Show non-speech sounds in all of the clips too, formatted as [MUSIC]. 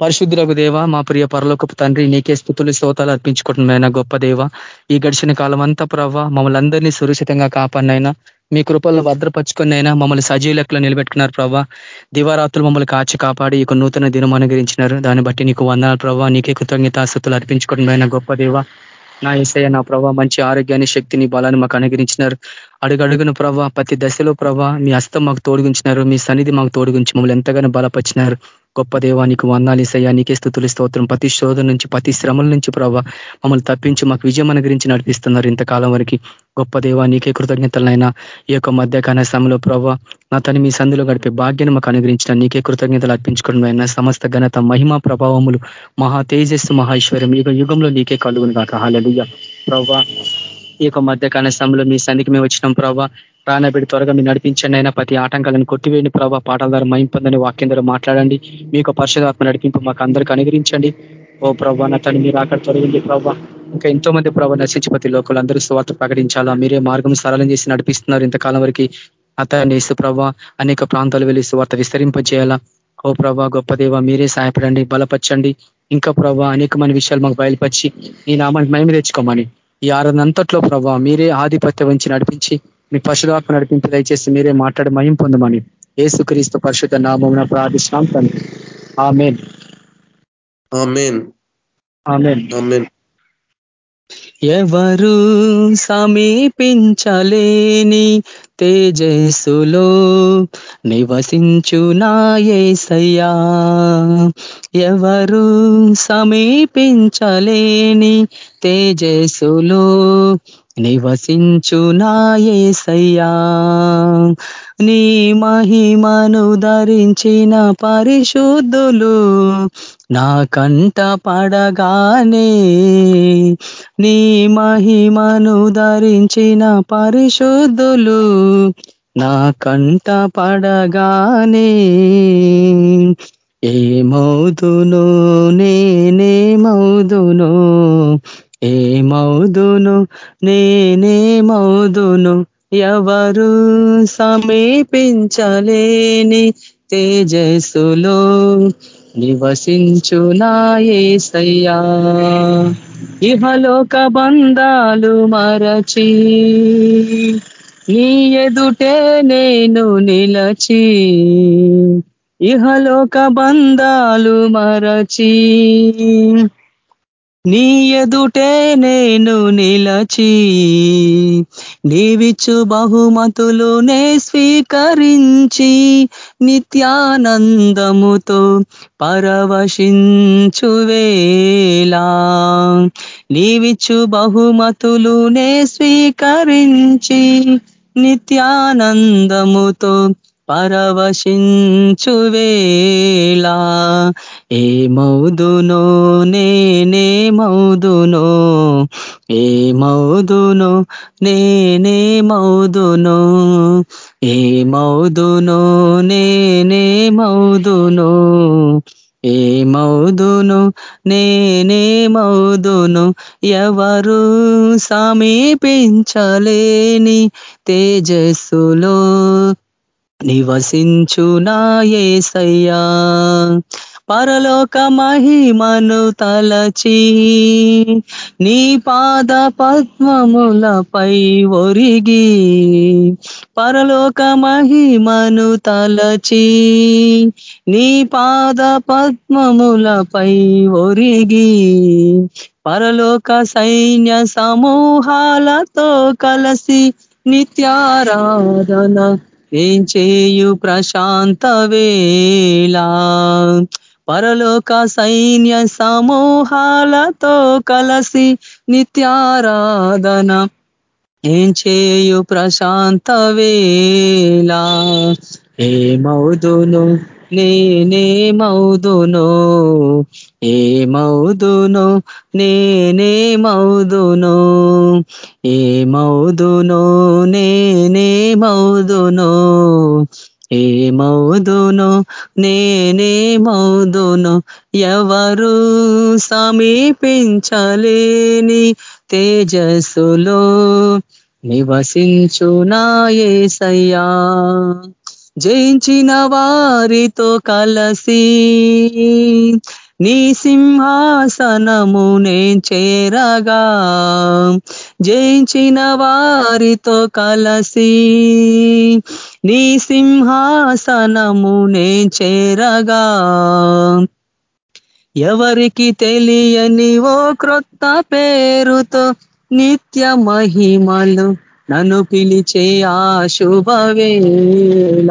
పరిశుద్ధులకు దేవ మా ప్రియ పరలోకపు తండ్రి నీకే స్థుతులు స్తోతాలు అర్పించుకుంటున్నాయినా గొప్ప దేవ. ఈ గడిచిన కాలం అంతా ప్రవ్వ మమ్మల్ని అందరినీ సురక్షితంగా కాపాడినైనా మీ కృపల్లో భద్రపరుచుకున్నైనా మమ్మల్ని సజీవ లెక్కలో నిలబెట్టుకున్నారు ప్రభా దివారాత్రులు మమ్మల్ని కాచి కాపాడి ఇక నూతన దినం అనుగ్రహించినారు. దాన్ని బట్టి నీకు వందనాలు ప్రభావ నీకే కృతజ్ఞతాస్థుతులు అర్పించుకుంటున్నాయినా గొప్ప దేవ. నా ఏసయ్య నా ప్రభావ మంచి ఆరోగ్యాన్ని శక్తిని బలాన్ని మాకు అనుగ్రహించినారు. అడుగడుగున ప్రభావ ప్రతి దశలో ప్రభా మీ హస్తం మాకు తోడుగుంచినారు మీ సన్నిధి మాకు తోడుగుంచి మమ్మల్ని ఎంతగానో బలపరిచినారు. గొప్ప దేవానికి వందాలు ఇసయ్యా నీకే స్థుతులు స్తోత్రం. ప్రతి శోధన నుంచి ప్రతి శ్రమల నుంచి ప్రభావ మమ్మల్ని తప్పించి మాకు విజయం అనుగ్రహించి నడిపిస్తున్నారు ఇంతకాలం వరకు. గొప్ప దేవా నీకే కృతజ్ఞతలైనా ఈ యొక్క మధ్యకాల సమయంలో ప్రభావ నా తను మీ సందులో గడిపే భాగ్యాన్ని మాకు అనుగ్రహించిన నీకే కృతజ్ఞతలు అర్పించుకోవడం సమస్త ఘనత మహిమ ప్రభావములు మహా తేజస్సు మహేశ్వర్యం యుగ యుగంలో నీకే కలుగును కాక హాలలుగా ప్రభావ ఈ యొక్క మధ్యకాల సమయంలో మీ సన్నిధికి మేము వచ్చినాం ప్రభావ ప్రాణబిడి త్వరగా మీరు నడిపించండి అయినా ప్రతి ఆటంకాలను కొట్టివేయండి ప్రభావ పాటల ద్వారా మైంపొందని వాక్యం ద్వారా మాట్లాడండి. మీ యొక్క పరిశుధాత్మ నడిపింపు మాకు అందరికీ అనుగ్రహించండి. ఓ ప్రభా నా తను మీరు అక్కడ తొలగింది ప్రభావ ఇంకా ఎంతో మంది ప్రభావ నశించిపతి లోకలు అందరూ స్వార్థ ప్రకటించాలా? మీరే మార్గం సరళం చేసి నడిపిస్తున్నారు ఇంతకాలం వరకు. అతన్ని ఇసు ప్రభావ అనేక ప్రాంతాలు వెళ్ళి స్వార్థ విస్తరింపజేయాలా? ఓ ప్రభా గొప్ప దేవ మీరే సహాయపడండి బలపరచండి. ఇంకా ప్రభావ అనేకమైన విషయాలు మాకు బయలుపరిచి ఈ నామాన్ని మేము తెచ్చుకోమని. ఈ ఆరందంతట్లో ప్రభావ మీరే ఆధిపత్యం వంచి నడిపించి మీ పశురాత్మ నడిపింపు దయచేసి మీరే మాట్లాడి మహిం పొందమని ఏసుక్రీస్తు పరిశుద్ధ నామం ప్రార్థిస్తున్నాం తండ్రి. ఎవరు సమీపించలేని తేజస్సులో నివసించు నాయసయ్యా ఎవరు సమీపించలేని తేజస్సులో నివసించు నాయసయ్యా నీ మహిమను ధరించిన పరిశుద్ధులు నా కంట పడగానే నీ మహిమను ధరించిన పరిశుద్ధులు నా కంట పడగానే ఏమవుదును నేనేమవుదును? ఏమవుదును నేనేమవుదును? ఎవరు సమీపించలేని తేజస్సులో నివసించు నాయసయ్యా ఇహలోక బంధాలు మరచి నీ ఎదుటే నేను నిలచి ఇహలోక బంధాలు మరచి నీ ఎదుటే నేను నిలచి నీవిచ్చు బహుమతులు నే స్వీకరించి నిత్యానందముతో పరవశించువేలా నీవిచ్చు బహుమతులు నే స్వీకరించి నిత్యానందముతో పరవశించువేలా ఏమౌదునో నేనేమౌదునో ఏమౌదునో నేనేమౌదునో ఏమౌదునో నేనేమౌదునో ఏమౌదును నేనేమౌదును ఎవరు సమీపించలేని తేజస్సులో నివసించు నాయసయ్యా పరలోక మహిమను తలచి నీ పాద పద్మములపై ఒరిగి పరలోక మహిమను తలచి నీ పాద పద్మములపై ఒరిగి పరలోక సైన్య సమూహాలతో కలసి నిత్యారాధన ఏం చేయు ప్రశాంత వేళ? పరలోక సైన్య సమూహాలతో కలసి నిత్యారాధన. ఏం చేయు ప్రశాంత వేళ? ఏమవుదును? నేనేమౌదును ఏమౌదును నేనేమౌదును ఏమౌదును నేనేమౌదును ఏమౌదును నేనేమౌదును ఎవరు సమీపించలేని తేజస్సులో నివసించు నాయసయ్యా జయించిన వారితో కలసి నీ సింహాసనము నేను చేరగా జయించిన వారితో కలసి నీ సింహాసనము నేను చేరగా ఎవరికి తెలియని ఓ క్రొత్త పేరుతో నిత్య మహిమలు నన్ను పిలిచే ఆ శుభవేళ.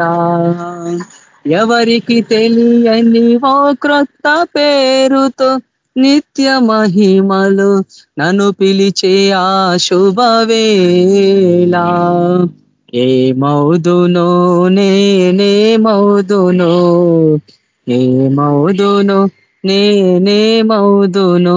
ఎవరికి తెలియని ఓ క్రొత్త పేరుతో నిత్య మహిమలు నన్ను పిలిచే ఆ శుభవేళ. ఏ మౌదునో నేనే మౌదునో. ఏ మౌదునో నేనే మౌదును.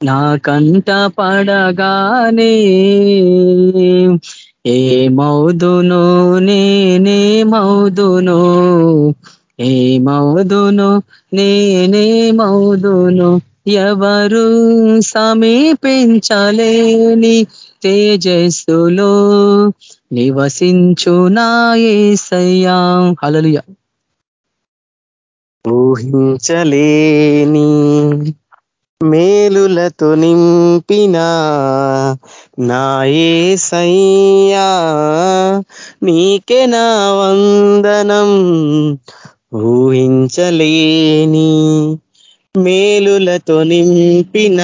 నా కంట పడగానే ఏ మౌదును నేనే మౌదును? ఏ మౌదును నేనే మౌదును? ఎవరు సమీపించలేని తేజస్సులో నివసించు నాయసయ్యా హలలుయ ఊహించలేని మేలులతో నింపిన నాయసయ్యా నీకే నా వందనం ఊహించలేని మేలులతో నింపిన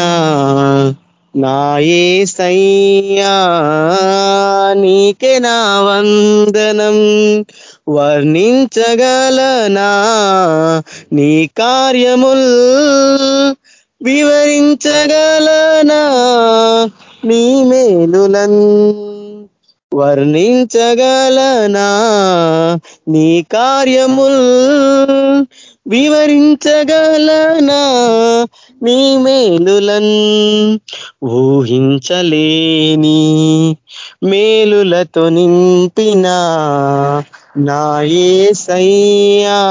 నాయసయ్యా నీకే నా వందనం వర్ణించగలనా నీ కార్యముల్ వివరించగలనా? నీ మేలులన్ వర్ణించగలనా? నీ కార్యముల్ వివరించగలనా? నీ మేలులన్ ఊహించలేని మేలులతో నింపిన నాయసయ్యా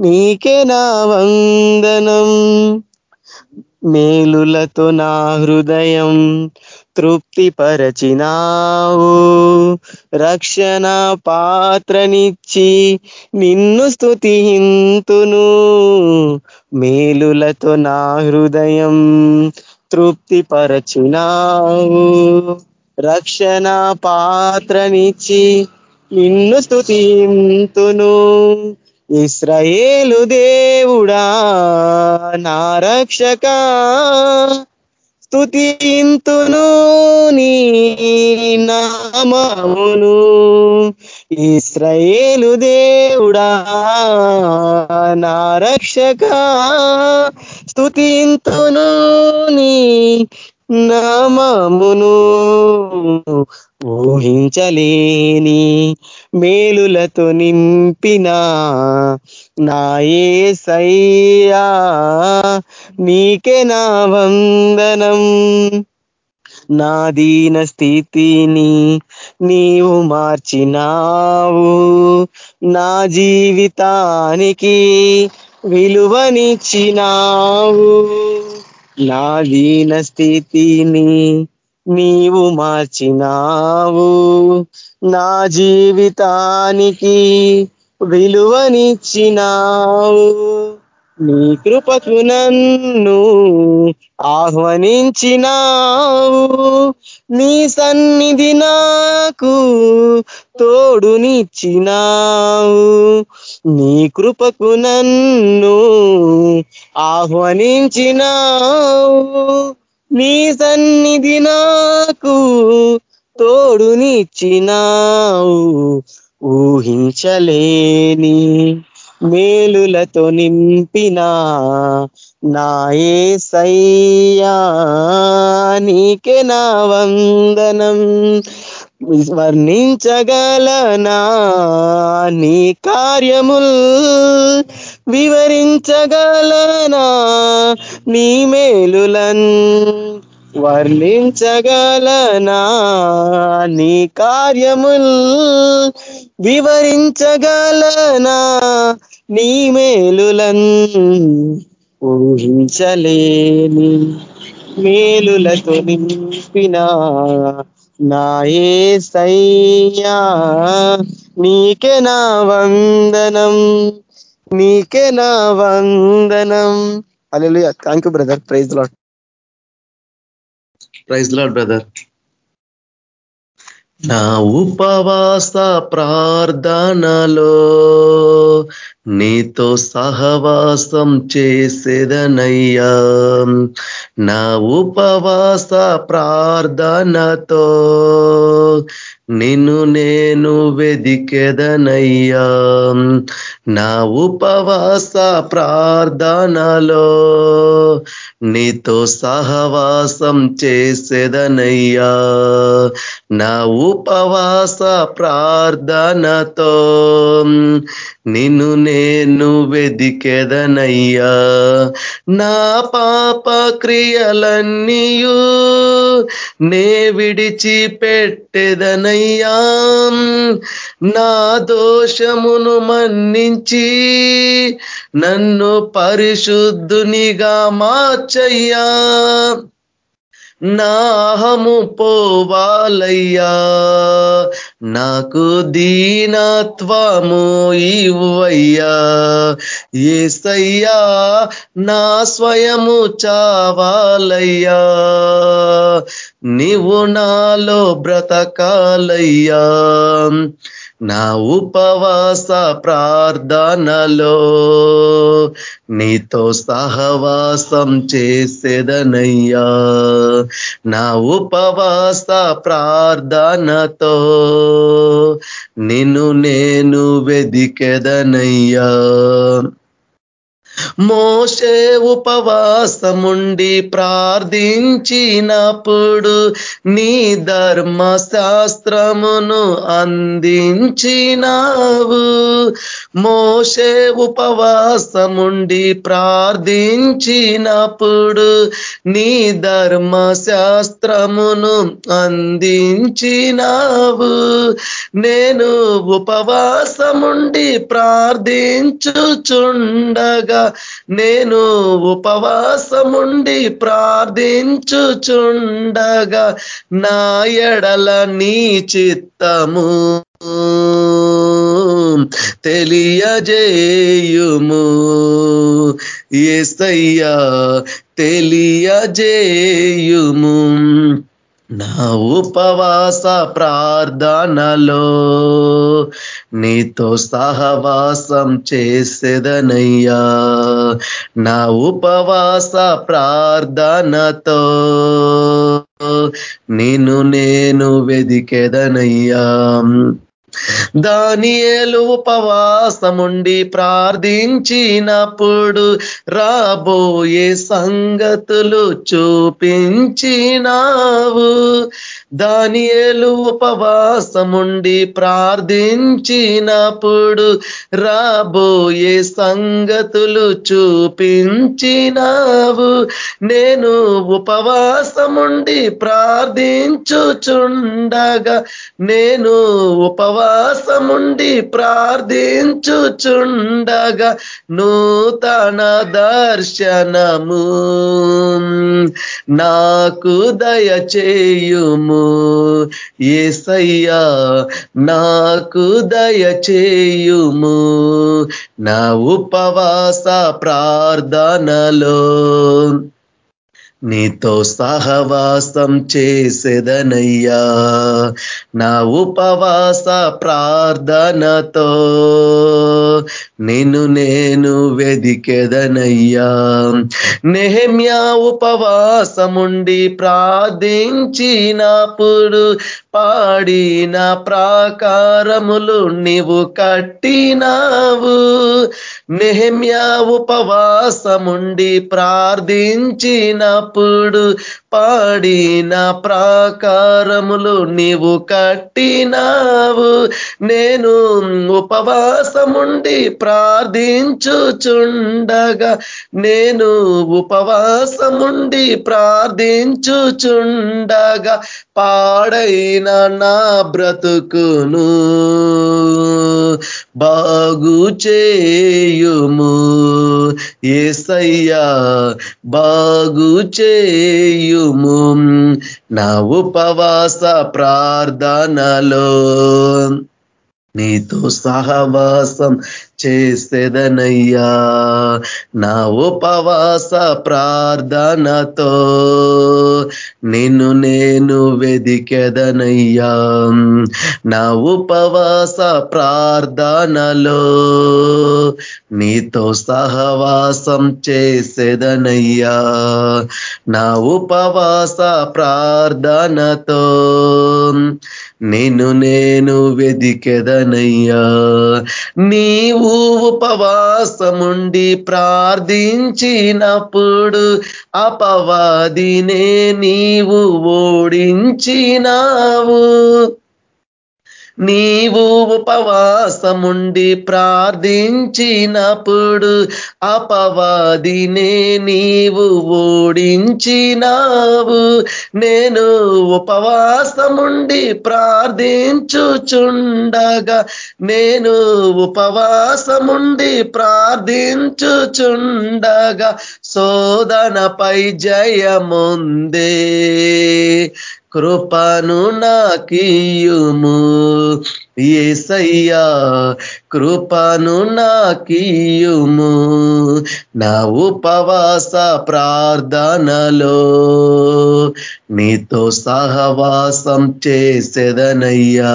నీకే నా వందనం. మేలులతో నా హృదయం తృప్తి పరచినావు రక్షణ పాత్రనిచ్చి నిన్ను స్తుతింతును. మేలులతో నా హృదయం తృప్తి పరచినావు రక్షణ పాత్రనిచ్చి నిన్ను స్థుతింతును ఇస్రాయేలు దేవుడా నా రక్షక. స్తుతింతును నీ నామమును. ఇస్రాయేలు దేవుడా నా రక్షక. స్తుతింతును నీ నామమును ఊహించలేని మేలులతో నింపిన నాయసయ్యా నీకే నా వందనం. నా దీన స్థితిని నీవు మార్చినావు. నా జీవితానికి విలువనిచ్చినావు. నా దీన స్థితిని నీవు మార్చినావు. నా జీవితానికి విలువనిచ్చినావు. నీ కృపకు నన్ను ఆహ్వానించినావు. నీ సన్నిధి నాకు తోడునిచ్చినావు నీ కృపకు నన్ను ఆహ్వానించినావు. నీ సన్నిధి నాకు తోడునిచ్చినావు ఊహించలేని మేలులతో నింపిన నాయసయ్యా నీకే నా వందనం. వర్ణించగలనా నీ కార్యముల్? వివరించగలనా నీ మేలులన్? వర్ణించగలనా నీ కార్యముల్? వివరించగలనా నీ మేలులన్ ఊహించలేని మేలులతో నింపిన నాయే సయ్యా. నీకే నా వందనం నీకే నా వందనం. Alleluia thank you brother praise Lord praise Lord brother నా ఉపవాస ప్రార్థనలో నీతో సహవాసం చేసేదనయ్యా. నా ఉపవాస ప్రార్థనతో నిన్ను నేను వెదికెదనయ్యా. నా ఉపవాస ప్రార్థనలో నీతో సహవాసం చేసేదనయ్యా. నా ఉపవాస ప్రార్థనతో నిన్ను నేను వెదికెదనయ్యా. నా పాప క్రియలన్నీయు నే విడిచి పెట్టెదనయ్యా నా దోషమును మన్నించి నన్ను పరిశుద్ధునిగా మార్చయ్యా. నాహము పోవాలయ్యా. నాకు దీనత్వము ఇవ్వయ్యా. ఏసయ్యా నా స్వయము చావాలయ్యా. నీవు నాలో బ్రతకాలయ్యా. నా ఉపవాస ప్రార్థనలో నీతో సహవాసం చేసేదనయ్యా. నా ఉపవాస ప్రార్థనతో నిన్ను నేను వెదికెదనయ్యా. మోసే ఉపవాసముండి ప్రార్థించినప్పుడు నీ ధర్మశాస్త్రమును అందించినావు. మోసే ఉపవాసముండి ప్రార్థించినప్పుడు నీ ధర్మశాస్త్రమును అందించినావు. నేను ఉపవాసముండి ప్రార్థించుచుండగా నేను ఉపవాసముండి ప్రార్థించుచుండగా నా ఎడల నీ చిత్తము తెలియజేయుము. ఏసయ్యా తెలియజేయుము. నా ఉపవాస ప్రార్థనలో నీతో సహవాసం చేసేదనయ్యా. నా ఉపవాస ప్రార్థనతో నిన్ను నేను వెదికెదనయ్యా. దానియేలు ఉపవాసముండి ప్రార్థించినప్పుడు రాబోయే సంగతులు చూపించినావు. దానియేలు ఉపవాసముండి ప్రార్థించినప్పుడు రాబోయే సంగతులు చూపించినావు. నేను ఉపవాసముండి ప్రార్థించుచుండగా నేను ఉపవాసముండి ప్రార్థించుచుండగా నూతన దర్శనము. నాకు దయచేయుము ఏసయ్యా నాకు దయచేయుము నా ఉపవాస ప్రార్థనలో. నీతో సహవాసం చేసేదనయ్యా నా ఉపవాస ప్రార్థనతో. నిన్ను నేను వెదికెదనయ్యా. నెహమ్యా ఉపవాసముండి ప్రార్థించినప్పుడు పాడిన ప్రాకారములు నీవు కట్టినావు. నెహమ్యా ఉపవాసముండి ప్రార్థించినప్పుడు పాడిన ప్రాకారములు నీవు కట్టినావు. నేను ఉపవాసముండి ప్రార్థించుచుండగా నేను ఉపవాసముండి ప్రార్థించుచుండగా పాడైన నా బ్రతుకును బాగు చేయుము. ఏసయ్యా బాగు చేయుము. నా ఉపవాస ప్రార్థనలో నీతో సహవాసం చేసేదనయ్యా నా ఉపవాస ప్రార్థనతో నిన్ను నేను వెదికెదనయ్యా నా ఉపవాస ప్రార్థనలో నీతో సహవాసం చేసేదనయ్యా నా ఉపవాస ప్రార్థనతో నేను నేను వెదికెదనయ్యా. నీవు ఉపవాసముండి ప్రార్థించినప్పుడు అపవాదినే నీవు ఓడించినావు. నీవు ఉపవాసముండి ప్రార్థించినప్పుడు అపవాదినే నీవు ఓడించినావు. నేను ఉపవాసముండి ప్రార్థించుచుండగా నేను ఉపవాసముండి ప్రార్థించుచుండగా శోధనపై జయముందే. కృపను నాకీయుము. ఏసయ్యా కృపను నాకీయుము. నా ఉపవాస ప్రార్థనలో నీతో సహవాసం చేసేదనయ్యా.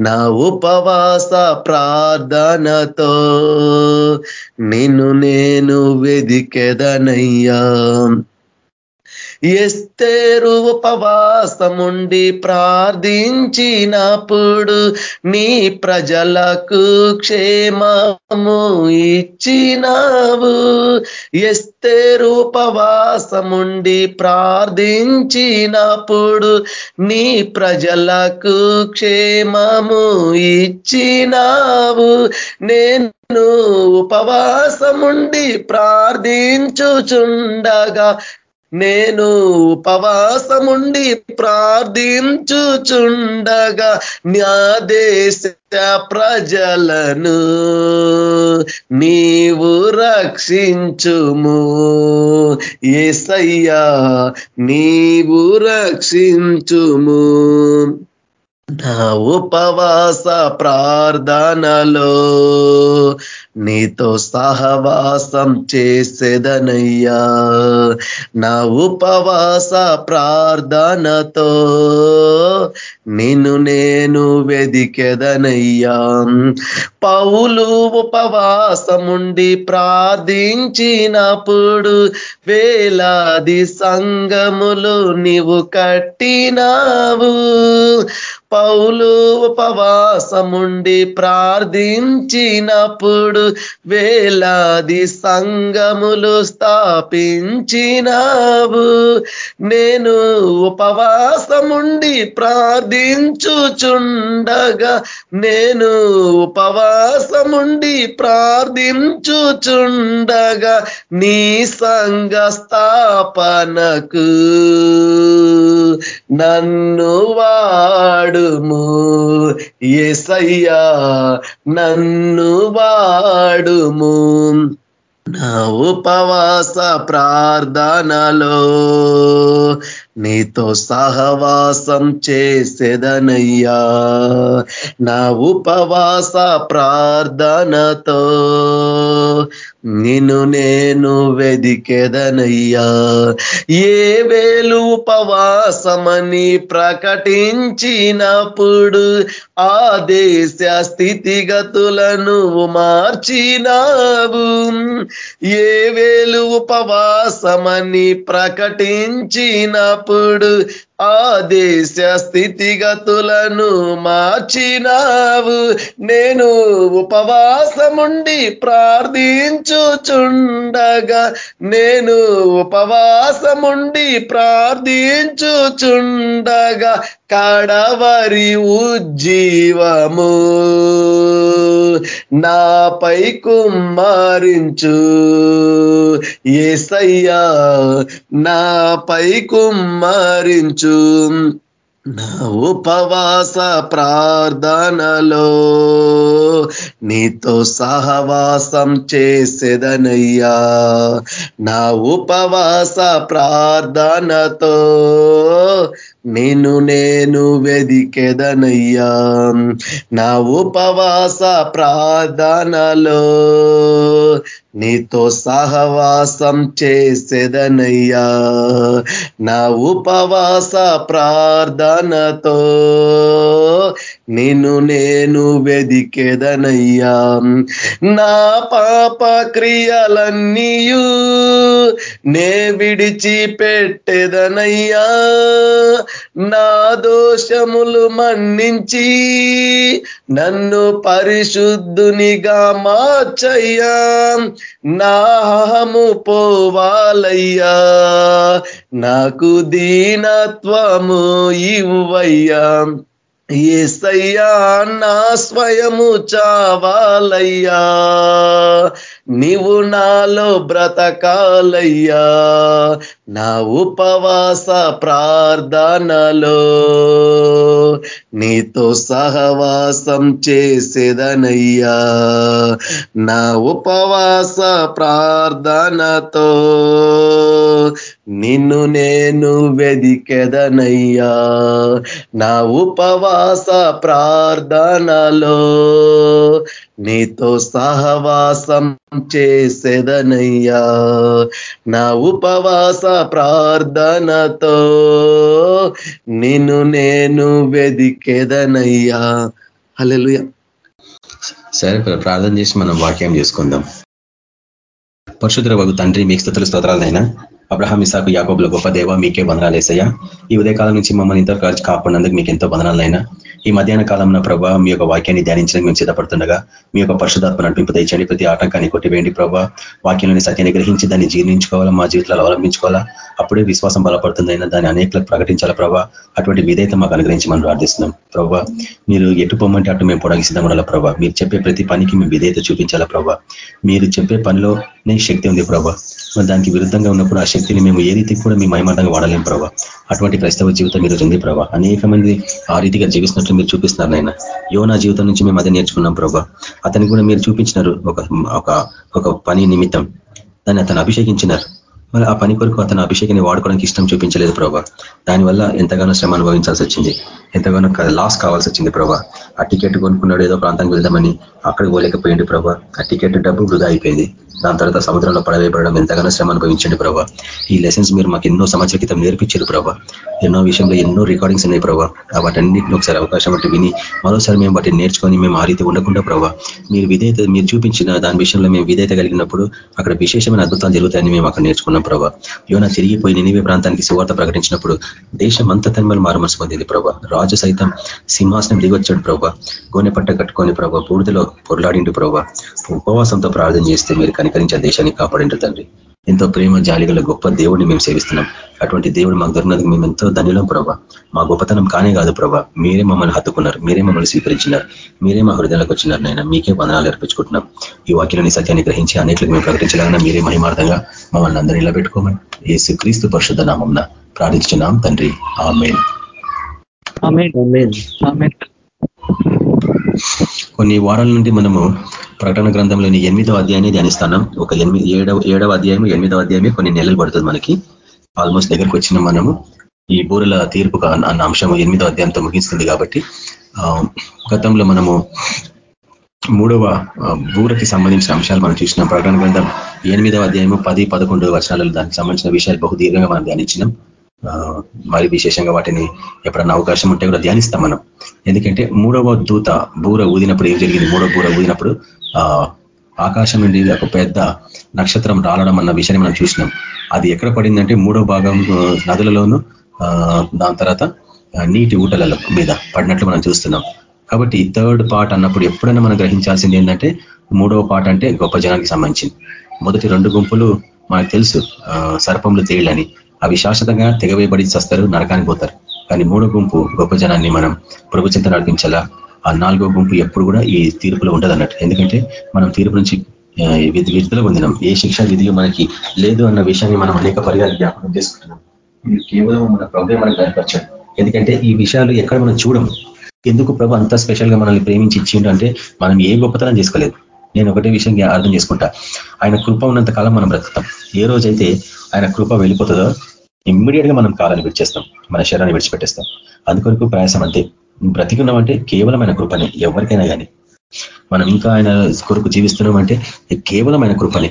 నా ఉపవాస ప్రార్థనతో నిన్ను నేను వెదికెదనయ్యా. ఎస్తేరు ఉపవాసముండి ప్రార్థించినప్పుడు నీ ప్రజలకు క్షేమము ఇచ్చినావు. ఎస్తేరు ఉపవాసముండి ప్రార్థించినప్పుడు నీ ప్రజలకు క్షేమము ఇచ్చినావు. నేను ఉపవాసముండి ప్రార్థించుచుండగా నేను ఉపవాసముండి ప్రార్థించుచుండగా నా దేశ ప్రజలను నీవు రక్షించుము. ఏసయ్యా నీవు రక్షించుము. నా ఉపవాస ప్రార్థనలో నీతో సహవాసం చేసేదనయ్యా. నా ఉపవాస ప్రార్థనతో నిన్ను నేను వెదికెదనయ్యా. పౌలు ఉపవాసముండి ప్రార్థించినప్పుడు వేలాది సంగములు నీవు కట్టినావు. పౌలు ఉపవాసముండి ప్రార్థించినప్పుడు వేలాది సంగములు స్థాపించినావు. నేను ఉపవాసముండి ప్రార్థించుచుండగా నేను ఉపవాసముండి ప్రార్థించుచుండగా నీ సంగ స్థాపనకు నన్ను వాడుము. ఎసయ్యా నన్ను వాడుము. నా ఉపవాస ప్రార్థనలో నీతో సహవాసం చేసేదనయ్యా. నా ఉపవాస ప్రార్థనతో నిన్ను నేను వెదికెదనయ్యా. ఏ వేలు ఉపవాసమని ప్రకటించినప్పుడు ఆ దేశ స్థితిగతులను మార్చినావు. ఏ వేలు ఉపవాసమని ప్రకటించినప్పుడు ఆ దేశ స్థితిగతులను మార్చినావు. నేను ఉపవాసముండి ప్రార్థించుచుండగా నేను ఉపవాసముండి ప్రార్థించుచుండగా కడవరి ఉజ్జీవము నాపై కుమ్మరించు. ఏసయ్యా నాపై కుమ్మరించు. నా ఉపవాస ప్రార్థనలో నీతో సహవాసం చేసేదనయ్యా. నా ఉపవాస ప్రార్థనతో నేను నేను వెదికెదనయ్యా. నా ఉపవాస ప్రార్థనలో నీతో సహవాసం చేసేదనయ్యా. నా ఉపవాస ప్రార్థనతో నిన్ను నేను వెదికెదనయ్యా. నా పాప క్రియలన్నీయు నే విడిచి పెట్టెదనయ్యా నా దోషములు మన్నించి నన్ను పరిశుద్ధునిగా మార్చయ్యా. నాహము పోవాలయ్యా. నాకు దీనత్వము ఇవ్వయ్యా. ఏసయ్యా నా స్వయము చావాలయ్యా. నీవు నాలో బ్రతకాలయ్యా. నా ఉపవాస ప్రార్థనలో నీతో సహవాసం చేసేదనయ్యా. నా ఉపవాస ప్రార్థనతో నిన్ను నేను వెదికెదనయ్యా. నా ఉపవాస ప్రార్థనలో నీతో సహవాసం చేసేదనయ్యా. నా ఉపవాస ప్రార్థనతో నిన్ను నేను వెదికెదనయ్యా. హల్లెలూయా. సరే ప్రార్థన చేసి మనం వాక్యం చేసుకుందాం. పరశుద్ర బాబు తండ్రి మీకు స్థుతుల స్తోత్రాలైనా అబ్రహాం ఇసాకు యాకోబుల గొప్ప దేవ మీకే బంధనాలేసయ్యా ఈ ఉదయకాలం నుంచి మమ్మల్ని ఇంత కాపాడినందుకు మీకు ఎంతో వందనాలైనా ఈ మధ్యాహ్న కాలంలో ప్రభావ మీ యొక్క వాక్యాన్ని ధ్యానించడానికి మేము సిద్ధపడుతుండగా మీ యొక్క పరిశుధాత్మ నడిపింపు తెచ్చండి ప్రతి ఆటంకాన్ని కొట్టివేయండి ప్రభావ వాక్యంలోని సత్యాన్ని గ్రహించి దాన్ని జీర్ణించుకోవాలా మా జీవితాలు అవలంబించుకోవాలా? అప్పుడే విశ్వాసం బలపడుతుందైనా దాన్ని అనేకలకు ప్రకటించాలా ప్రభావ అటువంటి విధేయత మాకు అనుగ్రహించి మనం ప్రార్థిస్తున్నాం. ప్రభావ మీరు ఎటు పొమ్మంటే అటు మేము పొడగి సిద్ధపడాలా ప్రభావ మీరు చెప్పే ప్రతి పనికి మేము విధేయత చూపించాలా ప్రభావ మీరు చెప్పే పనిలోనే శక్తి ఉంది ప్రభావ మరి దానికి విరుద్ధంగా ఉన్నప్పుడు ఆ శక్తిని మేము ఏ రీతికి కూడా మీ మహిమార్థంగా వాడలేం ప్రభావ అటువంటి క్రైస్తవ జీవితం మీరు ఉంది ప్రభావ అనేక మంది ఆ రీతిగా జీవిస్తున్నట్లు మీరు చూపిస్తున్నారు నాయన. యోనా జీవితం నుంచి మేము అదే నేర్చుకున్నాం ప్రభావ అతనికి కూడా మీరు చూపించినారు ఒక ఒక పని నిమిత్తం. దాన్ని అతను అభిషేకించినారు. మరి ఆ పని కొరకు అతను అభిషేకాన్ని వాడుకోవడానికి ఇష్టం చూపించలేదు ప్రభా. దానివల్ల ఎంతగానో శ్రమ అనుభవించాల్సి వచ్చింది. ఎంతగానో లాస్ కావాల్సి వచ్చింది ప్రభా. ఆ టికెట్ కొనుక్కున్నాడు ఏదో ప్రాంతానికి వెళ్దామని అక్కడ పోలేకపోయింది ప్రభా. ఆ టికెట్ డబ్బు వృధా అయిపోయింది. దాని తర్వాత సముద్రంలో పడవేయబడడం ఎంతగానో శ్రమ అనుభవించండి ప్రభా. ఈ లెసన్స్ మీరు మాకు ఎన్నో సంవత్సరాల క్రితం నేర్పించారు ప్రభా. ఎన్నో విషయంలో ఎన్నో రికార్డింగ్స్ ఉన్నాయి ప్రభా. వాటన్నిటిని ఒకసారి అవకాశం అంటే విని మరోసారి మేము వాటిని నేర్చుకొని మేము ఆ రీతి ఉండకుండా ప్రభా మీరు విధేయత మీరు చూపించిన దాని విషయంలో మేము విధేయత కలిగినప్పుడు అక్కడ విశేషమైన అద్భుతాలు జరుగుతాయని మేము అక్కడ నేర్చుకున్నాం. ప్రభా. యోన తిరిగిపోయి నినివే ప్రాంతానికి సువార్త ప్రకటించినప్పుడు దేశం అంతా తన్మలు మారమనసు పొందింది ప్రభా. రాజు సైతం సింహాసనం దిగొచ్చాడు ప్రభా. గోనె పట్ట కట్టుకొని ప్రభా బూడిదలో పొరలాడిండు ప్రభా. ఉపవాసంతో ప్రార్థన చేస్తే మీరు కనికరించే దేశాన్ని కాపాడిండు తండ్రి. ఎంతో ప్రేమ జాలిగల గొప్ప దేవుడిని మేము సేవిస్తున్నాం. అటువంటి దేవుడు మాకు దొరికినందుకు మేము ఎంతో ధన్యులం ప్రభా. మా గొప్పతనం కానే కాదు ప్రభా. మీరే మమ్మల్ని హత్తుకున్నారు. మీరే మమ్మల్ని స్వీకరించినారు. మీరే మా హృదయాలకు వచ్చినారు నాయన. మీకే వందనాలు అర్పించుకుంటున్నాం. ఈ వాక్యాలని సత్యాన్ని గ్రహించి అనేకలకు మేము ప్రకటించలాగా మీరే మహిమార్థంగా మమ్మల్ని అందరూ నిలబెట్టుకోమని ఏసు క్రీస్తు పరిశుద్ధ నామం ప్రార్థించున్నాం తండ్రి. ఆమె కొన్ని వారాల నుండి మనము ప్రకటన గ్రంథంలోని ఎనిమిదో అధ్యాయాన్ని ధ్యానిస్తాం ఒక ఎనిమిది ఏడవ ఏడవ అధ్యాయం ఎనిమిదవ అధ్యాయమే కొన్ని నెలలు పడుతుంది మనకి. ఆల్మోస్ట్ దగ్గరికి వచ్చిన మనము ఈ బూరల తీర్పు అన్న అంశం ఎనిమిదో అధ్యాయంతో ముగిస్తుంది కాబట్టి గతంలో మనము మూడవ బూరకి సంబంధించిన అంశాలు మనం చూసినాం. ప్రకటన గ్రంథం ఎనిమిదవ అధ్యాయము పది పదకొండు వర్షాలలో దానికి సంబంధించిన విషయాలు బహుదీర్ఘంగా మనం ధ్యానించినాం. మరి విశేషంగా వాటిని ఎప్పుడన్నా అవకాశం ఉంటే కూడా ధ్యానిస్తాం మనం. ఎందుకంటే మూడవ దూత బూర ఊదినప్పుడు ఏం జరిగింది? మూడవ బూర ఊదినప్పుడు ఆకాశం నుండి ఒక పెద్ద నక్షత్రం రాలడం అన్న విషయాన్ని మనం చూసినాం. అది ఎక్కడ పడిందంటే మూడో భాగం నదులలోను దాని తర్వాత నీటి ఊటల మీద పడినట్లు మనం చూస్తున్నాం. కాబట్టి థర్డ్ పార్ట్ అన్నప్పుడు ఎప్పుడైనా మనం గ్రహించాల్సింది ఏంటంటే మూడవ పాట అంటే గొప్ప జనానికి సంబంధించింది. మొదటి రెండు గుంపులు మనకు తెలుసు సర్పంలు తేళ్ళని. అవి శాశ్వతంగా తెగవేయబడి చస్తారు నరకానికి పోతారు. కానీ మూడో గుంపు గొప్ప జనాన్ని మనం ప్రభు చింత నడిపించాలా? ఆ నాలుగో గుంపు ఎప్పుడు కూడా ఈ తీర్పులో ఉండదు అన్నట్టు ఎందుకంటే మనం తీర్పు నుంచి విడుదల పొందినాం. ఏ శిక్ష విధి మనకి లేదు అన్న విషయాన్ని మనం అనేక పర్యాలు జ్ఞాపకం చేసుకుంటున్నాం. ఇది కేవలం మన ప్రభుత్వం మనకు కనపరచాడు. ఎందుకంటే ఈ విషయాలు ఎక్కడ మనం చూడము. ఎందుకు ప్రభు అంత స్పెషల్గా మనల్ని ప్రేమించి ఇచ్చిండు అంటే మనం ఏ గొప్పతనం చేసుకోలేదు. నేను ఒకటే విషయం అర్థం చేసుకుంటా. ఆయన కృప ఉన్నంత కాలం మనం బ్రతుకుతాం. ఏ రోజైతే ఆయన కృప వెళ్ళిపోతుందో ఇమ్మీడియట్గా మనం కాలాన్ని విడిచేస్తాం మన శరీరాన్ని విడిచిపెట్టేస్తాం. అందుకొరకు ప్రయాసం అంతే బ్రతికున్నామంటే కేవలం ఆయన కృపనే ఎవరికైనా కానీ మనం ఇంకా ఆయన కొరకు జీవిస్తున్నాం అంటే కేవలం ఆయన కృపనే.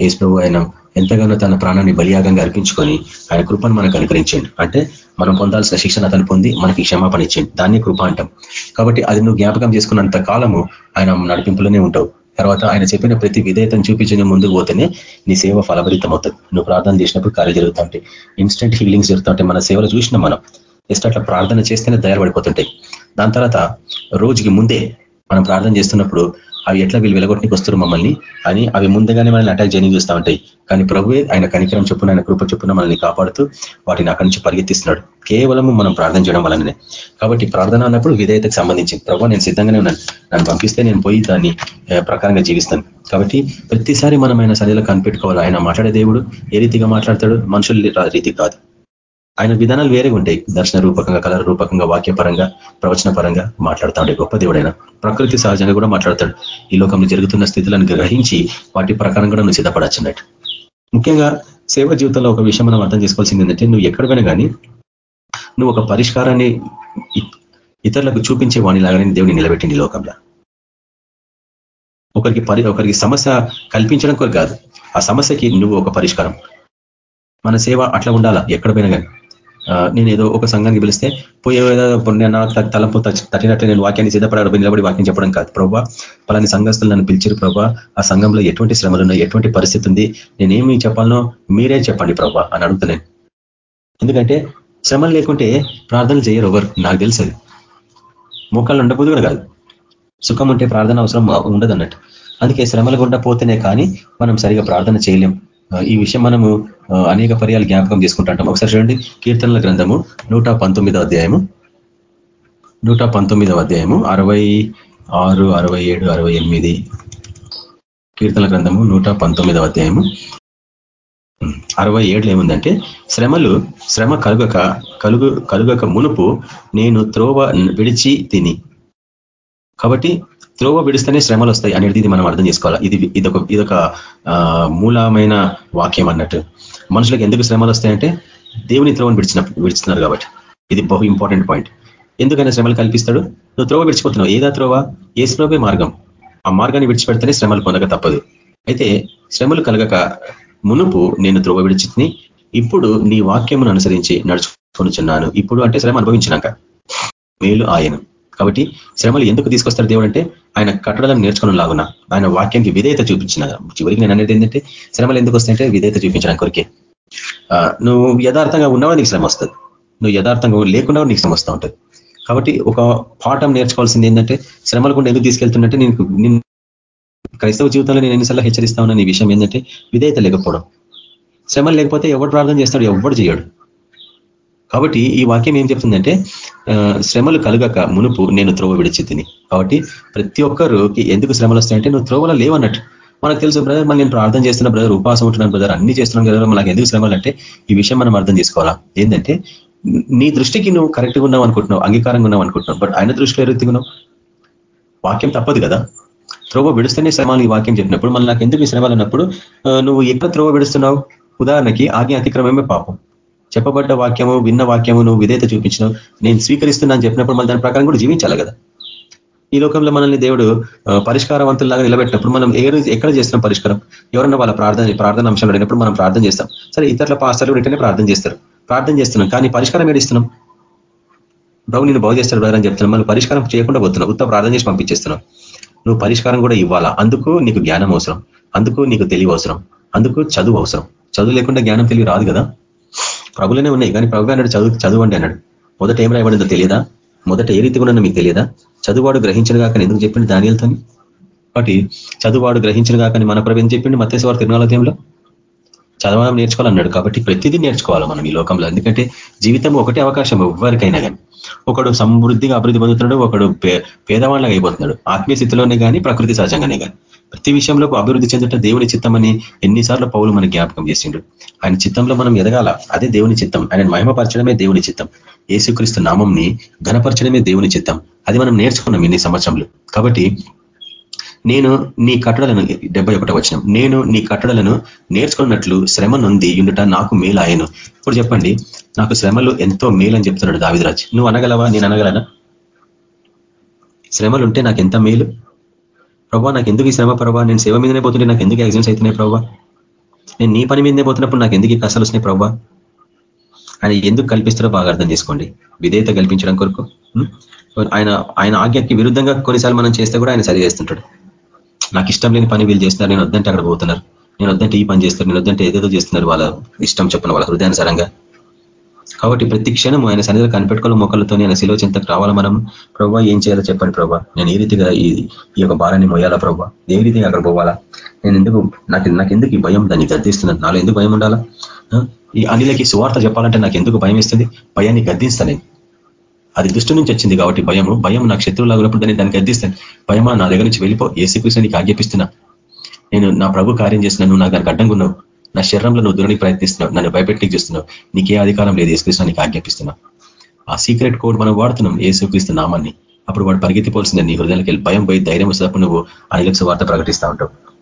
ఏసుప్రభు ఆయన ఎంతగానో తన ప్రాణాన్ని బలియాగంగా అర్పించుకొని ఆయన కృపను మనకు అనుకరించండి అంటే మనం పొందాల్సిన శిక్షణ అతను పొంది మనకి క్షమాపణ ఇచ్చేయండి. దాన్ని కృప అంటాం. కాబట్టి అది నువ్వు జ్ఞాపకం చేసుకున్నంత కాలము ఆయన నడిపింపులోనే ఉంటావు. తర్వాత ఆయన చెప్పిన ప్రతి విధేయతను చూపించిన ముందుకు పోతేనే నీ సేవ ఫలభరితం అవుతుంది నువ్వు ప్రార్థన చేసినప్పుడు కార్యం జరుగుతుంటాయి. ఇన్స్టెంట్ హీలింగ్స్ జరుగుతుంటాయి. మన సేవలు చూసినా మనం. జస్ట్ అట్లా ప్రార్థన చేస్తేనే దయారపడిపోతుంటాయి దాని తర్వాత రోజుకి ముందే మనం ప్రార్థన చేస్తున్నప్పుడు అవి ఎట్లా వీళ్ళు వెలగొట్టనికి వస్తారు మమ్మల్ని అని అవి ముందుగానే మనల్ని అటాక్ చేయని చూస్తూ ఉంటాయి. కానీ ప్రభువే ఆయన కనికరం చొప్పున ఆయన కృప చొప్పున మనల్ని కాపాడుతూ వాటిని అక్కడి నుంచి పరిగెత్తిస్తున్నాడు. కేవలం మనం ప్రార్థన చేయడం వలననే. కాబట్టి ప్రార్థన అన్నప్పుడు విధేయతకు సంబంధించింది ప్రభు నేను సిద్ధంగానే ఉన్నాను. నన్ను పంపిస్తే నేను పోయి దాన్ని ప్రకారంగా జీవిస్తాను. కాబట్టి ప్రతిసారి మనం ఆయన సన్నిధిలో కనిపెట్టుకోవాలి. ఆయన మాట్లాడే దేవుడు ఏ రీతిగా మాట్లాడతాడు? మనుషుల రీతి కాదు. ఆయన విధానాలు వేరేగా ఉంటాయి. దర్శన రూపకంగా కలర్ రూపకంగా వాక్యపరంగా ప్రవచన పరంగా మాట్లాడుతూ గొప్ప దేవుడైన. ప్రకృతి సహజంగా కూడా మాట్లాడతాడు. ఈ లోకంలో జరుగుతున్న స్థితులను గ్రహించి వాటి ప్రకారం కూడా నువ్వు సిద్ధపడచ్చినట్టు ముఖ్యంగా సేవ జీవితంలో ఒక విషయం మనం అర్థం చేసుకోవాల్సింది ఏంటంటే నువ్వు ఎక్కడ పోయినా కానీ నువ్వు ఒక పరిష్కారాన్ని ఇతరులకు చూపించే వాణిలాగానే దేవుని నిలబెట్టింది లోకంలో. ఒకరికి పరి ఒకరికి సమస్య కల్పించడం కొరకు కాదు. ఆ సమస్యకి నువ్వు ఒక పరిష్కారం. మన సేవ అట్లా ఉండాలా? ఎక్కడ పోయినా కానీ నేను ఏదో ఒక సంఘానికి పిలిస్తే పోయే నాకు తలంపు తట్టినట్లు నేను వాక్యాన్ని సిద్ధపడాలి నిలబడి వాక్యం చెప్పడం కాదు. ప్రభావ పలాని సంఘస్థులు నన్ను పిలిచారు ప్రభా ఆ సంఘంలో ఎటువంటి శ్రమలు ఉన్నాయి ఎటువంటి పరిస్థితి ఉంది నేనేమి చెప్పాలనో మీరే చెప్పండి ప్రభా అని అడుగుతున్నాను ఎందుకంటే శ్రమలు లేకుంటే ప్రార్థనలు చేయరు ఎవరు నాకు తెలుసు మోకాళ్ళు ఉండబోదు కూడా కాదు. సుఖం ఉంటే ప్రార్థన అవసరం ఉండదు అన్నట్టు అందుకే శ్రమలు గుండా పోతేనే కానీ మనం సరిగా ప్రార్థన చేయలేం. ఈ విషయం మనము అనేక పర్యాలు జ్ఞాపకం చేసుకుంటాం ఒకసారి చూడండి కీర్తనల గ్రంథము నూట పంతొమ్మిదవ అధ్యాయము. నూట పంతొమ్మిదవ అధ్యాయము అరవై ఆరు అరవై ఏడు అరవై ఎనిమిది. కీర్తన గ్రంథము నూట పంతొమ్మిదవ అధ్యాయము. అరవై ఏడులో ఏముందంటే శ్రమలు శ్రమ కలుగక కలుగు కలుగక మునుపు నేను త్రోవ విడిచి తిని. కాబట్టి త్రోవ విడిస్తేనే శ్రమలు వస్తాయి అనేది ఇది మనం అర్థం చేసుకోవాలి. ఇది ఇదొక ఇదొక మూలమైన వాక్యం అన్నట్టు. మనుషులకు ఎందుకు శ్రమలు వస్తాయంటే దేవుని త్రోవను విడిచిన విడిచినారు కాబట్టి. ఇది బహు ఇంపార్టెంట్ పాయింట్. ఎందుకైనా శ్రమలు కల్పిస్తాడు? నువ్వు త్రోవ విడిచిపోతున్నావు. ఏదా త్రోవ? ఏ శ్రోవే మార్గం. ఆ మార్గాన్ని విడిచిపెడితేనే శ్రమలు పొందక తప్పదు. అయితే శ్రమలు కలగక మునుపు నేను త్రోవ విడిచిని ఇప్పుడు నీ వాక్యమును అనుసరించి నడుచుకొనిచున్నాను. ఇప్పుడు అంటే శ్రమ అనుభవించినాక. మేలు ఆయన కాబట్టి శ్రమలు ఎందుకు తీసుకొస్తారు దేవుడు అంటే ఆయన కట్టడలను నేర్చుకున్న లాగున ఆయన వాక్యానికి విధేయత చూపించిన చివరికి నేను అనేది ఏంటంటే శ్రమలు ఎందుకు వస్తాయంటే విధేయత చూపించడానికి కొరికే. నువ్వు యథార్థంగా ఉన్నావా నీకు శ్రమ వస్తుంది. నువ్వు యథార్థంగా లేకుండా నీకు శ్రమ వస్తూ ఉంటుంది. కాబట్టి ఒక పాఠం నేర్చుకోవాల్సింది ఏంటంటే శ్రమలు కూడా ఎందుకు తీసుకెళ్తుందంటే నేను క్రైస్తవ జీవితంలో నేను ఎన్నిసార్లు హెచ్చరిస్తా ఉన్నా నీ విషయం ఏంటంటే విధేయత లేకపోవడం. శ్రమలు లేకపోతే ఎవడు ప్రార్థన చేస్తాడు? ఎవడు చేయడు. కాబట్టి ఈ వాక్యం ఏం చెప్తుందంటే శ్రమలు కలగక మునుపు నేను త్రోవ విడిచి తిని. కాబట్టి ప్రతి ఒక్కరుకి ఎందుకు శ్రమలు వస్తాయంటే నువ్వు త్రోవలో లేవన్నట్టు. మనకు తెలుసు బ్రదర్ మనం నేను ప్రార్థన చేస్తున్న బ్రదర్ ఉపాసం ఉంటున్నాను బ్రదర్ అన్ని చేస్తున్నాను కదా మనకు ఎందుకు శ్రమలు అంటే ఈ విషయం మనం అర్థం చేసుకోవాలా? ఏంటంటే నీ దృష్టికి నువ్వు కరెక్ట్గా ఉన్నావు అనుకుంటున్నావు అంగీకారంగా ఉన్నావు అనుకుంటున్నావు బట్ ఆయన దృష్టిలో ఎరుగుతున్నావు వాక్యం తప్పదు కదా. త్రోవ విడుస్తూనే శ్రమాలు ఈ వాక్యం చెప్పినప్పుడు మళ్ళీ నాకు ఎందుకు శ్రమాలు అన్నప్పుడు నువ్వు ఎక్కడ త్రోవ విడుస్తున్నావు? ఉదాహరణకి ఆజ్ఞ అతిక్రమమే పాపం. చెప్పబడ్డ వాక్యము విన్న వాక్యము నువ్వు విధేత చూపించినావు నేను స్వీకరిస్తున్నాను అని చెప్పినప్పుడు మన దాని ప్రకారం కూడా జీవించాలి కదా. ఈ లోకంలో మనల్ని దేవుడు పరిష్కారవంతుల్లాగా నిలబెట్టినప్పుడు మనం ఏ ఎక్కడ చేస్తున్నాం పరిష్కారం? ఎవరన్నా వాళ్ళ ప్రార్థన ప్రార్థన అంశాలు అడిగినప్పుడు మనం ప్రార్థన చేస్తాం. సరే ఇతరుల పాస్టర్లు వెంటనే ప్రార్థన చేస్తారు. ప్రార్థన చేస్తున్నాం కానీ పరిష్కారం ఏడిస్తున్నాం ప్రభు నేను బాగు చేస్తారు బ్రదర్ అని చెప్తున్నాం. మనం పరిష్కారం చేయకుండా పోతున్నాం. ఉత్తమ ప్రార్థన చేసి పంపించేస్తున్నాం. నువ్వు పరిష్కారం కూడా ఇవ్వాలా? అందుకు నీకు జ్ఞానం అవసరం. అందుకు నీకు తెలివి అవసరం. అందుకు చదువు అవసరం. చదువు లేకుండా జ్ఞానం తెలివి రాదు కదా? ప్రభులనే ఉన్నాయి కానీ ప్రభు అన్నాడు చదువు చదవండి అన్నాడు. మొదట ఏం రాయబడిందో తెలియదా? మొదట ఏ రీతిగా ఉన్నదో మీకు తెలియదా? చదువువాడు గ్రహించిన కాకని ఎందుకు చెప్పింది దానిలతో కాబట్టి చదువువాడు గ్రహించిన కాకని మన ప్రభు ఏం చెప్పిండు మత్స్యవారు తిరునాలయంలో చదవడం నేర్చుకోవాలన్నాడు. కాబట్టి ప్రతిదీ నేర్చుకోవాలి మనం ఈ లోకంలో. ఎందుకంటే జీవితం ఒకటే అవకాశం ఎవరికైనా కానీ ఒకడు సమృద్ధిగా అభివృద్ధి పొందుతున్నాడు ఒకడు పేదవాళ్ళగా అయిపోతున్నాడు. ఆత్మీయ స్థితిలోనే కానీ ప్రకృతి సహజంగానే కానీ ప్రతి విషయంలో అభివృద్ధి చెందట దేవుని చిత్తమని ఎన్నిసార్లు పౌలు మన జ్ఞాపకం చేసిండు. ఆయన చిత్తంలో మనం ఎదగాల? అదే దేవుని చిత్తం. ఆయన మహిమపరచడమే దేవుని చిత్తం. ఏసుక్రీస్తు నామంని ఘనపరచడమే దేవుని చిత్తం. అది మనం నేర్చుకున్నాం ఇన్ని సంవత్సరంలో. కాబట్టి నేను నీ కట్టడలను డెబ్బై ఒకటో వచ్చిన నేను నీ కట్టడలను నేర్చుకున్నట్లు శ్రమ నొంది ఉండుట నాకు మేలాయను ఇప్పుడు చెప్పండి నాకు శ్రమలు ఎంతో మేలు అని చెప్తున్నాడు దావిదరాజ్. నువ్వు అనగలవా? నేను అనగలనా? శ్రమలు ఉంటే నాకు ఎంత మేలు? ప్రభావ నాకు ఎందుకు ఈ శ్రమ ప్రభావ నేను సేవ మీదనే పోతుంటే నాకు ఎందుకు యాక్సిడెంట్స్ అవుతున్నాయి ప్రభావ నేను నీ పని మీదనే పోతున్నప్పుడు నాకు ఎందుకు కష్టాలు వస్తున్నాయి ప్రభావ ఆయన ఎందుకు కల్పిస్తారో బాగా అర్థం చేసుకోండి. విధేయత కల్పించడం కొరకు ఆయన ఆయన ఆజ్ఞకి విరుద్ధంగా కొన్నిసార్లు మనం చేస్తే కూడా ఆయన సరి చేస్తుంటాడు. నాకు ఇష్టం లేని పని వీళ్ళు చేస్తున్నారు నేను వద్దంటే అక్కడ పోతున్నారు. నేను వద్దంటే ఈ పని చేస్తారు నేను వద్దంటే ఏదేదో చేస్తున్నారు వాళ్ళ ఇష్టం చెప్పిన వాళ్ళ హృదయానుసారంగా. కాబట్టి ప్రతి క్షణం ఆయన సన్నిధిలో కనిపెట్టుకోవాలి మొక్కలతో ఆయన శిలో చింతకు రావాలా మనం? ప్రభావ ఏం చేయాలో చెప్పండి ప్రభావ నేను ఏ రీతిగా ఈ ఈ యొక్క భారాన్ని మొయ్యాలా ప్రభావ ఏ రీతిగా అక్కడ పోవాలా? నేను ఎందుకు నాకు నాకు ఎందుకు ఈ భయం దాన్ని గద్దిస్తున్నాను నాలో ఎందుకు భయం ఉండాలా? ఈ అనిలకి సువార్త చెప్పాలంటే నాకు ఎందుకు భయం ఇస్తుంది భయాన్ని గద్దిస్తాను అది దృష్టి నుంచి వచ్చింది కాబట్టి భయము. భయం నాకు శత్రువులాగా లాగినప్పుడు దాన్ని దానికి అర్థిస్తాను. భయమా? నా దగ్గర నుంచి వెళ్ళిపో. ఏసుకృష్ణ నీకు ఆజ్ఞాపిస్తున్నా. నేను నా ప్రభు కార్యం చేస్తున్నా. నువ్వు నాకు దానికి అడ్డంగా ఉన్నావు. నా శరీరంలో నువ్వు దూరని ప్రయత్నిస్తున్నావు. నన్ను భయపెట్టి చూస్తున్నావు. నీకే అధికారం లేదు. ఏసుకృష్ణ నీకు ఆజ్ఞాపిస్తున్నా. ఆ సీక్రెట్ కోడ్ మనం వాడుతున్నాం. ఏసుకృష్ణ నామాన్ని. అప్పుడు వాడు పరిగెత్తిపోవాల్సిందే. నీ హృదయానికి వెళ్ళి భయం పోయి ధైర్యం వస్తున్నప్పుడు నువ్వు అనిలక్ష వార్త ప్రకటిస్తూ ఉంటావు.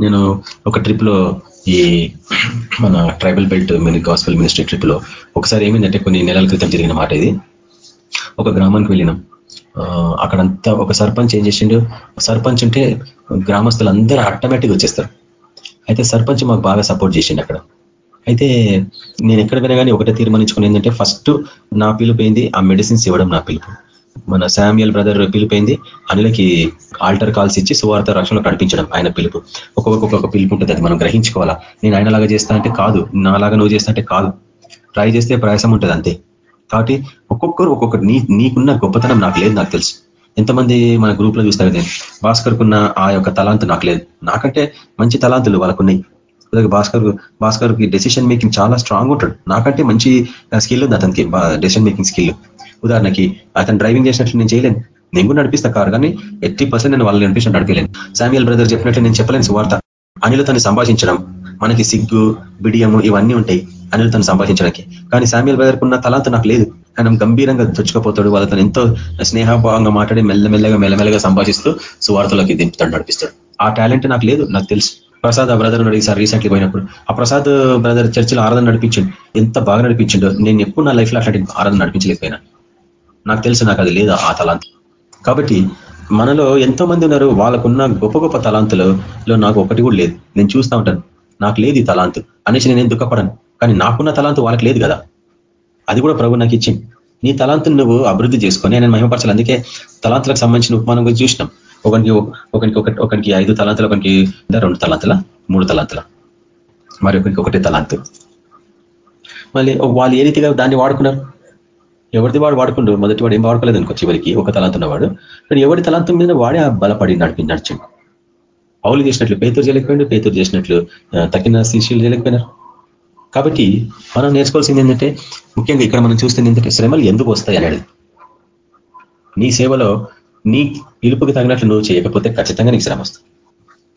నేను ఒక ట్రిప్లో ఈ మన ట్రైబల్ బెల్ట్ గాస్పల్ మినిస్ట్రీ ట్రిప్లో ఒకసారి ఏమైందంటే కొన్ని నెలల క్రితం జరిగిన మాట ఇది. ఒక గ్రామానికి వెళ్ళినాం. అక్కడంతా ఒక సర్పంచ్ ఏం చేసిండు? సర్పంచ్ ఉంటే గ్రామస్తులందరూ ఆటోమేటిక్ వచ్చేస్తారు. అయితే సర్పంచ్ మాకు బాగా సపోర్ట్ చేసిండు అక్కడ. అయితే నేను ఎక్కడ పోయినా కానీ ఒకటే తీర్మానించుకుని ఏంటంటే ఫస్ట్ నా పిలుపు ఆ మెడిసిన్స్ ఇవ్వడం నా పిలుపు. మన శామ్యుల్ బ్రదర్ పిలిపోయింది అనిలకి ఆల్టర్ కాల్స్ ఇచ్చి సువార్త రక్షణలో కనిపించడం ఆయన పిలుపు. ఒక్కొక్క పిలుపు ఉంటుంది. అది మనం గ్రహించుకోవాలా? నేను ఆయనలాగా చేస్తా అంటే కాదు. నాలాగా నువ్వు చేస్తా అంటే కాదు. ట్రై చేస్తే ప్రయాసం ఉంటుంది అంతే. కాబట్టి ఒక్కొక్కరు ఒక్కొక్కరు నీ నీకున్న గొప్పతనం నాకు లేదు నాకు తెలుసు. ఎంతమంది మన గ్రూప్లో చూస్తారు నేను భాస్కర్కున్న ఆ యొక్క తలాంతు నాకు లేదు. నాకంటే మంచి తలాంతులు వాళ్ళకున్నాయి. భాస్కర్ భాస్కర్కి డెసిషన్ మేకింగ్ చాలా స్ట్రాంగ్ ఉంటాడు. నాకంటే మంచి స్కిల్ ఉంది అతనికి. డెసిషన్ మేకింగ్ స్కిల్ ఉదాహరణకి అతను డ్రైవింగ్ చేసినట్లు నేను చేయలేను. నేను కూడా నడిపిస్తా కారు కానీ ఎట్టి పర్సెంట్ నేను వాళ్ళని నడిపించడం నడిపలేను శామ్యుల్ బ్రదర్ చెప్పినట్లు నేను చెప్పలేను సువార్త. తను సంభాషించడం మనకి సిగ్గు బిడియము ఇవన్నీ ఉంటాయి అనిలతను సంభాషించడానికి. కానీ శామ్యుల్ బ్రదర్ ఉన్న తలాంత నాకు లేదు. ఆయన గంభీరంగా తుచ్చుకపోతాడు వాళ్ళతో ఎంతో స్నేహభావంగా మాట్లాడి మెల్లమెల్లగా మెల్లమెల్లగా సంభాషిస్తూ సువార్తలోకి దింపుతాడు నడిపిస్తాడు. ఆ టాలెంట్ నాకు లేదు నాకు తెలుసు. ప్రసాద్ ఆ బ్రదర్ ఉన్నాడు ఈసారి రీసెంట్లీ పోయినప్పుడు. ఆ ప్రసాద్ బ్రదర్ చర్చిలో ఆరాధన నడిపించండి. ఎంత బాగా నడిపించిండో నేను ఎప్పుడు నా లైఫ్లో అట్లాంటి ఆరాధన నడిపించలేకపోయినా. నాకు తెలుసు నాకు అది లేదు ఆ తలాంత్ కాబట్టి మనలో ఎంతో మంది ఉన్నారు వాళ్ళకున్న గొప్ప గొప్ప తలాంతులలో నాకు ఒకటి కూడా లేదు. నేను చూస్తూ ఉంటాను నాకు లేదు ఈ తలాంతు అనేసి నేను దుఃఖపడను? కానీ నాకున్న తలాంతు వాళ్ళకి లేదు కదా. అది కూడా ప్రభు నాకు ఇచ్చింది. నీ తలాంతును నువ్వు అభివృద్ధి చేసుకొని నేను మహిమపరచాలి. అందుకే తలాంతులకు సంబంధించిన ఉపమానం గురించి చూసినాం. ఒకరికి ఒకరికి ఒకరికి ఐదు తలాంతులు ఒకరికి రెండు తలాంతుల మూడు తలాంతుల. మరి ఒకరికి ఒకటి తలాంతు. మళ్ళీ వాళ్ళు ఏ రీతిగా దాన్ని వాడుకున్నారు? ఎవరిది వాడు వాడుకుంటూ మొదటి వాడు ఏం వాడుకోలేదు అనుకో చివరికి ఒక తలాంతున్నవాడు కానీ ఎవరి తలాంతం మీద వాడే బలపడి నడిపి నడిచిండు. పౌలు చేసినట్లు పేతురు చేయలేకపోయిండు పేతురు చేసినట్లు తక్కిన శిష్యులు చేయలేకపోయినారు. కాబట్టి మనం నేర్చుకోవాల్సింది ఏంటంటే ముఖ్యంగా ఇక్కడ మనం చూస్తుంది ఏంటంటే శ్రమలు ఎందుకు వస్తాయి అనేది. నీ సేవలో నీ పిలుపుకి తగినట్లు నువ్వు చేయకపోతే ఖచ్చితంగా నీకు శ్రమ వస్తుంది.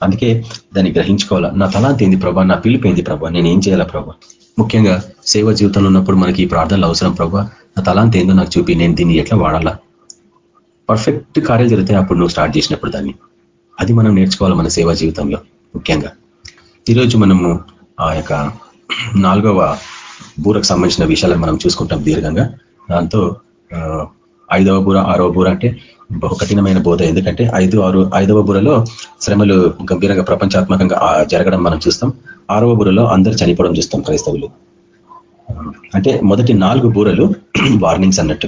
అందుకే దాన్ని గ్రహించుకోవాలా. నా తలాంతి ఏంది ప్రభా? నా పిలుపు ఏంది ప్రభా? నేను ఏం చేయాలా ప్రభా? ముఖ్యంగా సేవ జీవితంలో ఉన్నప్పుడు మనకి ఈ ప్రార్థనలు అవసరం ప్రభా. నా తలాంతి ఏందో నాకు చూపి నేను దీన్ని ఎట్లా వాడాలా? పర్ఫెక్ట్ కార్యాలు జరుగుతాయి అప్పుడు నువ్వు స్టార్ట్ చేసినప్పుడు దాన్ని. అది మనం నేర్చుకోవాలి మన సేవా జీవితంలో ముఖ్యంగా. ఈరోజు మనము ఆ యొక్క నాలుగవ బూరకు సంబంధించిన విషయాలను మనం చూసుకుంటాం దీర్ఘంగా. దాంతో ఐదవ బూర ఆరవ బూర అంటే బహు కఠినమైన బోధ. ఎందుకంటే ఐదు ఆరు ఐదవ బురలో శ్రమలు గంభీరంగా ప్రపంచాత్మకంగా జరగడం మనం చూస్తాం. ఆరవ బురలో అందరు చనిపోవడం చూస్తాం క్రైస్తవులు. అంటే మొదటి నాలుగు బూరలు [CLEARS THROAT] వార్నింగ్స్ అన్నట్టు.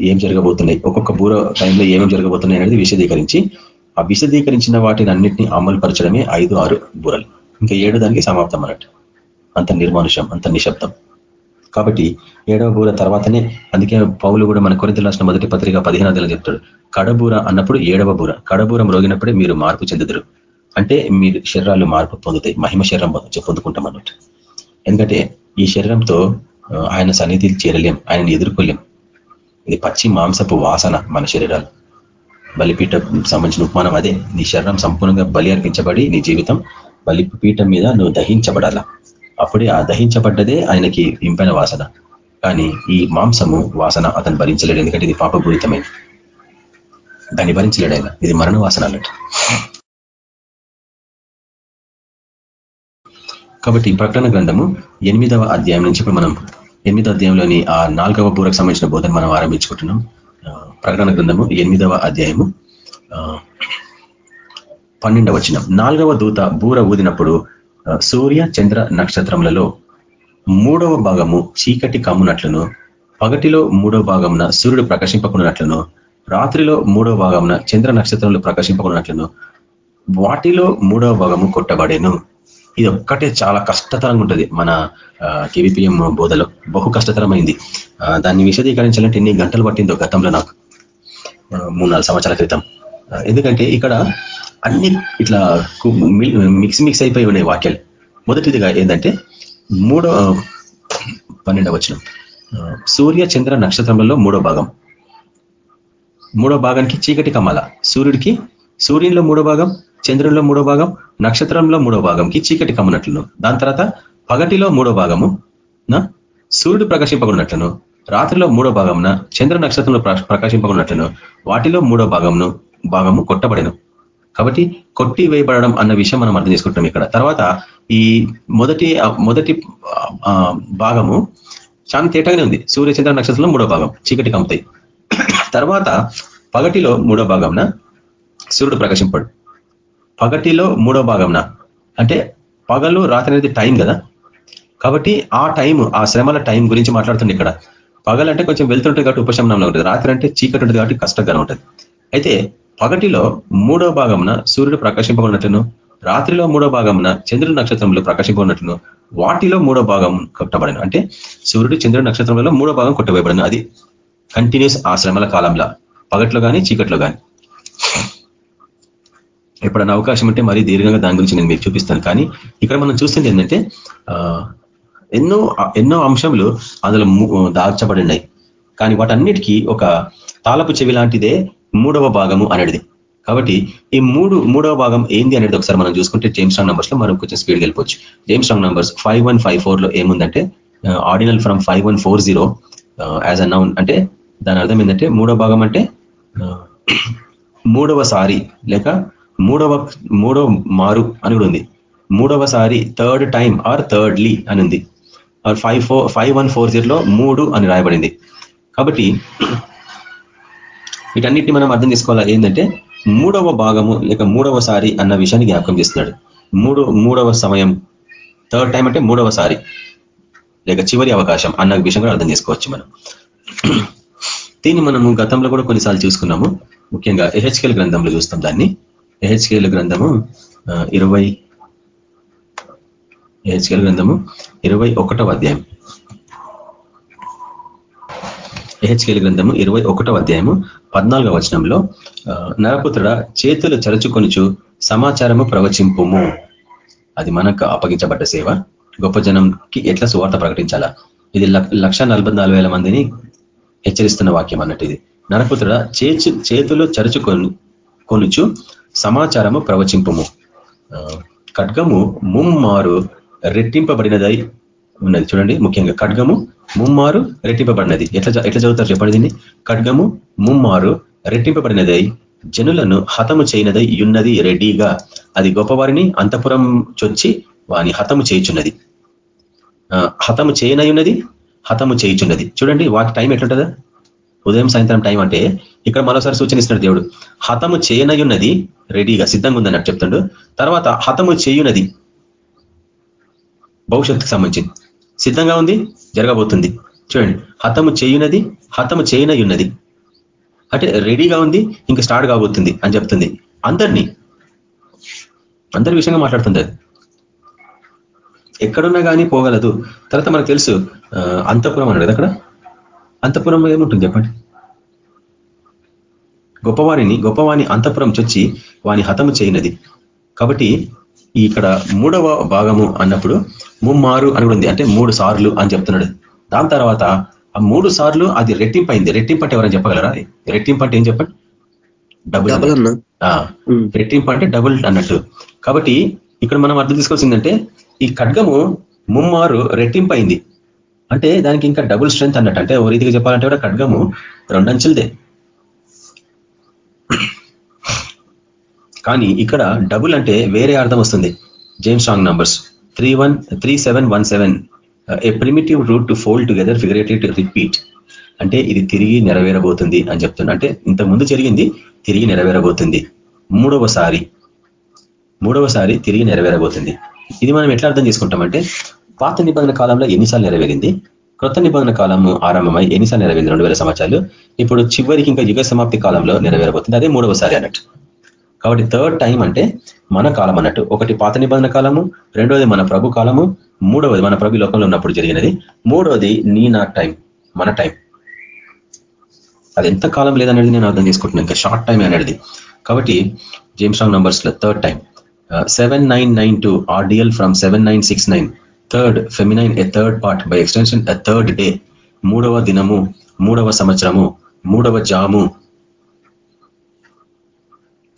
ఏం జరగబోతున్నాయి? ఒక్కొక్క బూర టైంలో ఏమేమి జరగబోతున్నాయి అనేది విశదీకరించి ఆ విశదీకరించిన వాటిని అన్నింటినీ అమలు పరచడమే ఐదు ఆరు బూరలు. ఇంకా ఏడు దానికి సమాప్తం అన్నట్టు. అంత నిర్మానుషం అంత నిశ్శబ్దం. కాబట్టి ఏడవ బూర తర్వాతనే అందుకే పౌలు కూడా మన కొరిత రాసిన మొదటి పత్రిక పదిహేను చెప్తాడు. కడబూర అన్నప్పుడు ఏడవ బూర. కడబూరం రోగినప్పుడే మీరు మార్పు చెందుదురు. అంటే మీరు శరీరాలు మార్పు పొందుతాయి. మహిమ శరీరం పొందుకుంటాం అన్నట్టు. ఎందుకంటే ఈ శరీరంతో ఆయన సన్నిధికి చేరలేం ఆయనని ఎదుర్కోలేం. ఇది పచ్చి మాంసపు వాసన మన శరీరాలు. బలిపీఠ సంబంధించిన ఉపమానం అదే. నీ శరీరం సంపూర్ణంగా బలి అర్పించబడి నీ జీవితం బలిపీఠం మీద నువ్వు దహించబడాల? అప్పుడే ఆ దహించబడ్డదే ఆయనకి ఇంపైన వాసన. కానీ ఈ మాంసము వాసన అతను భరించలేడు. ఎందుకంటే ఇది పాపపూరితమైంది దాన్ని భరించలేడు ఆయన. ఇది మరణ వాసన అన్నట్టు. కాబట్టి ప్రకటన గ్రంథము ఎనిమిదవ అధ్యాయం నుంచి ఇప్పుడు మనం ఎనిమిదవ అధ్యాయంలోని ఆ నాలుగవ బూరకు సంబంధించిన బోధన మనం ఆరంభించుకుంటున్నాం. ప్రకటన గ్రంథము ఎనిమిదవ అధ్యాయము పన్నెండవ వచ్చిన నాలుగవ దూత బూర ఊదినప్పుడు సూర్య చంద్ర నక్షత్రములలో మూడవ భాగము చీకటి కమ్మునట్లును పగటిలో మూడవ భాగమున సూర్యుడు ప్రకాశింపకున్నట్లును రాత్రిలో మూడవ భాగమున చంద్ర నక్షత్రములు ప్రకాశింపకున్నట్లును వాటిలో మూడవ భాగము కొట్టబడేను. ఇది ఒక్కటే చాలా కష్టతరంగా ఉంటుంది. మన కేవీపీఎం బోధలో బహు కష్టతరమైంది. దాన్ని విశదీకరించాలంటే ఎన్ని గంటలు పట్టిందో గతంలో నాకు మూడు నాలుగు సంవత్సరాల క్రితం. ఎందుకంటే ఇక్కడ అన్ని ఇట్లా మిక్స్ మిక్స్ అయిపోయి ఉన్నాయి వాక్యాలు. మొదటిదిగా ఏంటంటే మూడో పన్నెండవ వచనం. సూర్య చంద్ర నక్షత్రములలో మూడో భాగం. మూడో భాగానికి చీకటి కమాల. సూర్యుడికి సూర్యునిలో మూడో భాగం చంద్రుల్లో మూడో భాగం నక్షత్రంలో మూడో భాగంకి చీకటి కమ్మునట్లును. దాని తర్వాత పగటిలో మూడో భాగము సూర్యుడు ప్రకాశింపకున్నట్లును రాత్రిలో మూడో భాగంన చంద్ర నక్షత్రంలో ప్రకాశింపకున్నట్లును వాటిలో మూడో భాగంను భాగము కొట్టబడను. కాబట్టి కొట్టి వేయబడడం అన్న విషయం మనం అర్థం చేసుకుంటాం ఇక్కడ. తర్వాత ఈ మొదటి మొదటి భాగము చాలా తేటగానే ఉంది. సూర్య చంద్ర నక్షత్రంలో మూడో భాగం చీకటి కమ్ముతాయి. తర్వాత పగటిలో మూడో భాగంన సూర్యుడు ప్రకాశింపడు పగటిలో మూడో భాగంన? అంటే పగలు రాత్రి అనేది టైం కదా? కాబట్టి ఆ టైం ఆ శ్రమల టైం గురించి మాట్లాడుతుంది ఇక్కడ. పగలంటే కొంచెం వెళ్తుంటుంది కాబట్టి ఉపశమనంలో ఉంటుంది. రాత్రి అంటే చీకటి ఉంటుంది కాబట్టి కష్టంగా ఉంటుంది. అయితే పగటిలో మూడో భాగంన సూర్యుడు ప్రకాశింపబడినట్లును రాత్రిలో మూడో భాగంన చంద్రుడు నక్షత్రంలో ప్రకాశింపబడినట్లును వాటిలో మూడో భాగం కొట్టబడను అంటే సూర్యుడు చంద్రుడు నక్షత్రంలో మూడో భాగం కొట్టబోయబడను అది కంటిన్యూస్ ఆ శ్రమల కాలంలో. పగట్లో కానీ చీకట్లో కానీ ఎప్పుడన్నా అవకాశం ఉంటే మరీ దీర్ఘంగా దాని గురించి నేను మీకు చూపిస్తాను. కానీ ఇక్కడ మనం చూస్తుంది ఏంటంటే ఎన్నో ఎన్నో అంశంలు అందులో దాచబడి ఉన్నాయి. కానీ వాటన్నిటికీ ఒక తాలపు చెవి లాంటిదే మూడవ భాగము అనేది కాబట్టి ఈ మూడు మూడవ భాగం ఏంది అనేది ఒకసారి మనం చూసుకుంటే జేమ్స్ రాంగ్ నంబర్స్లో మనం కొంచెం స్పీడ్ వెళ్ళిపోవచ్చు. James Strong numbers five one five ఫోర్లో ఏముందంటే ordinal from five one four zero as a noun అంటే దాని అర్థం ఏంటంటే మూడవ భాగం అంటే మూడవ సారి లేక మూడవ మూడవ మారు అని కూడా ఉంది. మూడవసారి థర్డ్ టైం ఆర్ థర్డ్లీ అని ఉంది. Or five four five one four జీరోలో మూడు అని రాయబడింది. కాబట్టి వీటన్నిటిని మనం అర్థం చేసుకోవాలి? ఏంటంటే మూడవ భాగము లేక మూడవసారి అన్న విషయాన్ని జ్ఞాపకం చేస్తున్నాడు. మూడు మూడవ సమయం థర్డ్ టైం అంటే మూడవసారి లేక చివరి అవకాశం అన్న విషయం కూడా అర్థం చేసుకోవచ్చు మనం. దీన్ని మనము గతంలో కూడా కొన్నిసార్లు చూసుకున్నాము. ముఖ్యంగా ఎహెచ్కెల్ గ్రంథంలో చూస్తాం దాన్ని. ఎహెచ్కేలు గ్రంథము ఇరవై ఎహెచ్కేలు గ్రంథము ఇరవై ఒకటవ అధ్యాయం. ఎహెచ్కేలు గ్రంథము ఇరవై ఒకటవ అధ్యాయము పద్నాలుగవ వచనంలో నరపుత్రుడ చేతులు చరుచుకొనుచు సమాచారము ప్రవచింపుము. అది మనకు అప్పగించబడ్డ సేవ. గొప్ప జనంకి ఎట్లా సువార్త ప్రకటించాలా? ఇది లక్ష మందిని హెచ్చరిస్తున్న వాక్యం అన్నట్టు ఇది. నరపుత్రుడ చేతులు చరుచుకొని కొనుచు సమాచారము ప్రవచింపము. ఖడ్గము ముమ్మారు రెట్టింపబడినదై ఉన్నది. చూడండి ముఖ్యంగా ఖడ్గము ముమ్మారు రెట్టింపబడినది. ఎట్లా ఎట్లా చదువుతారు చెప్పండి దీన్ని? ఖడ్గము ముమ్మారు రెట్టింపబడినదై జనులను హతము చేయనదై ఉన్నది రెడీగా అది గొప్పవారిని అంతపురం చొచ్చి వాని హతము చేయుచున్నది. హతము చేయనయున్నది హతము చేయుచున్నది. చూడండి వాటి టైం ఎట్లుంటుందా? ఉదయం సాయంత్రం టైం అంటే ఇక్కడ మరోసారి సూచనిస్తున్నాడు దేవుడు. హతము చేయనయున్నది రెడీగా సిద్ధంగా ఉందన్నట్టు చెప్తుండు. తర్వాత హతము చేయునది భవిష్యత్తుకు సంబంధించింది. సిద్ధంగా ఉంది జరగబోతుంది. చూడండి హతము చేయునది హతము చేయనయున్నది. అంటే రెడీగా ఉంది ఇంకా స్టార్ట్ కాబోతుంది అని చెప్తుంది. అందరినీ అందరి విషయంగా మాట్లాడుతుంది ఎక్కడున్నా కానీ పోగలదు. తర్వాత మనకు తెలుసు అంతపురం అన్నాడు అక్కడ? అంతపురం ఏముంటుంది చెప్పండి? గొప్పవారిని గొప్పవాణి అంతపురం చొచ్చి వాని హతము చేయనది. కాబట్టి ఇక్కడ మూడవ భాగము అన్నప్పుడు ముమ్మారు అని ఉంది. అంటే మూడు సార్లు అని చెప్తున్నాడు. దాని తర్వాత ఆ మూడు సార్లు అది రెట్టింపు అయింది రెట్టింపు అంటే ఎవరైనా చెప్పగలరా? రెట్టింపు అంటే ఏం చెప్పండి? డబుల్ రెట్టింపు అంటే డబుల్ అన్నట్టు. కాబట్టి ఇక్కడ మనం అర్థం తీసుకోవాల్సిందంటే ఈ ఖడ్గము ముమ్మారు రెట్టింపు అయింది అంటే దానికి ఇంకా డబుల్ స్ట్రెంత్ అన్నట్టు. అంటే ఓ రీతిగా చెప్పాలంటే కూడా ఖడ్గము రెండంచులదే. కానీ ఇక్కడ డబుల్ అంటే వేరే అర్థం వస్తుంది. James Strong numbers three one three seven one seven a primitive root to fold together figurative to repeat అంటే ఇది తిరిగి నెరవేరబోతుంది అని చెప్తున్నా. అంటే ఇంత ముందు జరిగింది తిరిగి నెరవేరబోతుంది. మూడవసారి మూడవసారి తిరిగి నెరవేరబోతుంది. ఇది మనం ఎట్లా అర్థం చేసుకుంటామంటే పాత నిబంధన కాలంలో ఎన్నిసార్లు నెరవేరింది? కొత్త నిబంధన కాలము ఆరంభమై ఎన్నిసార్లు నెరవేరింది? రెండు వేల సంవత్సరాలు. ఇప్పుడు చివరికి ఇంకా యుగ సమాప్తి కాలంలో నెరవేరబోతుంది. అదే మూడవసారి అన్నట్టు. కాబట్టి థర్డ్ టైం అంటే మన కాలం అన్నట్టు. ఒకటి పాత నిబంధన కాలము రెండవది మన ప్రభు కాలము మూడవది మన ప్రభు లోకంలో ఉన్నప్పుడు జరిగినది. మూడవది నీ నా టైం మన టైం అది ఎంత కాలం లేదనేది నేను అర్థం చేసుకుంటున్నాను ఇంకా షార్ట్ టైం అనేది కాబట్టి James Strong నంబర్స్లో third time seven nine nine two ordinal from seven nine six nine third feminine a third part by extension a third day మూడవ దినము మూడవ సంవత్సరము మూడవ జాము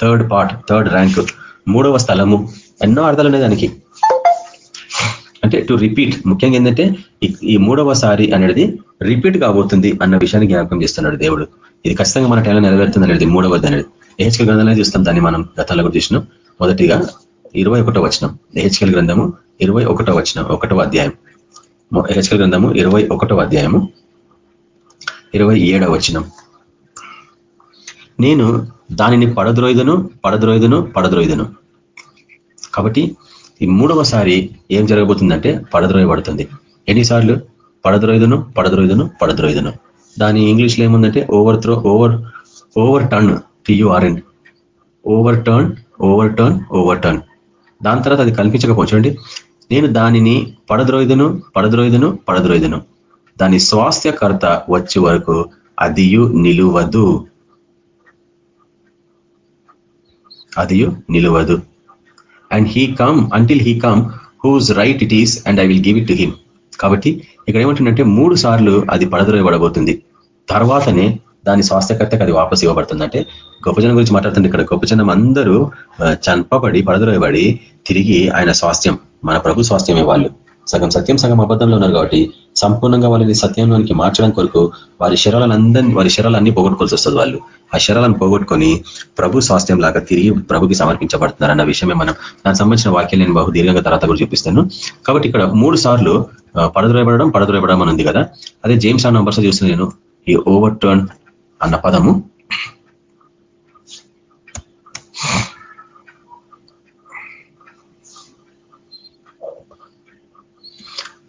థర్డ్ పార్ట్ థర్డ్ ర్యాంక్ మూడవ స్థలము. ఎన్నో అర్థాలు ఉన్నాయి దానికి. అంటే టు రిపీట్ ముఖ్యంగా ఏంటంటే ఈ మూడవసారి అనేది రిపీట్ కాబోతుంది అన్న విషయాన్ని జ్ఞాపకం చేస్తున్నాడు దేవుడు. ఇది ఖచ్చితంగా మన టైంలో నెరవేరుతుంది అనేది మూడవది అనేది. ఏహెచ్కల్ గ్రంథంలో చూస్తాం దాన్ని మనం గతంలో కూడా చూసినాం. మొదటిగా ఇరవై ఒకటో వచనం. ఏహెచ్కల్ గ్రంథము ఇరవై ఒకటో వచనం ఒకటో అధ్యాయం. ఏహెచ్కల్ గ్రంథము ఇరవై ఒకటో అధ్యాయము. ఇరవై ఏడవ వచనం. నేను దానిని పడద్రోయిదను పడద్రోయిదను పడద్రోయిదను. కాబట్టి ఈ మూడవసారి ఏం జరగబోతుందంటే పడద్రోయబడుతుంది. ఎన్నిసార్లు? పడద్రోయిదను పడద్రోయిదను పడద్రోయిదను. దాని ఇంగ్లీష్లో ఏముందంటే overthrow over overturn T U R N overturn overturn overturn దాని తర్వాత అది కనిపించకపోవచ్చండి నేను దానిని పడద్రోయిదను పడద్రోయిదను పడద్రోయిదను. దాని స్వాస్థ్యకర్త వచ్చే వరకు అదియు నిలువదు. అదియు నిలువదు. And he come until he come whose right it is and I will give it to him కాబట్టి ఇక్కడ ఏమంటుందంటే మూడు సార్లు అది పడదొరయబడబోతుంది. తర్వాతనే దాని స్వాస్థ్యకర్తకు అది వాపసు ఇవ్వబడుతుంది అంటే గొప్ప జనం గురించి మాట్లాడుతుంది ఇక్కడ గొప్ప జనం అందరూ చంపబడి పడదొరయబడి తిరిగి ఆయన స్వాస్థ్యం మన ప్రభు స్వాస్థ్యమే వాళ్ళు సగం సత్యం సగం అబద్ధంలో ఉన్నారు కాబట్టి సంపూర్ణంగా వాళ్ళని సత్యంలోనికి మార్చడం కొరకు వారి శరాలందరినీ వారి శరాలన్నీ పోగొట్టుకోవాల్సి వస్తుంది వాళ్ళు. ఆ శరాలను పోగొట్టుకొని ప్రభు స్వాస్థ్యం లాగా తిరిగి ప్రభుకి సమర్పించబడుతున్నారు అన్న విషయమే మనం దానికి సంబంధించిన వాక్యాలు నేను బహు దీర్ఘంగా తర్వాత కూడా చూపిస్తాను. కాబట్టి ఇక్కడ మూడు సార్లు పడద్రోయబడడం పడద్రోయబడడం అని ఉంది కదా. అదే జేమ్స్ ఆ నంబర్స్ చూస్తున్నాను నేను ఈ ఓవర్ టర్న్ అన్న పదము.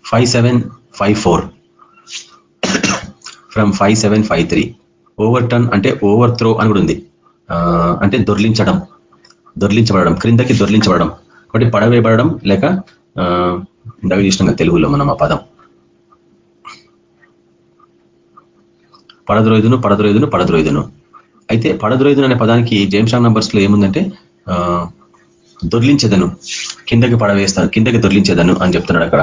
Five seven five four from five seven five three overturn అంటే ఓవర్ త్రో అని కూడా ఉంది. అంటే దొర్లించడం. దొర్లించబడడం. క్రిందకి దొర్లించబడడం. ఒకటి పడవేయబడడం లేక ఇందాక చూసినాం తెలుగులో మనం ఆ పదం. పడద్రోయిదును పడద్రోయిదును పడద్రోయిదును. అయితే పడద్రోయిదును అనే పదానికి జేమ్షాంగ్ నంబర్స్లో ఏముందంటే దొర్లించదను. కిందకి పడవేస్తాను కిందకి దొర్లించేదను అని చెప్తున్నాడు అక్కడ.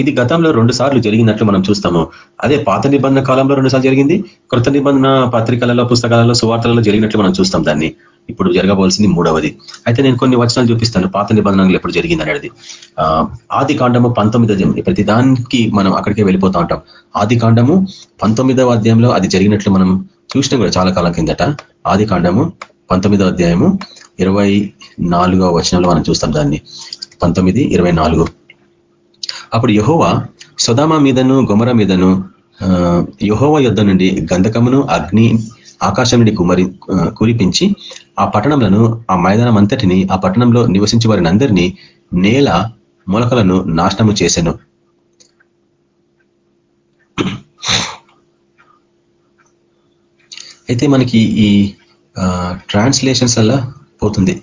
ఇది గతంలో రెండు సార్లు జరిగినట్లు మనం చూస్తాము. అదే పాత నిబంధన కాలంలో రెండు సార్లు జరిగింది కృత నిబంధన పత్రికలలో పుస్తకాలలో సువార్తలలో జరిగినట్లు మనం చూస్తాం దాన్ని. ఇప్పుడు జరగవలసింది మూడవది. అయితే నేను కొన్ని వచనాలు చూపిస్తాను. పాత నిబంధనలు ఎప్పుడు జరిగింది అనేది. ఆది కాండము పంతొమ్మిదవ ప్రతి దానికి మనం అక్కడికే వెళ్ళిపోతా ఉంటాం. ఆది కాండము పంతొమ్మిదవ అధ్యాయంలో అది జరిగినట్లు మనం చూసినాం కూడా చాలా కాలం కిందట. ఆది కాండము పంతొమ్మిదవ అధ్యాయము ఇరవై నాలుగవ వచనంలో మనం చూస్తాం దాన్ని. పంతొమ్మిది ఇరవై నాలుగు. అప్పుడు యహోవ సుధామ మీదను గుమర మీదను యహోవ యుద్ధ నుండి గంధకమును అగ్ని ఆకాశం నుండి కుమరి కురిపించి ఆ పట్టణంలను ఆ మైదానం అంతటిని ఆ పట్టణంలో నివసించే వారిని అందరినీ నేల మొలకలను నాశనము చేశాను అయితే మనకి ఈ ట్రాన్స్లేషన్స్ అలా పోతుంది.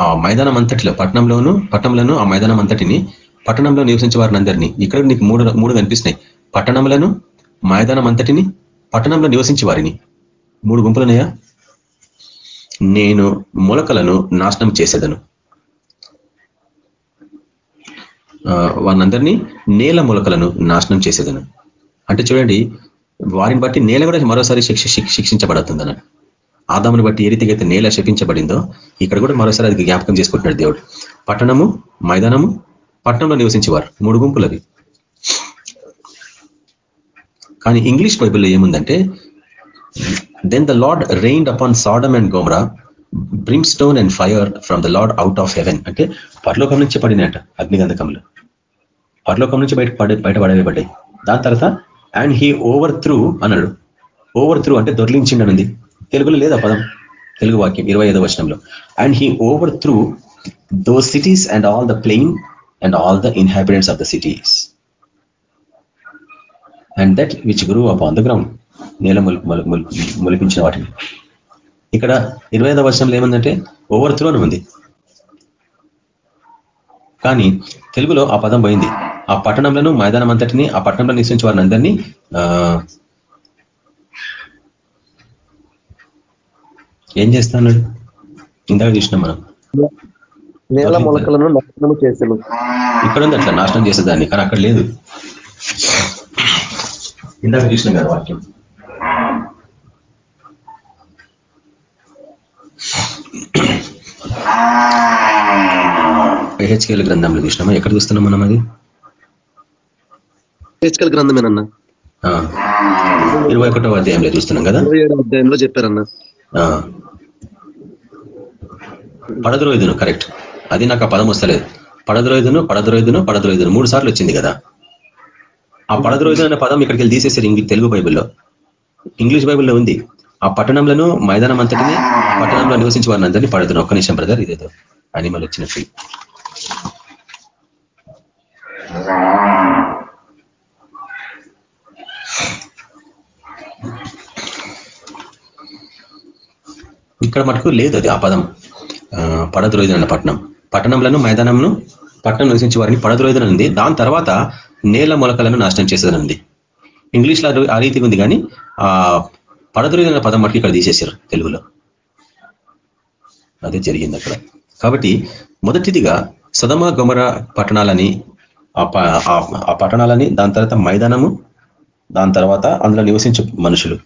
ఆ మైదానం అంతటిలో పట్టణంలోను పట్టణంలోను ఆ మైదానం అంతటిని పట్టణంలో నివసించే వారిని అందరినీ ఇక్కడ నీకు మూడు మూడు కనిపిస్తున్నాయి. పట్టణములను మైదానం అంతటిని పట్టణంలో నివసించే వారిని మూడు గుంపులున్నాయా? నేను మొలకలను నాశనం చేసేదను. వారినందరినీ నేల మొలకలను నాశనం చేసేదను. అంటే చూడండి వారిని బట్టి నేల కూడా మరోసారి శిక్ష శిక్షించబడుతుందన్న ఆదాముని బట్టి ఏ రీతిగా అయితే నేల శపించబడిందో ఇక్కడ కూడా మరోసారి అది జ్ఞాపకం చేసుకుంటున్నాడు దేవుడు. పట్టణము మైదానము పట్టణంలో నివసించేవారు. మూడు గుంపులవి. కానీ ఇంగ్లీష్ బైబిల్లో ఏముందంటే then the Lord rained upon Sodom and Gomorrah brimstone and fire from the Lord out of heaven అంటే పరలోకం నుంచి పడినాయట అగ్నిగంధకంలో పరలోకం నుంచి బయట పడే బయట పడవేయబడ్డాయి దాని తర్వాత అండ్ హీ ఓవర్ త్రూ అన్నాడు. ఓవర్ త్రూ అంటే దొర్లించిండనుంది. తెలుగులో లేదా పదం? తెలుగు వాక్యం ఇరవై ఐదో వచనంలో. And he overthrew those cities and all the plain and all the inhabitants of the cities and that which grew upon the ground నేల మొలిపించిన వాటిని. ఇక్కడ ఇరవై ఐదో వర్షంలో ఏముందంటే ఓవర్ త్రూ అని ఉంది. కానీ తెలుగులో ఆ పదం పోయింది. ఆ పట్టణంలోనూ మైదానం అంతటిని ఆ పట్టణంలో నివసించే వారిని అందరినీ ఏం చేస్తాడు ఇందాక చూసినాం మనం. నేల మొలకలను నాశనం చేసాను. ఇక్కడ ఉంది అట్లా నాశనం చేసేదాన్ని కానీ అక్కడ లేదు. ఇందాక చూసినాం కదా వాక్యం. హెచ్కేఎల్ గ్రంథంలో చూసినామా? ఎక్కడ చూస్తున్నాం మనం అది? హెచ్కల్ గ్రంథమేనన్నా? ఇరవై ఒకటో అధ్యాయంలో చూస్తున్నాం కదా? ఇరవై ఏడో అధ్యాయంలో చెప్పారన్నా. పడద్రోయిదును కరెక్ట్ అది నాకు ఆ పదం వస్తలేదు. పడద్రోయిదును పడద్రోయిదును పడద్రోయిదును మూడు సార్లు వచ్చింది కదా. ఆ పడద్రోయిదు అనే పదం ఇక్కడికి వెళ్ళి తీసేశారు తెలుగు బైబిల్లో. ఇంగ్లీష్ బైబిల్లో ఉంది. ఆ పట్టణంలో మైదానం అంతటిని పట్టణంలో నివసించి వారిని అందరినీ పడదును ఒక్క నిమిషం బ్రదర్ ఇదేదో అనిమల్ వచ్చినట్టు ఇక్కడ మటుకు లేదు అది ఆ పదం. పడద్రోయిదన అన్న పట్టణం పట్టణంలను మైదానంను పట్టణం నివసించే వారిని పడద్రోయిదన ఉంది దాని తర్వాత నేల మొలకలను నాశనం చేసేదనుంది. ఇంగ్లీష్లో ఆ రీతిగా ఉంది కానీ ఆ పడద్రోయిదన పదం మటుకు ఇక్కడ తీసేశారు తెలుగులో. అదే జరిగింది అక్కడ. కాబట్టి మొదటిదిగా సదమ గొమర పట్టణాలని ఆ పట్టణాలని దాని తర్వాత మైదానము దాని తర్వాత అందులో నివసించే మనుషులు.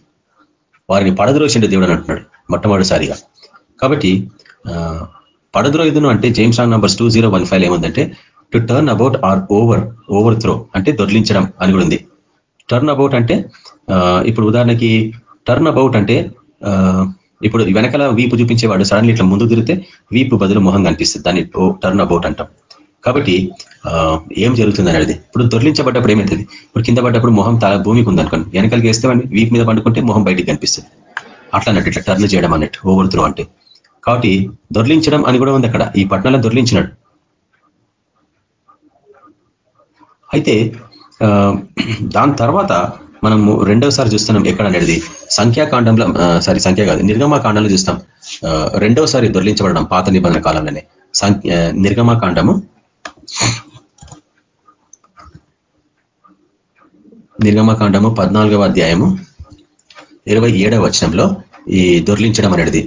వారిని పడద్రోసిండే దేవుడు అని అంటున్నాడు మొట్టమొదటిసారిగా. కాబట్టి పడద్రోయుదును అంటే James Strong numbers two zero one five ఏముందంటే to turn about or over overthrow అంటే దొర్లించడం అని కూడా ఉంది. టర్న్ అబౌట్ అంటే ఇప్పుడు ఉదాహరణకి టర్న్ అబౌట్ అంటే ఇప్పుడు వెనకాల వీపు చూపించేవాడు సడన్లీ ఇట్లా ముందు తిరిగితే వీపు బదులు మొహం కనిపిస్తుంది. దాన్ని టర్న్ అబౌట్ అంటాం. కాబట్టి ఏం జరుగుతుంది అనేది ఇప్పుడు దొర్లించబడ్డప్పుడు ఏమవుతుంది ఇప్పుడు కింద పడ్డప్పుడు మొహం తల భూమికి ఉందనుకోండి. వెనకాలకి వేస్తామని వీక్ మీద పండుకుంటే మొహం బయటికి కనిపిస్తుంది. అట్లా అన్నట్టు ఇట్లా టర్న్ చేయడం అన్నట్టు ఓవర్ త్రో అంటే. కాబట్టి దొర్లించడం అని కూడా ఉంది అక్కడ. ఈ పట్టణంలో దొర్లించినాడు. అయితే దాని తర్వాత మనము రెండవసారి చూస్తున్నాం ఎక్కడ అనేది సంఖ్యాకాండంలో సారీ సంఖ్య కాదు నిర్గమాకాండంలో చూస్తాం. రెండవసారి దొర్లించబడడం పాత నిబంధన కాలంలోనే. సంఖ్య నిర్గమాకాండము నిర్గమకాండము పద్నాలుగవ అధ్యాయము ఇరవై ఏడవ వచనంలో ఈ దొర్లించడం అనేది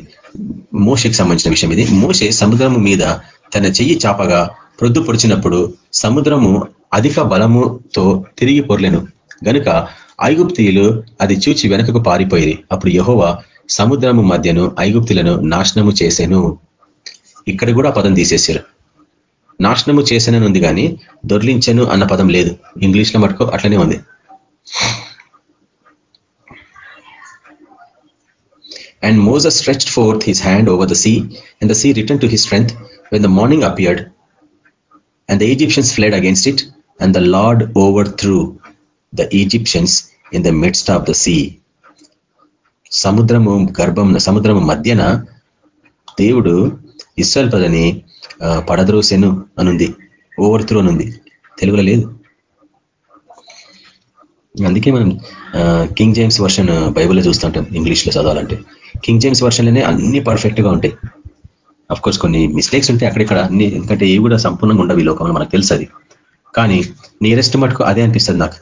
మోషకి సంబంధించిన విషయం ఇది. మోషే సముద్రము మీద తన చెయ్యి చాపగా ప్రొద్దు పొడిచినప్పుడు సముద్రము అధిక బలముతో తిరిగి పొరలేను. గనుక ఐగుప్తీయులు అది చూచి వెనకకు పారిపోయింది అప్పుడు యహోవ సముద్రము మధ్యను ఐగుప్తులను నాశనము చేశాను ఇక్కడ కూడా పదం తీసేసారు నాశనము చేశానని ఉంది కానీ దొర్లించను అన్న పదం లేదు. ఇంగ్లీష్లో మటుకు అట్లనే ఉంది. And Moses stretched forth his hand over the sea, and the sea returned to his strength when the morning appeared. And the Egyptians fled against it, and the Lord overthrew the Egyptians in the midst of the sea. సముద్రము గర్భం సముద్రము మధ్యన దేవుడు Israel ప్రజని పడద్రోసెను అనుంది ఓవర్త్రూ అనుంది తెలుగులో లేదు అందుకే మనం కింగ్ జేమ్స్ వర్షన్ బైబుల్లో చూస్తుంటాం ఇంగ్లీష్లో చదవాలంటే. కింగ్ జేమ్స్ వర్షన్లోనే అన్ని పర్ఫెక్ట్గా ఉంటాయి. అఫ్ కోర్స్ కొన్ని మిస్టేక్స్ ఉంటాయి అక్కడిక్కడ అన్ని ఎందుకంటే ఏవి కూడా సంపూర్ణంగా ఉండవు ఈ లోకంలో మనకు తెలుసు అది. కానీ నియరెస్ట్ మటుకు అదే అనిపిస్తుంది నాకు.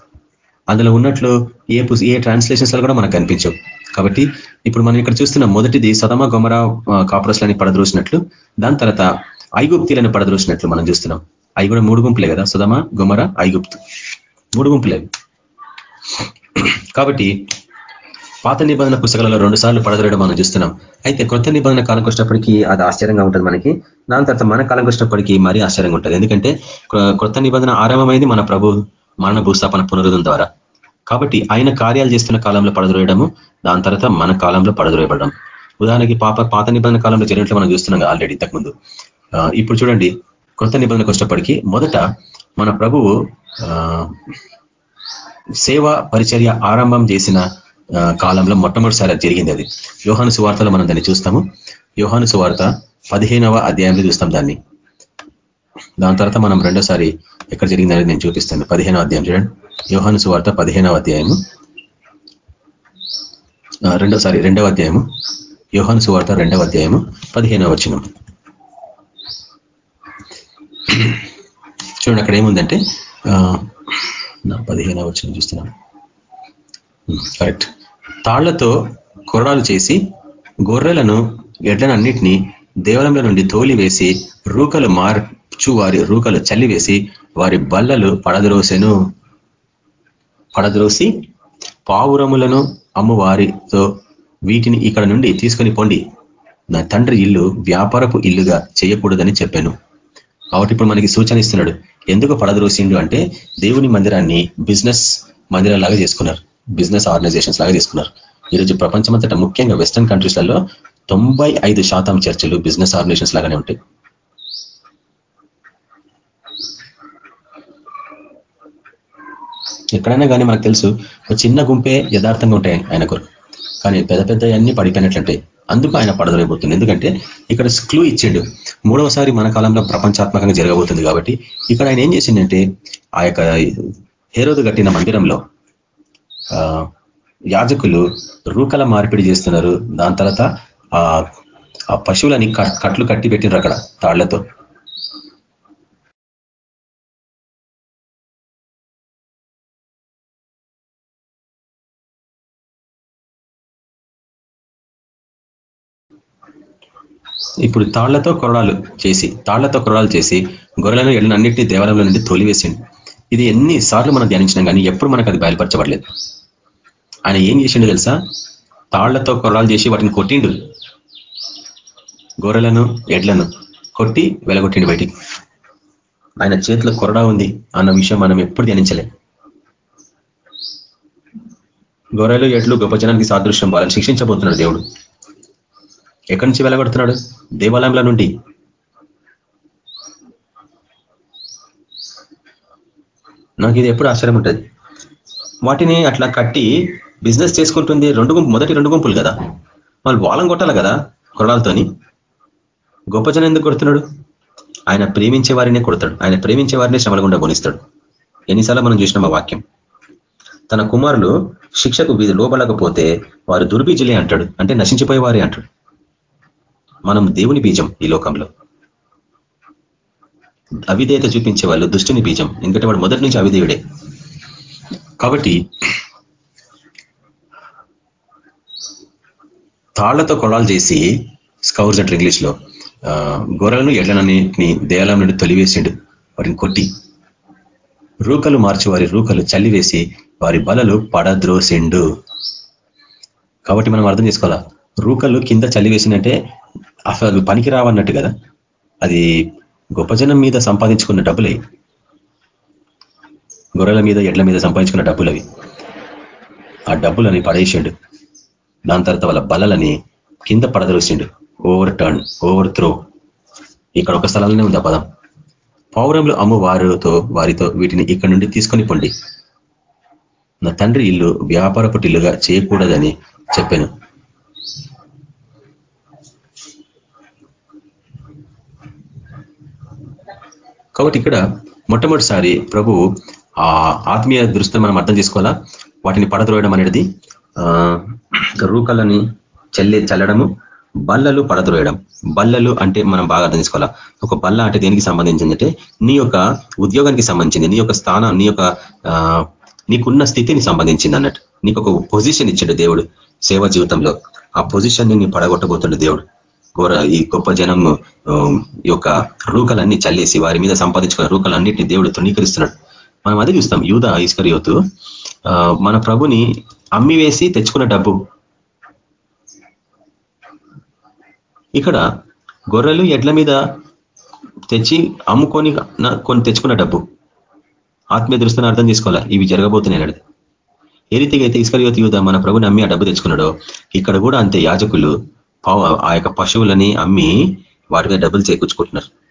అందులో ఉన్నట్లు ఏ ఏ ట్రాన్స్లేషన్స్ కూడా మనకు కనిపించవు. కాబట్టి ఇప్పుడు మనం ఇక్కడ చూస్తున్నాం మొదటిది సదమ గొమరా కాపురస్లని పడద్రోసినట్లు దాని తర్వాత ఐగుప్తిలను పడద్రోసినట్లు మనం చూస్తున్నాం. అవి కూడా మూడు గుంపులే కదా సుధమ గుమర ఐగుప్తు. మూడు గుంపులేవి కాబట్టి పాత నిబంధన పుస్తకాలలో రెండు సార్లు పడదలడం మనం చూస్తున్నాం. అయితే కొత్త నిబంధన కాలంకి వచ్చినప్పటికీ అది ఆశ్చర్యంగా ఉంటుంది మనకి. దాని తర్వాత మన కాలంకి వచ్చినప్పటికీ మరీ ఆశ్చర్యంగా ఉంటుంది. ఎందుకంటే కొత్త నిబంధన ఆరంభమైంది మన ప్రభు మరణ భూస్థాపన పునరుద్ధం ద్వారా. కాబట్టి ఆయన కార్యాలు చేస్తున్న కాలంలో పడదొరేయడము దాని తర్వాత మన కాలంలో పడదొరేయబడడం ఉదాహరణకి పాప పాత నిబంధన కాలంలో జరిగినట్లు మనం చూస్తున్నాం ఆల్రెడీ ఇంతకుముందు. ఇప్పుడు చూడండి కొత్త నిబంధనకు వచ్చినప్పటికీ మొదట మన ప్రభువు సేవ పరిచర్య ఆరంభం చేసిన కాలంలో మొట్టమొదటిసారి జరిగింది అది. యోహాను సువార్తలో మనం దాన్ని చూస్తాము. యోహాను సువార్త పదిహేనవ అధ్యాయంలో చూస్తాం దాన్ని. దాని తర్వాత మనం రెండోసారి ఎక్కడ జరిగిందనేది నేను చూపిస్తాను. పదిహేనవ అధ్యాయం చూడండి. యోహాను సువార్త పదిహేనవ అధ్యాయము. రెండోసారి రెండవ అధ్యాయము. యోహాను సువార్త రెండవ అధ్యాయము పదిహేనవ వచనం. చూడండి అక్కడ ఏముందంటే నా పదిహేనవ వచ్చిన చూస్తున్నాను. కరెక్ట్ తాళ్ళతో కొరడాలు చేసి గొర్రెలను ఎడ్లనన్నిటినీ దేవలంలో నుండి తోలి వేసి రూకలు మార్చు వారి రూకలు చల్లివేసి వారి బల్లలు పడద్రోసెను. పడద్రోసి పావురములను అమ్మువారితో వీటిని ఇక్కడ నుండి తీసుకొని పొండి. నా తండ్రి ఇల్లు వ్యాపారపు ఇల్లుగా చేయకూడదని చెప్పాను. కాబట్టి ఇప్పుడు మనకి సూచన ఇస్తున్నాడు. ఎందుకు పడద్రోసిండు అంటే దేవుని మందిరాన్ని బిజినెస్ మందిరం లాగా చేసుకున్నారు. బిజినెస్ ఆర్గనైజేషన్స్ లాగా చేసుకున్నారు. ఈరోజు ప్రపంచమంతటా ముఖ్యంగా వెస్టర్న్ కంట్రీస్లలో తొంభై ఐదు శాతం చర్చలు బిజినెస్ ఆర్గనైజేషన్స్ లాగానే ఉంటాయి. ఎక్కడైనా కానీ మనకు తెలుసు ఒక చిన్న గుంపే యథార్థంగా ఉంటాయి ఆయన కొరకు. కానీ పెద్ద పెద్ద అన్ని పడిపోయినట్లుంటాయి. అందుకు ఆయన పడదలైపోతుంది. ఎందుకంటే ఇక్కడ క్లూ ఇచ్చిండు. మూడవసారి మన కాలంలో ప్రపంచాత్మకంగా జరగబోతుంది కాబట్టి ఇక్కడ ఆయన ఏం చేసిండంటే ఆ యొక్క హేరోదు కట్టిన మందిరంలో యాజకులు రూకల మార్పిడి చేస్తున్నారు. దాని తర్వాత ఆ పశువులని కట్లు కట్టి పెట్టినారు అక్కడ తాళ్ళతో. ఇప్పుడు తాళ్ళతో కొరడాలు చేసి తాళ్ళతో కొరడాలు చేసి గొర్రెలను ఎళ్ళని అన్నింటినీ దేవాలయంలో నుండి తొలివేసిండు ఇది ఎన్ని సార్లు మనం ధ్యానించినాం కానీ ఎప్పుడు మనకు అది బయలుపరచబడలేదు. ఆయన ఏం చేసిండు తెలుసా? తాళ్ళతో కొరడాలు చేసి వాటిని కొట్టిండు. గొర్రెలను ఎడ్లను కొట్టి వెలగొట్టిండు బయటికి. ఆయన చేతిలో కొరడా ఉంది అన్న విషయం మనం ఎప్పుడు ధ్యానించలే. గొర్రెలు ఎడ్లు గొప్ప జనానికి సాదృశ్యం వాళ్ళని శిక్షించబోతున్నాడు దేవుడు. ఎక్కడి నుంచి వెళ్ళగొడుతున్నాడు దేవాలయంలో నుండి. నాకు ఇది ఎప్పుడు ఆశ్చర్యం ఉంటుంది. వాటిని అట్లా కట్టి బిజినెస్ చేసుకుంటుంది రెండు గుంపు మొదటి రెండు గుంపులు కదా. వాళ్ళు వాళ్ళం కొట్టాలి కదా కొరడాలతోని. గొప్ప జనం ఎందుకు కొడుతున్నాడు? ఆయన ప్రేమించే వారినే కొడతాడు. ఆయన ప్రేమించే వారినే శ్రమల గుండా కొనిస్తాడు. ఎన్నిసార్లు మనం చూసినాం ఆ వాక్యం. తన కుమారులు శిక్షకు వీధి లోపలకపోతే వారు దుర్బీజులే అంటాడు. అంటే నశించిపోయే వారే అంటాడు. మనం దేవుని బీజం ఈ లోకంలో. అవిధేయత చూపించే వాళ్ళు దుష్టుని బీజం. ఎందుకంటే వాడు మొదటి నుంచి అవిధేయుడే. కాబట్టి తాళ్ళతో కొడాలు చేసి స్కౌర్స్ అంటారు ఇంగ్లీష్లో గొర్రెలను ఎడ్లనన్నింటినీ దేయాలం నుండి తొలివేసిండు. వారిని కొట్టి రూకలు మార్చి వారి రూకలు చల్లివేసి వారి బలలు పడద్రోసిండు. కాబట్టి మనం అర్థం చేసుకోవాలా? రూకలు కింద చల్లివేసిందంటే అసలు పనికి రావన్నట్టు కదా? అది గొప్ప జనం మీద సంపాదించుకున్న డబ్బులే. గొర్రెల మీద ఎడ్ల మీద సంపాదించుకున్న డబ్బులు అవి ఆ డబ్బులని పడేసిండు. దాని తర్వాత వాళ్ళ బలలని కింద పడదరోసిండు ఓవర్ టర్న్ ఓవర్ త్రో ఇక్కడ ఒక స్థలంలోనే ఉంది ఆ పదం. పౌరంలో అమ్ము వారితో వారితో వీటిని ఇక్కడ నుండి తీసుకొని పొండి. నా తండ్రి ఇల్లు వ్యాపారపు ఇల్లుగా చేయకూడదని చెప్పాను. కాబట్టి ఇక్కడ మొట్టమొదటిసారి ప్రభు ఆ ఆత్మీయ దృష్టిని మనం అర్థం చేసుకోవాలా? వాటిని పడద్రోయడం అనేది రూకలని చల్లి చల్లడము బల్లలు పడద్రోయడం. బల్లలు అంటే మనం బాగా అర్థం చేసుకోవాలా? ఒక బల్ల అంటే దేనికి సంబంధించిందంటే నీ యొక్క ఉద్యోగానికి సంబంధించింది నీ యొక్క స్థానం నీ యొక్క నీకున్న స్థితిని సంబంధించింది అన్నట్టు. నీకు ఒక పొజిషన్ ఇచ్చాడు దేవుడు సేవ జీవితంలో. ఆ పొజిషన్ని పడగొట్టబోతుండే దేవుడు. ఘోర ఈ గొప్ప జనం యొక్క రూకలన్నీ చల్లేసి వారి మీద సంపాదించుకున్న రూకలన్నింటినీ దేవుడు తృణీకరిస్తున్నాడు. మనం అదే చూస్తాం యూధ ఈశ్వర్యోతు మన ప్రభుని అమ్మి వేసి తెచ్చుకున్న డబ్బు. ఇక్కడ గొర్రెలు ఎడ్ల మీద తెచ్చి అమ్ముకొని కొన్ని తెచ్చుకున్న డబ్బు. ఆత్మీయ దృష్టిని అర్థం చేసుకోవాలా? ఇవి జరగబోతున్నాయి ఏ రీతిగా అయితే ఇస్కరియోతి యూధ మన ప్రభుని అమ్మి ఆ డబ్బు తెచ్చుకున్నాడో ఇక్కడ కూడా అంతే యాజకులు ఆ యొక్క పశువులని అమ్మి వాటి మీద డబ్బులు చేకూర్చుకుంటున్నారు.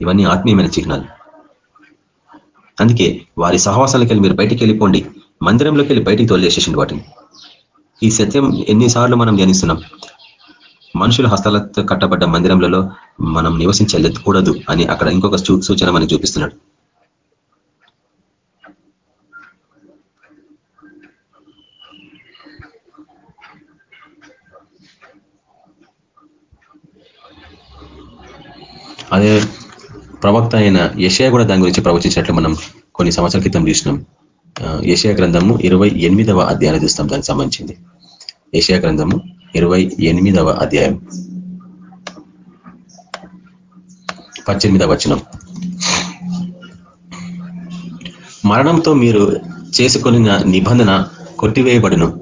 ఇవన్నీ ఆత్మీయమైన చిహ్నాలు. అందుకే వారి సహవాసాలకి వెళ్ళి మీరు బయటికి వెళ్ళిపోండి. మందిరంలోకి వెళ్ళి బయటికి తోలిచేసేసింది వాటిని. ఈ సత్యం ఎన్నిసార్లు మనం ధ్యానిస్తున్నాం. మనుషుల హస్తాలతో కట్టబడ్డ మందిరంలలో మనం నివసించలేకూడదు అని అక్కడ ఇంకొక సూచన మనకి చూపిస్తున్నాడు. అదే ప్రవక్త అయిన యషయా కూడా దాని గురించి ప్రవచించినట్లు మనం కొన్ని సంవత్సరాల క్రితం చూసినాం. యషయా గ్రంథము ఇరవై ఎనిమిదవ అధ్యాయం చూస్తాం దానికి సంబంధించింది. యషయా గ్రంథము ఇరవై ఎనిమిదవ అధ్యాయం. పద్దెనిమిదవ వచనం. మరణంతో మీరు చేసుకుని నిబంధన కొట్టివేయబడును.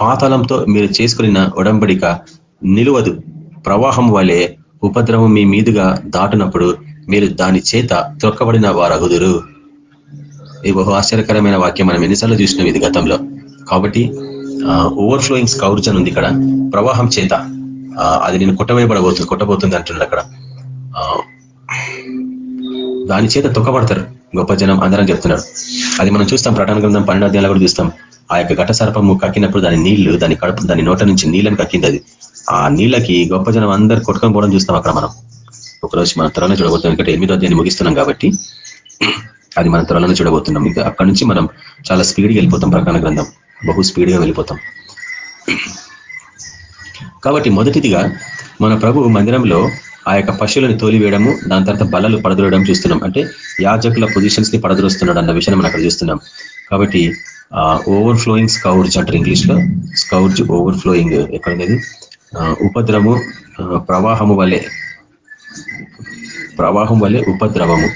పాతాళంతో మీరు చేసుకుని ఒడంబడిక నిలువదు. ప్రవాహం వలె ఉపద్రవం మీ మీదుగా దాటునప్పుడు మీరు దాని చేత త్రొక్కబడిన వారగుదురు. ఈ బహు ఆశ్చర్యకరమైన వాక్యం మనం ఎన్నిసార్లు చూసినాం ఇది గతంలో. కాబట్టి ఓవర్ఫ్లోయింగ్ స్కౌర్జ్ అని ఉంది ఇక్కడ. ప్రవాహం చేత. అది నేను కుట్టవేయబడబోతుంది కుట్టబోతుంది అంటున్నాడు అక్కడ. దాని చేత తొక్కబడతారు గొప్ప జనం అందరం చెప్తున్నారు. అది మనం చూస్తాం ప్రటాన గ్రంథం పన్నెండు అధ్యాయంలో కూడా చూస్తాం. ఆ యొక్క ఘట సర్పము కక్కినప్పుడు దాని నీళ్ళు దాని కడుపు దాని నోట నుంచి నీళ్ళని కక్కింది అది. ఆ నీళ్ళకి గొప్ప జనం అందరు కొట్టుకొని పోవడం చూస్తాం అక్కడ మనం. ఒకరోజు మనం త్వరలో చూడబోతున్నాం. ఎందుకంటే ఎనిమిదో అధ్యాయాన్ని ముగిస్తున్నాం కాబట్టి అది మనం త్వరలో చూడబోతున్నాం. ఇంకా అక్కడ నుంచి మనం చాలా స్పీడ్గా వెళ్ళిపోతాం ప్రకటన గ్రంథం. బహు స్పీడ్గా వెళ్ళిపోతాం. కాబట్టి మొదటిదిగా మన ప్రభు మందిరంలో ఆ యొక్క పశువులను తోలివేయడము దాని తర్వాత బలలు పడదొరడం చూస్తున్నాం. అంటే యాజకుల పొజిషన్స్ని పడదొరుస్తున్నాడు అన్న విషయాన్ని మనం అక్కడ చూస్తున్నాం. కాబట్టి ఓవర్ ఫ్లోయింగ్ స్కౌర్జ్ అంటారు ఇంగ్లీష్లో స్కౌర్జ్ ఓవర్ ఫ్లోయింగ్ ఎక్కడనేది ఉపద్రవము ప్రవాహము వలె. ప్రవాహం వలె ఉపద్రవము.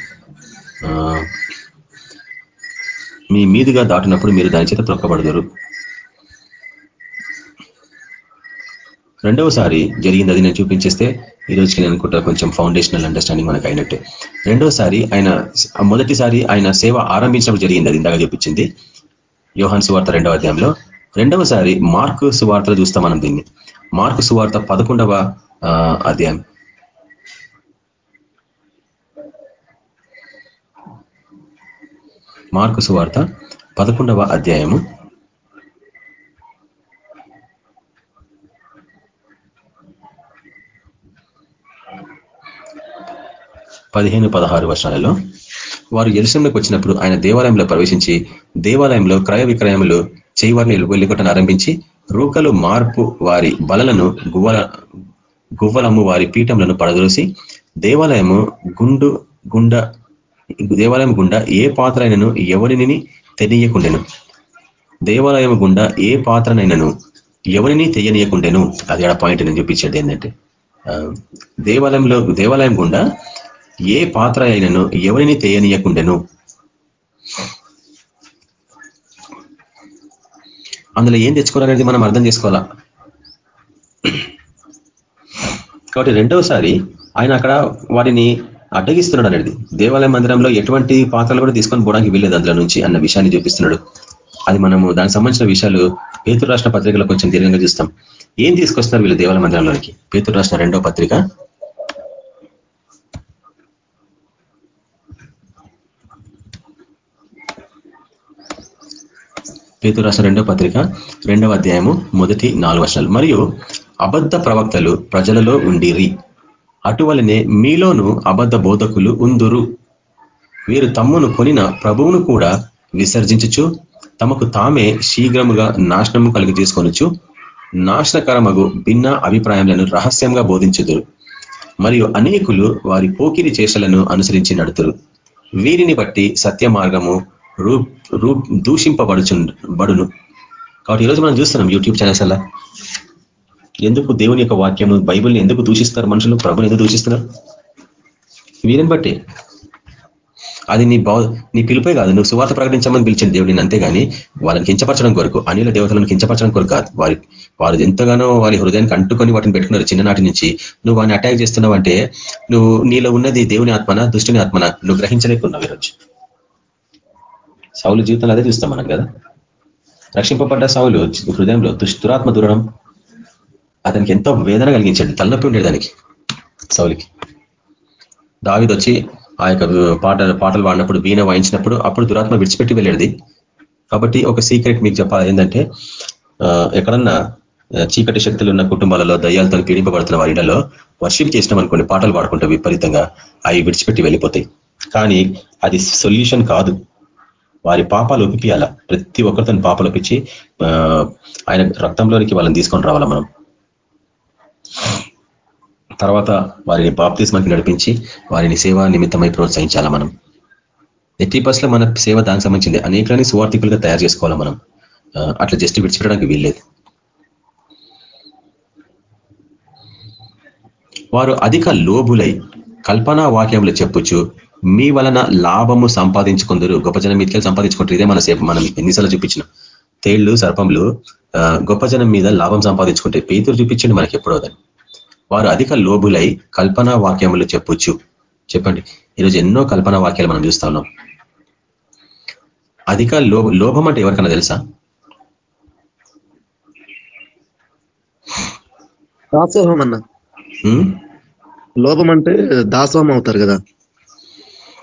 మీ మీదుగా దాటినప్పుడు మీరు దాని చేత తొక్కబడదరు. రెండవసారి జరిగింది అది నేను చూపించేస్తే ఈ నేను అనుకుంటా కొంచెం ఫౌండేషనల్ అండర్స్టాండింగ్ మనకు అయినట్టే రెండోసారి ఆయన మొదటిసారి ఆయన సేవ ఆరంభించినప్పుడు జరిగింది అది ఇందాక చూపించింది. యోహన్ సువార్త రెండవ అధ్యాయంలో. రెండవసారి మార్కు సువార్తలు చూస్తాం మనం దీన్ని. మార్కు సువార్త పదకొండవ అధ్యాయం. మార్కు సువార్త పదకొండవ అధ్యాయము. పదిహేను పదహారు వర్షాలలో వారు ఎరుసంలోకి వచ్చినప్పుడు ఆయన దేవాలయంలో ప్రవేశించి దేవాలయంలో క్రయ విక్రయములు చేయవారిని వెళ్ళికొట్టను ఆరంభించి రూకలు మార్పు వారి బలలను గువ్వల గువ్వలము వారి పీఠంలను పడదోసి దేవాలయము గుండు గుండ దేవాలయం గుండా ఏ పాత్ర అయినను ఎవరిని తెలియకుండెను? దేవాలయం గుండా ఏ పాత్రనైనను ఎవరిని తెలియనీయకుండెను? అది ఆ పాయింట్ నేను చూపించేది ఏంటంటే దేవాలయంలో దేవాలయం గుండా ఏ పాత్ర అయినను ఎవరిని తెలియనీయకుండెను? అందులో ఏం తెచ్చుకోవాలనేది మనం అర్థం చేసుకోవాలా? కాబట్టి రెండవసారి ఆయన అక్కడ వాటిని అడ్డగిస్తున్నాడు అనేది. దేవాలయ మందిరంలో ఎటువంటి పాత్రలు కూడా తీసుకొని పోవడానికి వెళ్ళలేదు అందులో నుంచి అన్న విషయాన్ని చూపిస్తున్నాడు. అది మనము దానికి సంబంధించిన విషయాలు పేతురు రాష్ట్ర పత్రికలో కొంచెం దీర్ఘంగా చూస్తాం. ఏం తీసుకొస్తున్నారు వీళ్ళు దేవాలయ మందిరంలోనికి? పేతురు రాష్ట్ర రెండో పత్రిక పేతు రాసిన రెండో పత్రిక రెండవ అధ్యాయము మొదటి నాలుగు వర్షాలు మరియు అబద్ధ ప్రవక్తలు ప్రజలలో ఉండిరి. అటువలనే మీలోను అబద్ధ బోధకులు ఉందురు. వీరు తమ్మును కొనిన ప్రభువును కూడా విసర్జించుచు తమకు తామే శీఘ్రముగా నాశనము కలిగి తీసుకొనొచ్చు నాశనకరమగు భిన్న అభిప్రాయములను రహస్యంగా బోధించుదురు. మరియు అనేకులు వారి పోకిరి చేషలను అనుసరించి నడుతురు. వీరిని బట్టి సత్య మార్గము రూప్ దూషింపబడుచు బడును కాబట్టి ఈరోజు మనం చూస్తున్నాం యూట్యూబ్ ఛానల్స్ అలా. ఎందుకు దేవుని యొక్క వాక్యము బైబుల్ని ఎందుకు దూషిస్తారు మనుషులు ప్రభుని ఎందుకు దూషిస్తున్నారు? వీరిని బట్టి. అది నీ బా నీ పిలిపే కాదు. నువ్వు సువార్త ప్రకటించమని పిలిచిన దేవుడిని అంతేగాని వాళ్ళని కించపరచడం కొరకు అనిల దేవతలను కించపరచడం కొరకు కాదు. వారి వారు ఎంతగానో వారి హృదయానికి అంటుకొని వాటిని పెట్టుకున్నారు. చిన్ననాటి నుంచి నువ్వు వాడిని అటాక్ చేస్తున్నావు అంటే నువ్వు నీలో ఉన్నది దేవుని ఆత్మన దుష్టుని ఆత్మన నువ్వు గ్రహించలేకున్నావు ఈరోజు. సౌలు జీవితంలో అదే చూస్తాం మనం కదా? రక్షింపబడ్డ సౌలు హృదయంలో దుష్టురాత్మ దూరణం అతనికి ఎంతో వేదన కలిగించండి తలనొప్పి ఉండేది దానికి సౌలికి. దావిదొచ్చి ఆ యొక్క పాట పాటలు పాడినప్పుడు వీణ వాయించినప్పుడు అప్పుడు దురాత్మ విడిచిపెట్టి వెళ్ళేది. కాబట్టి ఒక సీక్రెట్ మీకు చెప్పాలి ఏంటంటే ఎక్కడన్నా చీకటి శక్తులు ఉన్న కుటుంబాలలో దయ్యాలతో పీడింపబడుతున్న వారిలో వర్షిప్ చేసినాం అనుకోండి పాటలు పాడుకుంటే విపరీతంగా అవి విడిచిపెట్టి వెళ్ళిపోతాయి. కానీ అది సొల్యూషన్ కాదు. వారి పాపాలు ఒప్పిపియాల ప్రతి ఒక్కరితో పాపాలు ఒప్పించి ఆయన రక్తంలోనికి వాళ్ళని తీసుకొని రావాలా మనం? తర్వాత వారిని బాప్తిస్మాకి నడిపించి వారిని సేవా నిమిత్తమై ప్రోత్సహించాలా మనం? ఎట్టి లో మన సేవ దానికి సంబంధించింది. అనేకలని సువార్థికులుగా తయారు చేసుకోవాలా మనం? అట్లా జస్ట్ విడిచిపెట్టడానికి వీల్లేదు. వారు అధిక లోబులై కల్పనా వాక్యములు చెప్పొచ్చు మీ వలన లాభము సంపాదించుకుందరు గొప్ప జనం మీదకి సంపాదించుకుంటారు. ఇదే మన సేపు మనం ఎన్నిసార్లు చూపించిన. తేళ్ళు సర్పంలు గొప్ప జనం మీద లాభం సంపాదించుకుంటే పేతురు చూపించండి మనకి ఎప్పుడోదని వారు అధిక లోబులై కల్పనా వాక్యములు చెప్పొచ్చు చెప్పండి. ఈరోజు ఎన్నో కల్పనా వాక్యాలు మనం చూస్తా ఉన్నాం. అధిక లోభం అంటే ఎవరికైనా తెలుసా? దాసోహం అన్న. లోభం అంటే దాసోహం అవుతారు కదా.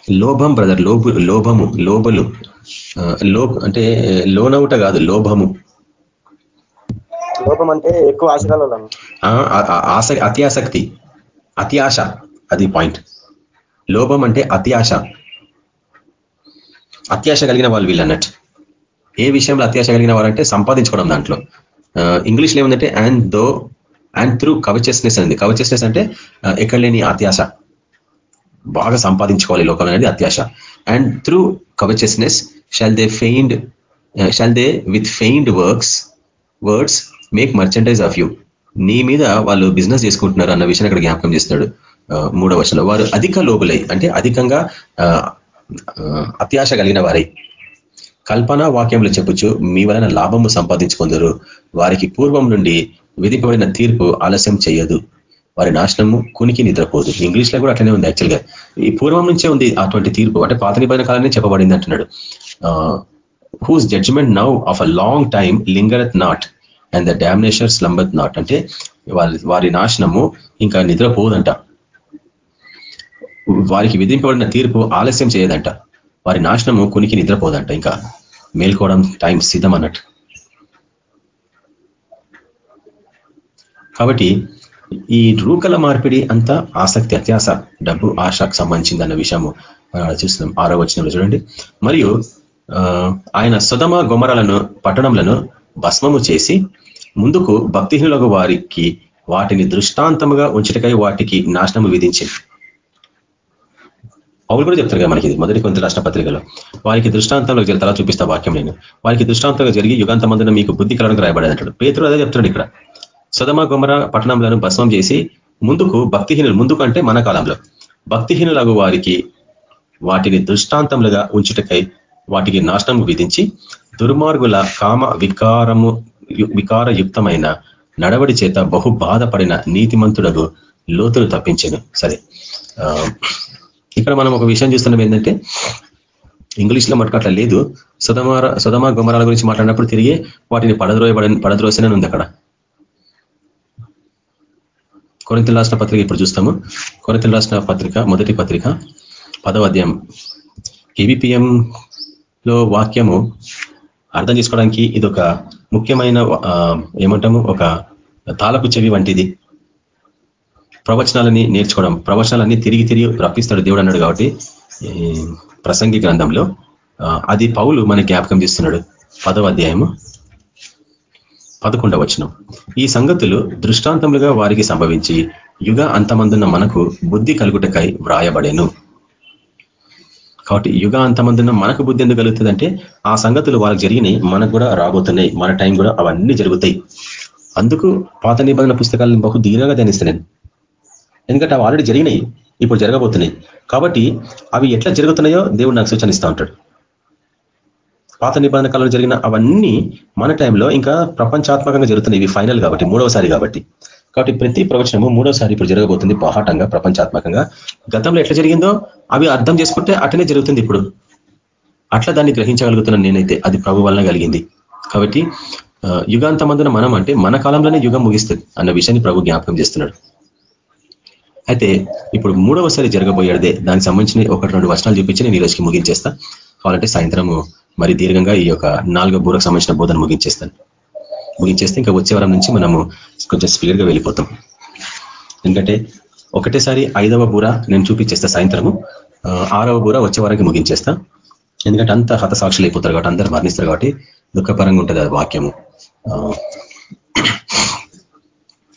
లోభం బ్రదర్ లోబు లోభము లోబలు. లో అంటే లోనవుట కాదు లోభము. లోపం అంటే ఎక్కువ ఆశ అతి ఆసక్తి అతి ఆశ అది పాయింట్ లోభం అంటే అతి ఆశ అత్యాశ కలిగిన వాళ్ళు వీళ్ళన్నట్టు. ఏ విషయంలో అత్యాశ కలిగిన వారంటే సంపాదించుకోవడం దాంట్లో. ఇంగ్లీష్లో ఏముందంటే and though and through covetousness అనేది. కవచెస్నెస్ అంటే ఎక్కడ లేని అత్యాశ. బాగా సంపాదించుకోవాలి లోకం అనేది అత్యాశ. And through covetousness shall they feigned shall they with feigned works words make merchandise of you నీ మీద వాళ్ళు బిజినెస్ చేసుకుంటున్నారు అన్న విషయాన్ని అక్కడ జ్ఞాపకం చేస్తున్నాడు uh, మూడవ వర్షంలో వారు అధిక లోబులై అంటే అధికంగా uh, uh, అత్యాశ కలిగిన వారై. కల్పన వాక్యంలో చెప్పొచ్చు మీ వలన లాభము సంపాదించుకుందరు. వారికి పూర్వం నుండి విధిపబడిన తీర్పు ఆలస్యం చేయదు. వారి నాశనము కునికి నిద్రపోదు. ఇంగ్లీష్లో కూడా అట్లనే ఉంది యాక్చువల్గా ఈ పూర్వం నుంచే ఉంది అటువంటి తీర్పు. అంటే పాత నిబంధన కాలమే చెప్పబడింది అంటున్నాడు. Whose judgment now of a long time lingereth not and the damnation slumbereth not అంటే వారి వారి నాశనము ఇంకా నిద్రపోదంట. వారికి విధింపబడిన తీర్పు ఆలస్యం చేయదంట. వారి నాశనము కునికి నిద్రపోదంట. ఇంకా మేల్కోవడం టైం సిద్ధం అన్నట్టు కాబట్టి ఈ రూకల మార్పిడి అంతా ఆసక్తి అత్యాస డబ్బు ఆశకు సంబంధించింది అన్న విషయము చూస్తున్నాం. ఆరో వచ్చినప్పుడు చూడండి. మరియు ఆయన సుధమ గుమరలను పట్టణంలను భస్మము చేసి ముందుకు భక్తిహీనులకు వారికి వాటిని దృష్టాంతముగా ఉంచటకై వాటికి నాశనము విధించింది పౌలు కూడా చెప్తారు కదా మనకి మొదటి కొంత రాష్ట్ర పత్రికలో. వారికి దృష్టాంతంలో తలా చూపిస్తా వాక్యం నేను. వారికి దృష్టాంతంగా జరిగి యుగాంత మందున మీకు బుద్ధి కలడానికి రాయబడేది అంటాడు. పేతురు అదే చెప్తున్నాడు ఇక్కడ. సదమ గుమర పట్టణంలో భస్మం చేసి ముందుకు భక్తిహీనులు ముందుకు అంటే మన కాలంలో. భక్తిహీనులగు వారికి వాటిని దృష్టాంతములుగా ఉంచుటకై వాటికి నాశనం విధించి దుర్మార్గుల కామ వికారము వికారయుక్తమైన నడవడి చేత బహు బాధపడిన నీతిమంతుడకు లోతులు తప్పించను. సరే. ఇక్కడ మనం ఒక విషయం చూస్తున్నాం ఏంటంటే ఇంగ్లీష్లో మటుకు అట్లా లేదు. సుధమార సుధమ గుమరాల గురించి మాట్లాడినప్పుడు తిరిగి వాటిని పడద్రోయబడి పడద్రోసనే ఉంది అక్కడ. కొరింతలు రాసిన పత్రిక ఇప్పుడు చూస్తాము. కొరింతలు రాసిన పత్రిక మొదటి పత్రిక పదవ అధ్యాయం. లో వాక్యము అర్థం చేసుకోవడానికి ఇది ఒక ముఖ్యమైన ఏమంటాము ఒక తాలపు చెవి వంటిది. ప్రవచనాలని నేర్చుకోవడం ప్రవచనాలన్నీ తిరిగి తిరిగి రప్పిస్తాడు దేవుడు అన్నాడు కాబట్టి ప్రసంగి గ్రంథంలో అది పౌలు మన జ్ఞాపకం చేస్తున్నాడు. పదవ అధ్యాయము. పదకొండవ వచనం. ఈ సంగతులు దృష్టాంతములుగా వారికి సంభవించి యుగ అంతమందున్న మనకు బుద్ధి కలుగుటకై వ్రాయబడేను. కాబట్టి యుగ అంతమందున్న మనకు బుద్ధి ఎందుకు కలుగుతుందంటే ఆ సంగతులు వాళ్ళకి జరిగినాయి మనకు కూడా రాబోతున్నాయి మన టైం కూడా అవన్నీ జరుగుతాయి. అందుకు పాత నిబంధన పుస్తకాలను బహు దీనంగా ధ్యానిస్తున్నాను ఎందుకంటే అవి ఆల్రెడీ జరిగినాయి ఇప్పుడు జరగబోతున్నాయి. కాబట్టి అవి ఎట్లా జరుగుతున్నాయో దేవుడు నాకు సూచనిస్తూ ఉంటాడు. పాత నిబంధన కాలంలో జరిగిన అవన్నీ మన టైంలో ఇంకా ప్రపంచాత్మకంగా జరుగుతున్నాయి. ఇవి ఫైనల్ కాబట్టి మూడవసారి కాబట్టి. కాబట్టి ప్రతి ప్రవచనము మూడోసారి ఇప్పుడు జరగబోతుంది బాహాటంగా ప్రపంచాత్మకంగా. గతంలో ఎట్లా జరిగిందో అవి అర్థం చేసుకుంటే అట్లనే జరుగుతుంది ఇప్పుడు. అట్లా దాన్ని గ్రహించగలుగుతున్నాను నేనైతే అది ప్రభు వలన కలిగింది. కాబట్టి యుగాంతమందున మనం అంటే మన కాలంలోనే యుగం ముగిస్తుంది అన్న విషయాన్ని ప్రభు జ్ఞాపకం చేస్తున్నాడు. అయితే ఇప్పుడు మూడవసారి జరగబోయేదే దానికి సంబంధించిన ఒకటి రెండు వర్షాలు చూపించి నేను ఈరోజుకి రోజుకి ముగించేస్తా. కావాలంటే సాయంత్రము మరి దీర్ఘంగా ఈ యొక్క నాలుగో బూరకు సంబంధించిన బోధన ముగించేస్తాను. ముగించేస్తే ఇంకా వచ్చే వారం నుంచి మనము కొంచెం స్పీడ్గా వెళ్ళిపోతాం. ఎందుకంటే ఒకటేసారి ఐదవ బూర నేను చూపించేస్తా సాయంత్రము. ఆరవ బూర వచ్చే వారానికి ముగించేస్తా. ఎందుకంటే అంత హతసాక్షులు అయిపోతారు కాబట్టి అందరూ మరణిస్తారు కాబట్టి దుఃఖపరంగా ఉంటుంది వాక్యము.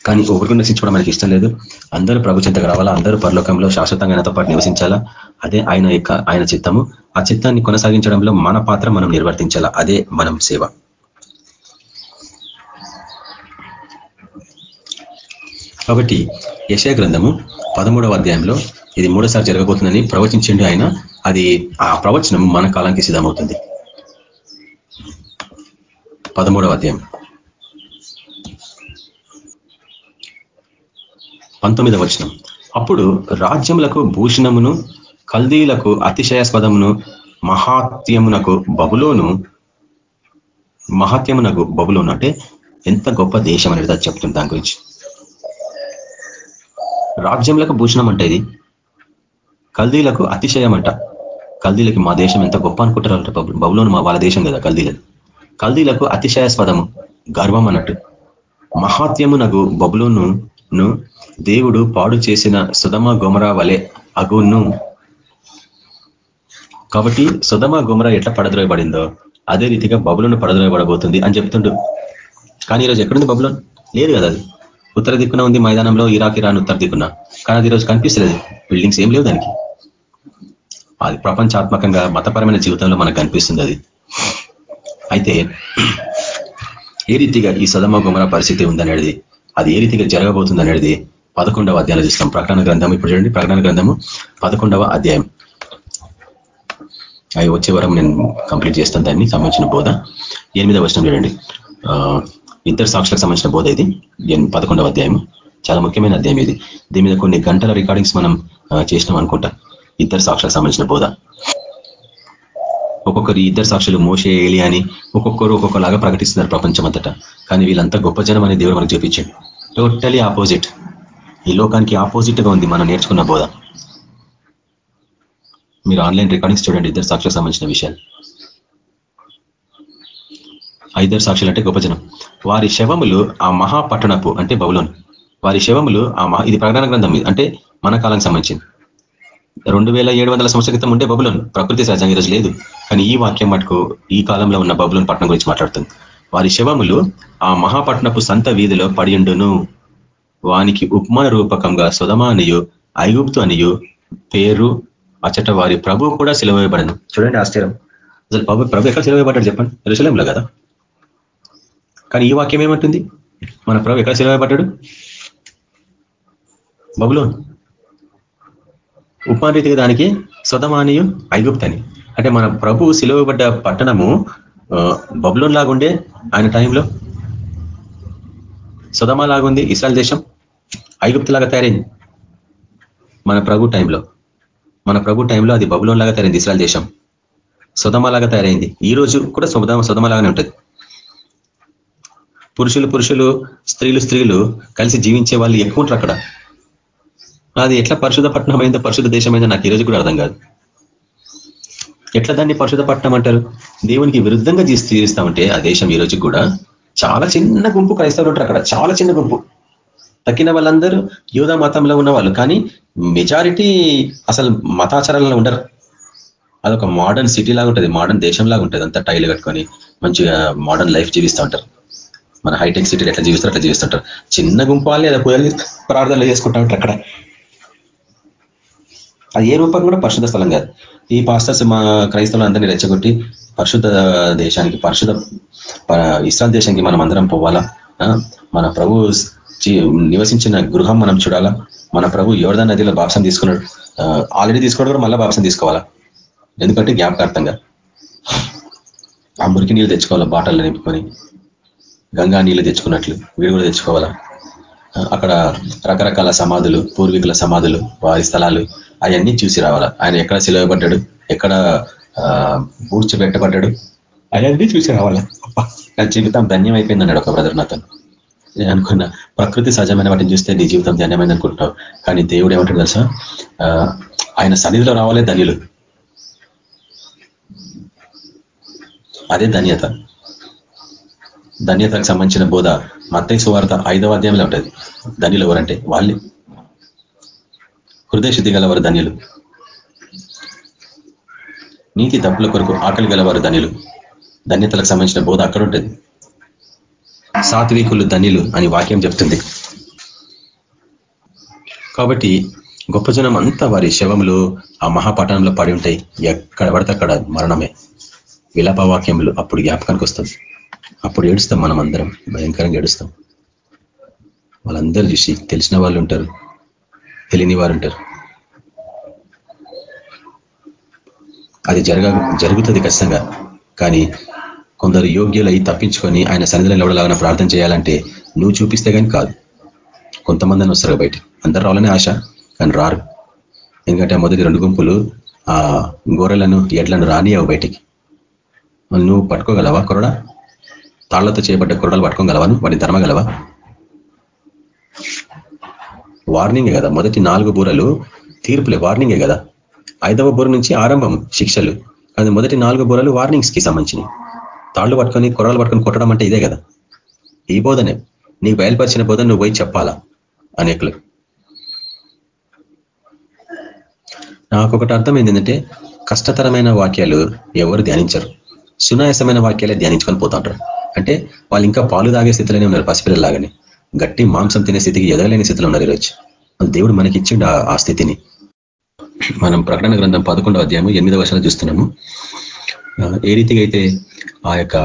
కానీ ఒకరికి నశించుకోవడం మనకి ఇష్టం లేదు. అందరూ ప్రభు చింతకు రావాలా? అందరూ పరలోకంలో శాశ్వతంగా ఆయనతో పాటు నివసించాలా? అదే ఆయన యొక్క ఆయన చిత్తము. ఆ చిత్తాన్ని కొనసాగించడంలో మన పాత్ర మనం నిర్వర్తించాలా? అదే మనం సేవ. కాబట్టి యశా గ్రంథము పదమూడవ అధ్యాయంలో ఇది మూడోసారి జరగబోతుందని ప్రవచించండి ఆయన. అది ఆ ప్రవచనం మన కాలానికి సిద్ధమవుతుంది. పదమూడవ అధ్యాయం. పంతొమ్మిదవ వచనం. అప్పుడు రాజ్యములకు భూషణమును కల్దీలకు అతిశయాస్పదమును మహాత్యమునకు బబులోను మహాత్యమునకు బబులోను అంటే ఎంత గొప్ప దేశం అనేది చెప్తుంది దాని గురించి. రాజ్యములకు భూషణం అంటే ఇది. కల్దీలకు అతిశయం అంట. కల్దీలకి మా దేశం ఎంత గొప్ప అనుకుంటారంట బబులోను మా వాళ్ళ దేశం కదా కల్దీలకు కల్దీలకు అతిశయాస్పదము గర్వం అన్నట్టు. మహాత్యమునకు బబులోను దేవుడు పాడు చేసిన సుధమ గొమరా వలె అగును. కాబట్టి సుధమ గొమరా ఎట్లా పడద్రోయబడిందో అదే రీతిగా బబులను పడద్రోయబడబోతుంది అని చెప్తుండు. కానీ ఈరోజు ఎక్కడుంది బబులోన్? లేదు కదా అది. ఉత్తర దిక్కున ఉంది మైదానంలో ఇరాక్ ఇరాన్ ఉత్తర దిక్కున. కానీ అది ఈరోజు కనిపిస్తలేదు. బిల్డింగ్స్ ఏం లేవు దానికి. అది ప్రపంచాత్మకంగా మతపరమైన జీవితంలో మనకు కనిపిస్తుంది అది. అయితే ఏ రీతిగా ఈ సదమ గుమర పరిస్థితి ఉందనేది అది ఏ రీతిగా జరగబోతుంది అనేది పదకొండవ అధ్యాయాలు చూస్తాం ప్రకటన గ్రంథం ఇప్పుడు చూడండి ప్రకటన గ్రంథము పదకొండవ అధ్యాయం. అవి వచ్చే వరం నేను కంప్లీట్ చేస్తాను దాన్ని సంబంధించిన బోధ. ఎనిమిదవ వర్షం చూడండి. ఇద్దరు సాక్షులకు సంబంధించిన బోధ ఇది. పదకొండవ అధ్యాయం చాలా ముఖ్యమైన అధ్యాయం ఇది. దీని మీద కొన్ని గంటల రికార్డింగ్స్ మనం చేసినాం అనుకుంటా. ఇద్దరు సాక్షులకు సంబంధించిన బోధ. ఒక్కొక్కరు ఇద్దరు సాక్షులు మోసే ఏలి అని ఒక్కొక్కరు ఒక్కొక్కలాగా ప్రకటిస్తున్నారు ప్రపంచం అంతటా కానీ వీళ్ళంతా గొప్ప జనం అనే దేవుడు మనకు చూపించాడు. టోటలీ ఆపోజిట్ ఈ లోకానికి ఆపోజిట్గా ఉంది. మనం నేర్చుకున్న బోధ. మీరు ఆన్లైన్ రికార్డింగ్స్ చూడండి. ఇద్దరు సాక్షులకు సంబంధించిన విషయాలు. ఇద్దరు సాక్షులు అంటే గొప్ప జనం వారి శవములు ఆ మహాపట్టణపు అంటే బబులోన్. వారి శవములు ఆ ఇది ప్రకటన గ్రంథం. అంటే మన కాలానికి సంబంధించింది. రెండు వేల ఏడు వందల సంవత్సరాల క్రితం ఉండే బబులోన్. ప్రకృతి సహజంగా ఈరోజు లేదు. కానీ ఈ వాక్యం మటుకు ఈ కాలంలో ఉన్న బబులోన్ పట్టణం గురించి మాట్లాడుతుంది. వారి శవములు ఆ మహాపట్నపు సంత వీధిలో పడియుండును వానికి ఉపమాన రూపకంగా సుధమానియు ఐగుప్తు అనియో పేరు అచ్చట వారి ప్రభు కూడా సెలవేయబడను. చూడండి ఆశ్చర్యం. అసలు ప్రభు ప్రభు ఎక్కడ సెలవేయబడ్డాడు చెప్పండి? ఎరుసలేంలో కదా. కానీ ఈ వాక్యం ఏమంటుంది? మన ప్రభు ఎక్కడ సెలవేయబడ్డాడు? బబులోన్. ఉపాధిగా దానికి స్వతమానియు ఐగుప్తని అంటే మన ప్రభు సెలవేయబడ్డ పట్టణము బబులోన్ లాగుండే ఆయన టైంలో సుధమ లాగుంది ఇస్రాయల్ దేశం ఐగుప్తులాగా తయారైంది. మన ప్రభు టైంలో. మన ప్రభు టైంలో అది బబులోన్ లాగా తయారైంది ఇస్రాయల్ దేశం. సుధమలాగా తయారైంది. ఈ రోజు కూడా సుధమ సుధమలాగానే ఉంటుంది. పురుషులు పురుషులు స్త్రీలు స్త్రీలు కలిసి జీవించే వాళ్ళు ఎక్కువ ఉంటారు అక్కడ. అది ఎట్లా పరిశుధ పట్టణం అయిందో పరిశుధ దేశమైందో నాకు ఈరోజు కూడా అర్థం కాదు. ఎట్లా దాన్ని పరిశుధ పట్టణం అంటారు? దేవునికి విరుద్ధంగా జీవిస్తామంటే ఆ దేశం ఈ రోజు కూడా చాలా చిన్న గుంపు క్రైస్తవులు ఉంటారు అక్కడ. చాలా చిన్న గుంపు. తక్కిన వాళ్ళందరూ యూదా మతంలో ఉన్న వాళ్ళు కానీ మెజారిటీ అసలు మతాచారాలలో ఉండరు. అదొక మోడర్న్ సిటీ లాగా ఉంటుంది. మోడర్న్ దేశం లాగా ఉంటుంది. అంతా టైల్ కట్టుకొని మంచిగా మోడర్న్ లైఫ్ జీవిస్తూ ఉంటారు. మన హైటెక్ సిటీలు ఎట్లా జీవిస్తారు అట్లా జీవిస్తుంటారు. చిన్న గుంపు వాళ్ళని లేదా పూజలు ప్రార్థనలు చేసుకుంటా ఉంటారు అక్కడ. అది ఏ రూపం కూడా పరిశుద్ధ స్థలం కాదు. ఈ పాస్టర్స్ మా క్రైస్తవులు అందరినీ రెచ్చగొట్టి పరిశుద్ధ దేశానికి పరిశుద్ధ ఇస్రాల్ దేశానికి మనం అందరం పోవాలా? మన ప్రభు నివసించిన గృహం మనం చూడాలా? మన ప్రభు యోర్ధ నదిలో బాప్సం తీసుకున్నాడు. ఆల్రెడీ తీసుకోవడం కూడా మళ్ళీ బాప్సం తీసుకోవాలా? ఎందుకంటే జ్ఞాపకార్థంగా. ఆ మురికి నీళ్ళు తెచ్చుకోవాలా బాటల్లో నింపుకొని? గంగా నీళ్ళు తెచ్చుకున్నట్లు వీడు కూడా తెచ్చుకోవాలా? అక్కడ రకరకాల సమాధులు పూర్వీకుల సమాధులు వారి స్థలాలు అవన్నీ చూసి రావాలా? ఆయన ఎక్కడ సిలవబడ్డాడు ఎక్కడ పూడ్చిపెట్టబడ్డాడు అవన్నీ చూసి రావాలా? నా జీవితం ధన్యమైపోయింది అన్నాడు ఒక బ్రదర్ నాతో. నేను అనుకున్న ప్రకృతి సహజమైన వాటిని చూస్తే నీ జీవితం ధన్యమైంది అనుకుంటున్నావు. కానీ దేవుడు ఏమంటాడు తెలుసా? ఆయన సన్నిధిలో రావాలే ధన్యులు. అదే ధన్యత. ధన్యతకు సంబంధించిన బోధ మత్తయ్య సువార్త ఐదవ అధ్యాయంలో ఉంటుంది. ధన్యులు ఎవరంటే వాళ్ళే. హృదయ శుద్ధి గలవారు ధన్యులు. నీతి తప్పుల కొరకు ఆకలి గలవారు ధనిలు. ధన్యతలకు సంబంధించిన బోధ అక్కడ ఉంటుంది సాత్వికులు ధనిలు అని వాక్యం చెప్తుంది. కాబట్టి గొప్ప జనం అంతా వారి శవములు ఆ మహాపట్టణంలో పడి ఉంటాయి ఎక్కడ పడితే అక్కడ మరణమే. విలాప వాక్యములు అప్పుడు జ్ఞాపకానికి వస్తుంది. అప్పుడు ఏడుస్తాం మనం అందరం. భయంకరంగా ఏడుస్తాం. వాళ్ళందరూ చూసి తెలిసిన వాళ్ళు ఉంటారు. తెలియని వారు ఉంటారు. అది జరగ జరుగుతుంది ఖచ్చితంగా. కానీ కొందరు యోగ్యులై తప్పించుకొని ఆయన సన్నిధిలో నిలవడలాగా ప్రార్థన చేయాలంటే నువ్వు చూపిస్తే కానీ కాదు. కొంతమంది వస్తారు బయట. అందరు రావాలనే ఆశ కానీ రారు. ఎందుకంటే మొదటి రెండు గుంపులు ఆ గోరెలను ఎడ్లను రానియవు బయటికి. నువ్వు పట్టుకోగలవా కొరడ? తాళ్ళతో చేయబడ్డ కొరడలు పట్టుకోగలవా వాటిని ధర్మగలవా వార్నింగే కదా. మొదటి నాలుగు బూరలు తీర్పులే వార్నింగే కదా. ఐదవ బూర నుంచి ఆరంభం శిక్షలు. కానీ మొదటి నాలుగు బుర్రలు వార్నింగ్స్కి సంబంధించినవి. తాళ్ళు పట్టుకొని కొరలు పట్టుకొని కొట్టడం అంటే ఇదే కదా. ఈ బోధనే. నీకు బయలుపరిచిన బోధన నువ్వు పోయి చెప్పాలా? అనేకులు. నాకు ఒకటి అర్థం ఏంటంటే కష్టతరమైన వాక్యాలు ఎవరు ధ్యానించరు. సునాయాసమైన వాక్యాలే ధ్యానించుకొని పోతుంటారు. అంటే వాళ్ళు ఇంకా పాలు తాగే స్థితిలోనే ఉన్నారు పసిపిల్లలాగానే గట్టి మాంసం తినే స్థితికి ఎదగలేని స్థితిలో ఉన్నారు ఈరోజు. దేవుడు మనకి ఇచ్చిండు ఆ స్థితిని. మనం ప్రకటన గ్రంథం పదకొండవ అధ్యాయము ఎనిమిదవ వర్షాలు చూస్తున్నాము. ఏ రీతిగా అయితే ఆ యొక్క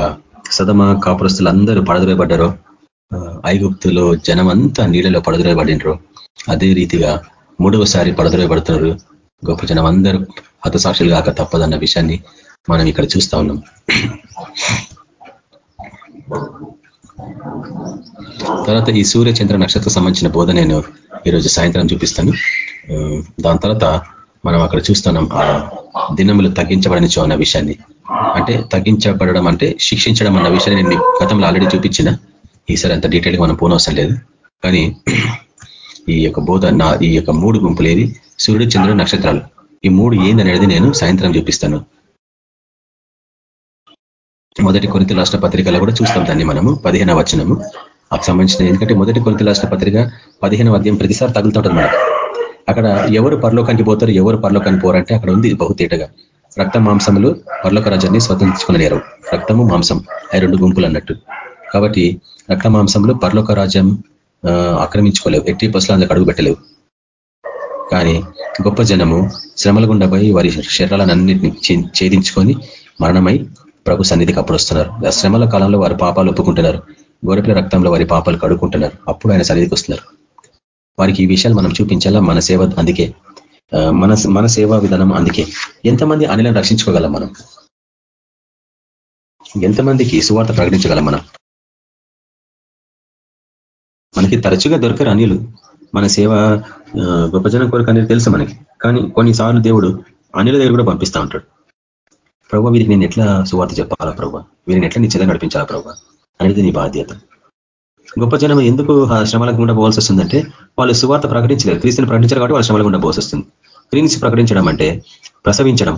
సదమ కాపురస్తులు అందరూ పడద్రోయబడ్డారో ఐగుప్తులో జనం అంతా నీళ్ళలో పడదరేయబడినరు. అదే రీతిగా మూడవసారి పడదరేయబడుతున్నారు. గొప్ప జనం అందరూ హతసాక్షులు కాక తప్పదన్న విషయాన్ని మనం ఇక్కడ చూస్తా ఉన్నాం. తర్వాత ఈ సూర్య చంద్ర నక్షత్ర సంబంధించిన బోధ నేను ఈరోజు సాయంత్రం చూపిస్తాను. దాని తర్వాత మనం అక్కడ చూస్తున్నాం ఆ దినములు తగ్గించబడనిచో అన్న విషయాన్ని. అంటే తగ్గించబడడం అంటే శిక్షించడం అన్న విషయాన్ని నేను గతంలో ఆల్రెడీ చూపించిన. ఈసారి అంత డీటెయిల్గా మనం పోనవసరం లేదు. కానీ [CLEARS THROAT] ఈ యొక్క బోధ నా ఈ యొక్క మూడు గుంపులు ఏది సూర్యుడు చంద్రుడు నక్షత్రాలు. ఈ మూడు ఏందనేది నేను సాయంత్రం చూపిస్తాను. మొదటి కొరిత రాష్ట్ర పత్రికలో కూడా చూస్తాం దాన్ని మనము పదిహేన వచనము. ఆ సంబంధించిన ఎందుకంటే మొదటి కొరిత రాష్ట్ర పత్రిక పదిహేను అధ్యాయం ప్రతిసారి తగులుతుంటుంది మనకు. అక్కడ ఎవరు పరలోకానికి పోతారు ఎవరు పరలోకానికి పోరంటే అక్కడ ఉంది బహుతేటగా. రక్త మాంసములు పరలోక రాజ్యాన్ని స్వతంత్రించుకునేరు రక్తము మాంసం అవి రెండు గుంపులు అన్నట్టు. కాబట్టి రక్త మాంసములు పరలోక రాజ్యం ఆక్రమించుకోలేవు. ఎట్టి పసులు అందుకు అడుగు పెట్టలేవు కానీ గొప్ప జనము శ్రమల గుండా పోయి వారి శరీరాలన్నింటినీ ఛేదించుకొని మరణమై ప్రభు సన్నిధికి అప్పుడు వస్తున్నారు. శ్రమల కాలంలో వారి పాపాలు ఒప్పుకుంటున్నారు. గొరపిల రక్తంలో వారి పాపాలు కడుక్కుంటున్నారు. అప్పుడు ఆయన సన్నిధికి వస్తున్నారు. వారికి ఈ విషయాలు మనం చూపించాలా మన సేవ అందుకే మన మన సేవా విధానం అందుకే. ఎంతమంది అనిలను రక్షించుకోగలం మనం? ఎంతమందికి సువార్త ప్రకటించగలం మనం? మనకి తరచుగా దొరకరు అనిలు. మన సేవ గొప్ప జనం కొరకు అనేది తెలుసు మనకి. కానీ కొన్నిసార్లు దేవుడు అనిల దగ్గర కూడా పంపిస్తూ ఉంటాడు. ప్రభు వీరికి నేను ఎట్లా సువార్త చెప్పాలా ప్రభు? వీరిని ఎట్లా నీ చెల్ల నడిపించాలా ప్రభు? అనేది నీ బాధ్యత. గొప్ప జనం ఎందుకు శ్రమల గుండా పోవాల్సి వస్తుందంటే వాళ్ళు సువార్త ప్రకటించలేదు. క్రీస్తుని ప్రకటించారు కాబట్టి వాళ్ళు శ్రమల గుండా పోవాల్సి వస్తుంది. క్రీస్తు ప్రకటించడం అంటే ప్రసవించడం.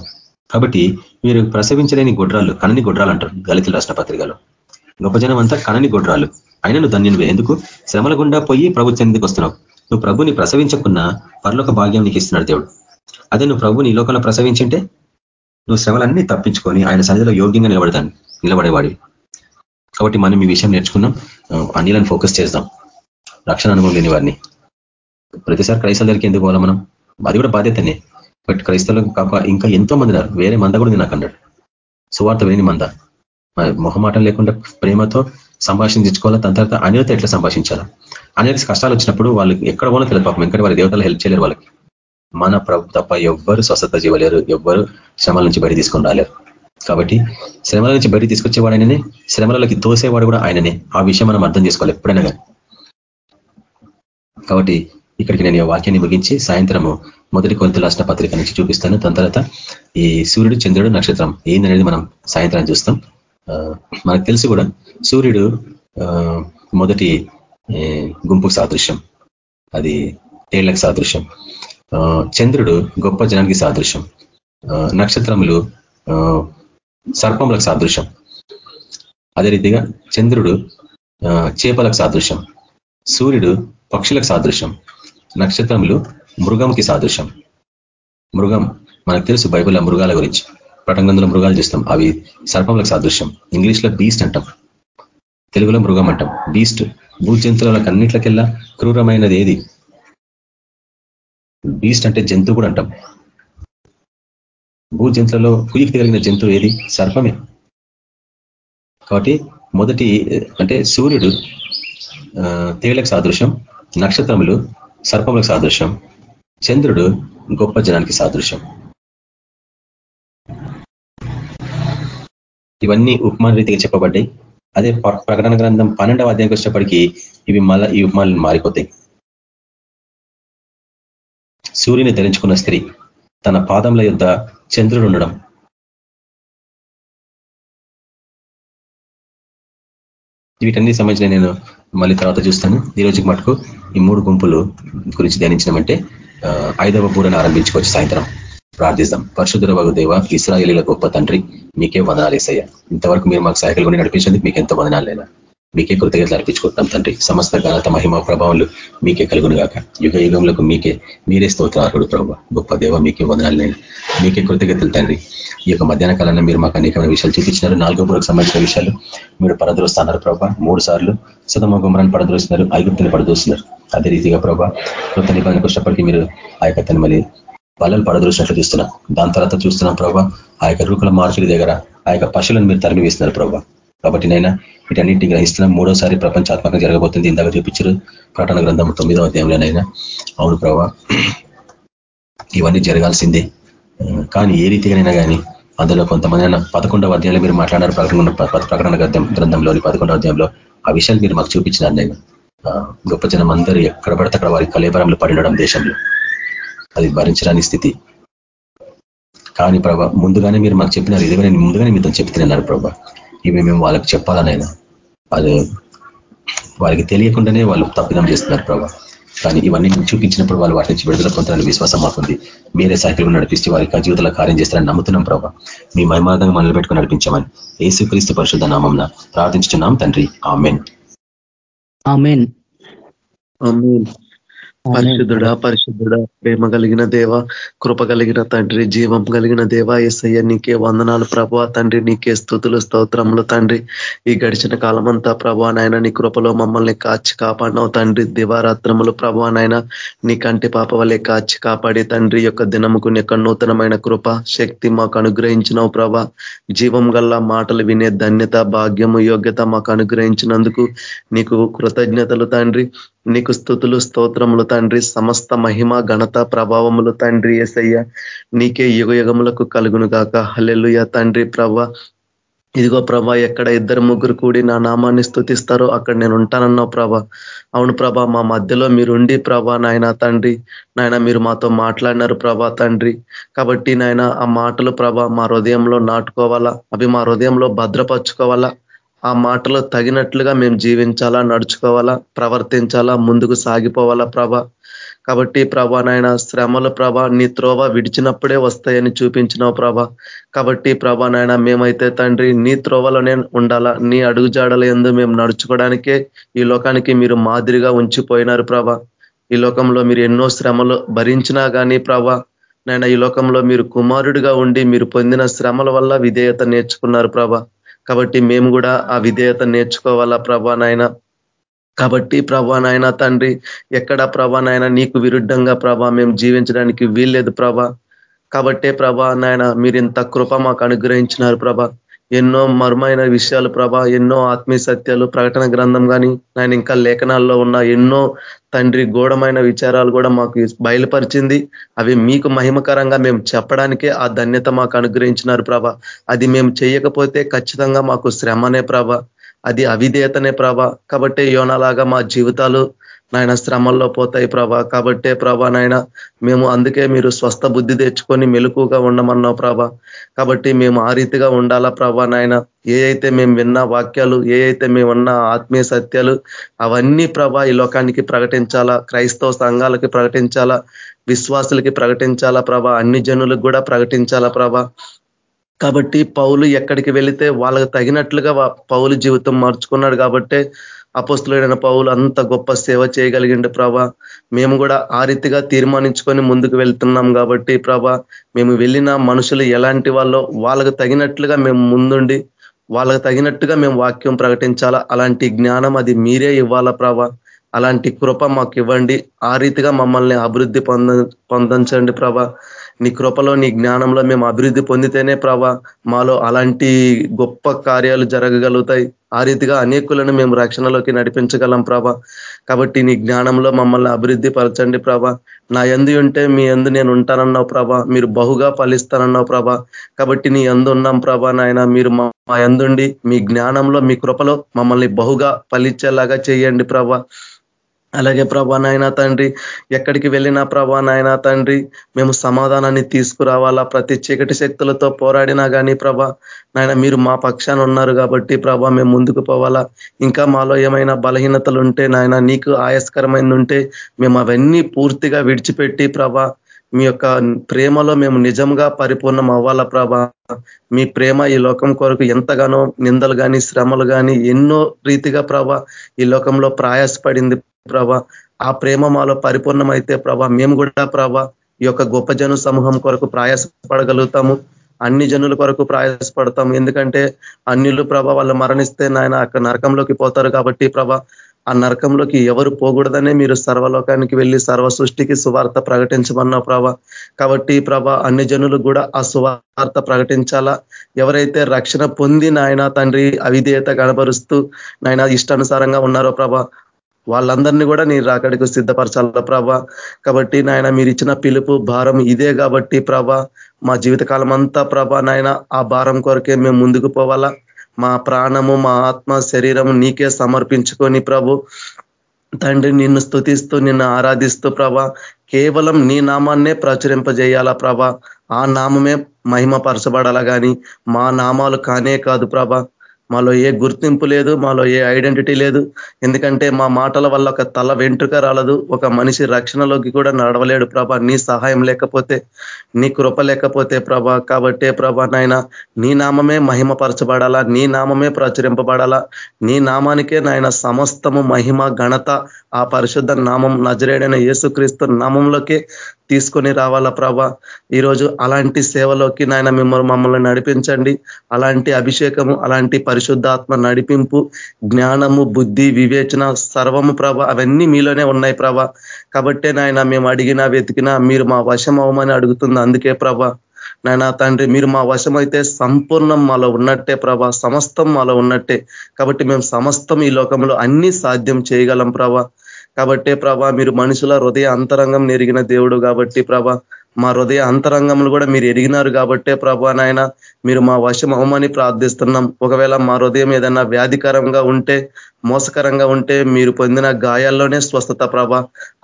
కాబట్టి మీరు ప్రసవించలేని గొడ్రాలు కనని గొడ్రాలు అంటారు దళితులు రాసిన పత్రికలో. గొప్ప జనం అంతా కనని గొడ్రాలు అయినా నువ్వు ధన్యునివే. ఎందుకు? శ్రమల గుండా పోయి ప్రభు ఎందుకు వస్తున్నావు? నువ్వు ప్రభుని ప్రసవించకున్నా పరలోక భాగ్యం నీకు ఇస్తున్నాడు దేవుడు. అదే నువ్వు ప్రభుని ఈ లోకంలో ప్రసవించింటే నువ్వు శ్రమలన్నీ తప్పించుకొని ఆయన సన్నిధిలో యోగ్యంగా నిలబడతాను నిలబడేవాడివి. కాబట్టి మనం ఈ విషయం నేర్చుకున్నాం. అన్నిలను ఫోకస్ చేద్దాం. రక్షణ అనుభవం లేని వారిని. ప్రతిసారి క్రైస్తవ దగ్గరికి ఎందుకు పోవాలా మనం? అది కూడా బాధ్యతనే. బట్ క్రైస్తవులకు కాక ఇంకా ఎంతో మంది వేరే మంద కూడా నాకు అన్నాడు. సువార్త వేని మంద. మొహమాటం లేకుండా ప్రేమతో సంభాషించుకోవాలా? దాని తర్వాత అనిలతో ఎట్లా సంభాషించాలా? అనేది కష్టాలు వచ్చినప్పుడు వాళ్ళకి ఎక్కడ పోనో తెలియదు పాపం. ఎందుకంటే వారి దేవతలు హెల్ప్ చేయలేరు వాళ్ళకి. మన ప్రభు తప్ప ఎవ్వరు స్వస్థత జీవలేరు ఎవ్వరు శ్రమల నుంచి బయట తీసుకొని రాలేరు. కాబట్టి శ్రమల నుంచి బయట తీసుకొచ్చేవాడు ఆయననే శ్రమలలోకి తోసేవాడు కూడా ఆయననే. ఆ విషయం మనం అర్థం చేసుకోవాలి ఎప్పుడైనా కానీ. కాబట్టి ఇక్కడికి నేను వాక్యాన్ని ముగించి సాయంత్రము మొదటి కొంత రాసిన పత్రిక నుంచి చూపిస్తాను. దాని తర్వాత ఈ సూర్యుడు చంద్రుడు నక్షత్రం ఏందనేది మనం సాయంత్రం చూస్తాం. మనకు తెలుసు కూడా సూర్యుడు మొదటి గుంపు సాదృశ్యం. అది ఏళ్ళకు సాదృశ్యం. చంద్రుడు గొప్ప జనానికి సాదృశ్యం. నక్షత్రములు సర్పములకు సాదృశ్యం. అదే రీతిగా చంద్రుడు చేపలకు సాదృశ్యం. సూర్యుడు పక్షులకు సాదృశ్యం. నక్షత్రములు మృగంకి సాదృశ్యం. మృగం మనకు తెలుసు బైబిల్ మృగాల గురించి. పటంగందులో మృగాలు చేస్తాం. అవి సర్పములకు సాదృశ్యం. ఇంగ్లీష్లో బీస్ట్ అంటాం. తెలుగులో మృగం అంటాం. బీస్ట్ భూజంతువులకు అన్నిట్లకెల్లా క్రూరమైనది ఏది? బీస్ట్ అంటే జంతువు కూడా అంటాం. భూ జంతువులలో కుయుక్తి కలిగిన జంతువు ఏది? సర్పమే. కాబట్టి మొదటి అంటే సూర్యుడు తేళ్ళకు సాదృశ్యం నక్షత్రములు సర్పములకు సాదృశ్యం చంద్రుడు గొప్ప జనానికి సాదృశ్యం. ఇవన్నీ ఉపమాన రీతిగా చెప్పబడ్డాయి. అదే ప్రకటన గ్రంథం పన్నెండవ అధ్యాయంకి వచ్చేప్పటికీ ఇవి మళ్ళా ఈ ఉపమానాలు మారిపోతాయి. సూర్యుని ధరించుకున్న స్త్రీ తన పాదముల యొద్ చంద్రుడు ఉండడం వీటన్ని సంబంధించిన నేను మళ్ళీ తర్వాత చూస్తాను. ఈ రోజుకి మటుకు ఈ మూడు గుంపులు గురించి ధ్యానించినామంటే ఐదవ బూరను ఆరంభించుకోవచ్చు సాయంత్రం. ప్రార్థిస్తాం. పరశుధర వగు దేవ ఇస్రాయలీల గొప్ప తండ్రి మీకే వదనాలేసయ్య ఇంతవరకు మీరు మాకు సహాయకులు కొని నడిపించండి మీకు ఎంతో వదనాలేనా మీకే కృతజ్ఞతలు అర్పించుకుంటాం తండ్రి. సమస్త ఘనత మహిమ ప్రభావాలు మీకే కలుగును గాక యుగ యుగంలో మీకే మీరే స్తోత్రార్హుడు ప్రభావ గొప్ప దేవ మీకే నేను. మీకే కృతజ్ఞతలు తండ్రి. ఈ యొక్క మధ్యాహ్న కాలంలో మీరు మాకు అనేకమైన విషయాలు చూపించినారు. నాలుగో బురకు సంబంధించిన విషయాలు మీరు పడద్రోస్తున్నారు ప్రభా. మూడు సార్లు సుధమ గుమరాన్ని పడద్రోస్తున్నారు ఐగుప్తిని పడదోస్తున్నారు అదే రీతిగా ప్రభా కొత్త నిబంధనకు వచ్చినప్పటికీ మీరు ఆ యొక్క మళ్ళీ బలం పడదోసినట్లు చూస్తున్నాం. దాని తర్వాత చూస్తున్నాం ప్రభా ఆ యొక్క రూకుల మార్చుడి దగ్గర ఆ యొక్క పశువులను మీరు తరిమి వేస్తున్నారు ప్రభా. కాబట్టి నైనా వీటన్నింటినీ గ్రహిస్తున్నాం. మూడోసారి ప్రపంచాత్మకంగా జరగబోతుంది. ఇందాక చూపించారు ప్రకటన గ్రంథం తొమ్మిదో అధ్యాయంలోనైనా అవును ప్రభా. ఇవన్నీ జరగాల్సిందే. కానీ ఏ రీతిగానైనా కానీ అందులో కొంతమంది పదకొండవ అధ్యాయంలో మీరు మాట్లాడారు ప్రకటన ప్రకటన గ్రంథంలోని పదకొండవ అధ్యాయంలో ఆ విషయాలు మీరు మాకు చూపించినారు నేను. గొప్ప జనం అందరూ ఎక్కడ పడితే అక్కడ వారి కలేబరంలో పడినడం దేశంలో. అది భరించడానికి స్థితి. కానీ ప్రభా ముందుగానే మీరు మాకు చెప్పినారు. ఇదిగా నేను ముందుగానే మీతో చెప్తున్నారు ప్రభా. ఇవి మేము వాళ్ళకి చెప్పాలనైనా. అది వారికి తెలియకుండానే వాళ్ళు తప్పిదం చేస్తున్నారు ప్రభా. కానీ ఇవన్నీ చూపించినప్పుడు వాళ్ళు వాటి నుంచి విడుదల పొందాలని విశ్వాసం మాకుంది. మీరే సైకిల్ నడిపిస్తే వారికి జీవితంలో కార్యం చేస్తారని నమ్ముతున్నాం ప్రభావ మీ మహిమార్థంగా మనల్ని పెట్టుకుని నడిపించామని ఏసుక్రీస్తు పరిశుద్ధ నామం ప్రార్థించుతున్నాం తండ్రి. ఆమెన్. ఆమెన్. పరిశుద్ధుడా పరిశుద్ధుడా ప్రేమ కలిగిన దేవ కృప కలిగిన తండ్రి జీవం కలిగిన దేవ ఎస్ఐ నీకే వందనాలు ప్రభా. తండ్రి నీకే స్థుతులు స్తోత్రములు తండ్రి. ఈ గడిచిన కాలమంతా ప్రభా నాయన నీ కృపలో మమ్మల్ని కాచి కాపాడినావు తండ్రి. దివారాత్రములు ప్రభా నాయన నీ కంటి పాప వల్లే కాచి కాపాడి తండ్రి. యొక్క దినముకు నీ నూతనమైన కృప శక్తి మాకు అనుగ్రహించినావు ప్రభా. జీవం గల్ల మాటలు వినే ధన్యత భాగ్యము యోగ్యత మాకు అనుగ్రహించినందుకు నీకు కృతజ్ఞతలు తండ్రి. నీకు స్థుతులు స్తోత్రములు తండ్రి. సమస్త మహిమ ఘనత ప్రభావములు తండ్రి ఎసయ్య నీకే యుగ యుగములకు కలుగును గాక. హల్లెలుయ తండ్రి ప్రభ ఇదిగో ప్రభా ఎక్కడ ఇద్దరు ముగ్గురు కూడి నా నామాన్ని స్థుతిస్తారో అక్కడ నేను ఉంటానన్నావు ప్రభ అవును ప్రభ మా మధ్యలో మీరుండి ప్రభ నాయన తండ్రి. నాయన మీరు మాతో మాట్లాడినారు ప్రభా తండ్రి. కాబట్టి నాయన ఆ మాటలు ప్రభ మా హృదయంలో నాటుకోవాలా? అవి మా హృదయంలో భద్రపరచుకోవాలా? ఆ మాటలో తగినట్లుగా మేము జీవించాలా నడుచుకోవాలా ప్రవర్తించాలా ముందుకు సాగిపోవాలా ప్రభ. కాబట్టి ప్రభా నాయన శ్రమల ప్రభ నీ త్రోవ విడిచినప్పుడే వస్తాయని చూపించినావు ప్రభ. కాబట్టి ప్రభా నాయన మేమైతే తండ్రి నీ త్రోవలోనే ఉండాలా నీ అడుగుజాడల ఎందు మేము నడుచుకోవడానికే ఈ లోకానికి మీరు మాదిరిగా ఉంచిపోయినారు ప్రభ. ఈ లోకంలో మీరు ఎన్నో శ్రమలు భరించినా కానీ ప్రభ నాయన ఈ లోకంలో మీరు కుమారుడిగా ఉండి మీరు పొందిన శ్రమల వల్ల విధేయత నేర్చుకున్నారు ప్రభ. కాబట్టి మేము కూడా ఆ విధేయత నేర్చుకోవాలా ప్రభా నాయన? కాబట్టి ప్రభా నాయన తండ్రి ఎక్కడ ప్రభా నీకు విరుద్ధంగా ప్రభా మేము జీవించడానికి వీల్లేదు ప్రభా. కాబట్టే ప్రభా నాయన మీరు ఇంత కృప మాకు అనుగ్రహించినారు ప్రభా. ఎన్నో మర్మైన విషయాలు ప్రభా ఎన్నో ఆత్మీయ సత్యాలు ప్రకటన గ్రంథం కానీ నేను ఇంకా లేఖనాల్లో ఉన్న ఎన్నో తండ్రి గోడమైన విచారాలు కూడా మాకు బయలుపరిచింది. అవి మీకు మహిమకరంగా మేము చెప్పడానికే ఆ ధన్యత మాకు అనుగ్రహించినారు ప్రభ. అది మేము చేయకపోతే ఖచ్చితంగా మాకు శ్రమనే ప్రభ. అది అవిధేయతనే ప్రభ. కాబట్టి యోనలాగా మా జీవితాలు నాయన శ్రమల్లో పోతాయి ప్రభా. కాబట్టే ప్రభా నాయన మేము అందుకే మీరు స్వస్థ బుద్ధి తెచ్చుకొని మెలుకుగా ఉండమన్నావు ప్రభా. కాబట్టి మేము ఆ రీతిగా ఉండాలా ప్రభా నాయన? ఏ అయితే మేము విన్న వాక్యాలు ఏ అయితే మేము ఉన్న ఆత్మీయ సత్యాలు అవన్నీ ప్రభా ఈ లోకానికి ప్రకటించాలా? క్రైస్తవ సంఘాలకి ప్రకటించాలా? విశ్వాసులకి ప్రకటించాలా ప్రభా? అన్ని జనులకు కూడా ప్రకటించాలా ప్రభా? కాబట్టి పౌలు ఎక్కడికి వెళితే వాళ్ళకి తగినట్లుగా పౌలు జీవితం మార్చుకున్నాడు. కాబట్టే అపస్తులైన పౌలు అంత గొప్ప సేవ చేయగలిగిండు ప్రభా. మేము కూడా ఆ రీతిగా తీర్మానించుకొని ముందుకు వెళ్తున్నాం కాబట్టి ప్రభా మేము వెళ్ళిన మనుషులు ఎలాంటి వాళ్ళో వాళ్ళకు తగినట్లుగా మేము ముందుండి వాళ్ళకు తగినట్టుగా మేము వాక్యం ప్రకటించాలా? అలాంటి జ్ఞానం అది మీరే ఇవ్వాలా ప్రభా? అలాంటి కృప మాకు ఇవ్వండి. ఆ రీతిగా మమ్మల్ని అభివృద్ధి పొంద పొందించండి ప్రభా. నీ కృపలో నీ జ్ఞానంలో మేము అభివృద్ధి పొందితేనే ప్రభా మాలో అలాంటి గొప్ప కార్యాలు జరగగలుగుతాయి. ఆ రీతిగా అనేకులను మేము రక్షణలోకి నడిపించగలం ప్రభా. కాబట్టి నీ జ్ఞానంలో మమ్మల్ని అభివృద్ధి పరచండి ప్రభా. నా ఎందు ఉంటే మీ ఎందు నేను ఉంటానన్నావు ప్రభా. మీరు బహుగా ఫలిస్తానన్నావు ప్రభా. కాబట్టి నీ ఎందు ఉన్నాం ప్రభా నాయన. మీరు మా ఎందుండి మీ జ్ఞానంలో మీ కృపలో మమ్మల్ని బహుగా ఫలించేలాగా చేయండి ప్రభా. అలాగే ప్రభా నాయన తండ్రి ఎక్కడికి వెళ్ళినా ప్రభా నాయన తండ్రి మేము సమాధానాన్ని తీసుకురావాలా? ప్రతి చీకటి శక్తులతో పోరాడినా కానీ ప్రభా నాయన మీరు మా పక్షాన ఉన్నారు కాబట్టి ప్రభా మేము ముందుకు పోవాలా? ఇంకా మాలో ఏమైనా బలహీనతలు ఉంటే నాయన నీకు ఆయాస్కరమైంది ఉంటే మేము అవన్నీ పూర్తిగా విడిచిపెట్టి ప్రభా మీ యొక్క ప్రేమలో మేము నిజంగా పరిపూర్ణం అవ్వాలా ప్రభా? మీ ప్రేమ ఈ లోకం కొరకు ఎంతగానో నిందలు కానీ శ్రమలు కానీ ఎన్నో రీతిగా ప్రభా ఈ లోకంలో ప్రయాసపడింది ప్రభా. ఆ ప్రేమ మాలో పరిపూర్ణమైతే ప్రభా మేము కూడా ప్రభా ఈ యొక్క గొప్ప జను సమూహం కొరకు ప్రయాసపడగలుగుతాము. అన్ని జనుల కొరకు ప్రయాసపడతాము. ఎందుకంటే అన్యులు ప్రభ వాళ్ళు మరణిస్తే నాయన అక్కడ నరకంలోకి పోతారు కాబట్టి ప్రభ ఆ నరకంలోకి ఎవరు పోకూడదనే మీరు సర్వలోకానికి వెళ్ళి సర్వ సృష్టికి సువార్త ప్రకటించమన్నా ప్రభ. కాబట్టి ప్రభ అన్ని జనులు కూడా ఆ సువార్త ప్రకటించాలా? ఎవరైతే రక్షణ పొంది నాయన తండ్రి అవిధేయత కనబరుస్తూ నాయన ఇష్టానుసారంగా ఉన్నారో ప్రభ వాళ్ళందరినీ కూడా నేను రాకడికి సిద్ధపరచాల ప్రభ? కాబట్టి నాయన మీరు ఇచ్చిన పిలుపు భారం ఇదే కాబట్టి ప్రభ మా జీవితకాలం అంతా ప్రభ నాయన ఆ భారం కొరకే మేము ముందుకు పోవాలా. మా ప్రాణము మా ఆత్మ శరీరము నీకే సమర్పించుకొని ప్రభు తండ్రి నిన్ను స్థుతిస్తూ నిన్ను ఆరాధిస్తూ ప్రభ కేవలం నీ నామాన్నే ప్రచురింపజేయాలా ప్రభ. ఆ నామమే మహిమపరచబడాలా కానీ మా నామాలు కానే కాదు ప్రభ. మాలో ఏ గుర్తింపు లేదు మాలో ఏ ఐడెంటిటీ లేదు. ఎందుకంటే మా మాటల వల్ల ఒక తల వెంట్రుక రాలదు ఒక మనిషి రక్షణలోకి కూడా నడవలేడు ప్రభా. నీ సహాయం లేకపోతే నీ కృప లేకపోతే ప్రభా. కాబట్టే ప్రభా నాయన నీ నామమే మహిమపరచబడాలా నీ నామమే ప్రచురింపబడాలా నీ నామానికే నాయన సమస్తము మహిమ ఘనత ఆ పరిశుద్ధ నామం నజరేడైన యేసుక్రీస్తు నామంలోకే తీసుకొని రావాలా ప్రభ? ఈరోజు అలాంటి సేవలోకి నాయన మిమ్మల్ని మమ్మల్ని నడిపించండి. అలాంటి అభిషేకము అలాంటి పరిశుద్ధాత్మ నడిపింపు జ్ఞానము బుద్ధి వివేచన సర్వము ప్రభ అవన్నీ మీలోనే ఉన్నాయి ప్రభ. కాబట్టే నాయన మేము అడిగినా వెతికినా మీరు మా వశం అవమని అడుగుతుంది. అందుకే ప్రభ నాయనా తండ్రి మీరు మా వశమైతే సంపూర్ణం మాలో ఉన్నట్టే ప్రభ సమస్తం మాలో ఉన్నట్టే. కాబట్టి మేము సమస్తం ఈ లోకంలో అన్ని సాధ్యం చేయగలం ప్రభ. కాబట్టే ప్రభ మీరు మనుషుల హృదయ అంతరంగం ఎరిగిన దేవుడు కాబట్టి ప్రభ మా హృదయ అంతరంగంలో కూడా మీరు ఎరిగినారు కాబట్టే ప్రభా నాయన మీరు మా వశం అవమని ప్రార్థిస్తున్నాం. ఒకవేళ మా హృదయం ఏదైనా వ్యాధికరంగా ఉంటే మోసకరంగా ఉంటే మీరు పొందిన గాయాల్లోనే స్వస్థత ప్రభ.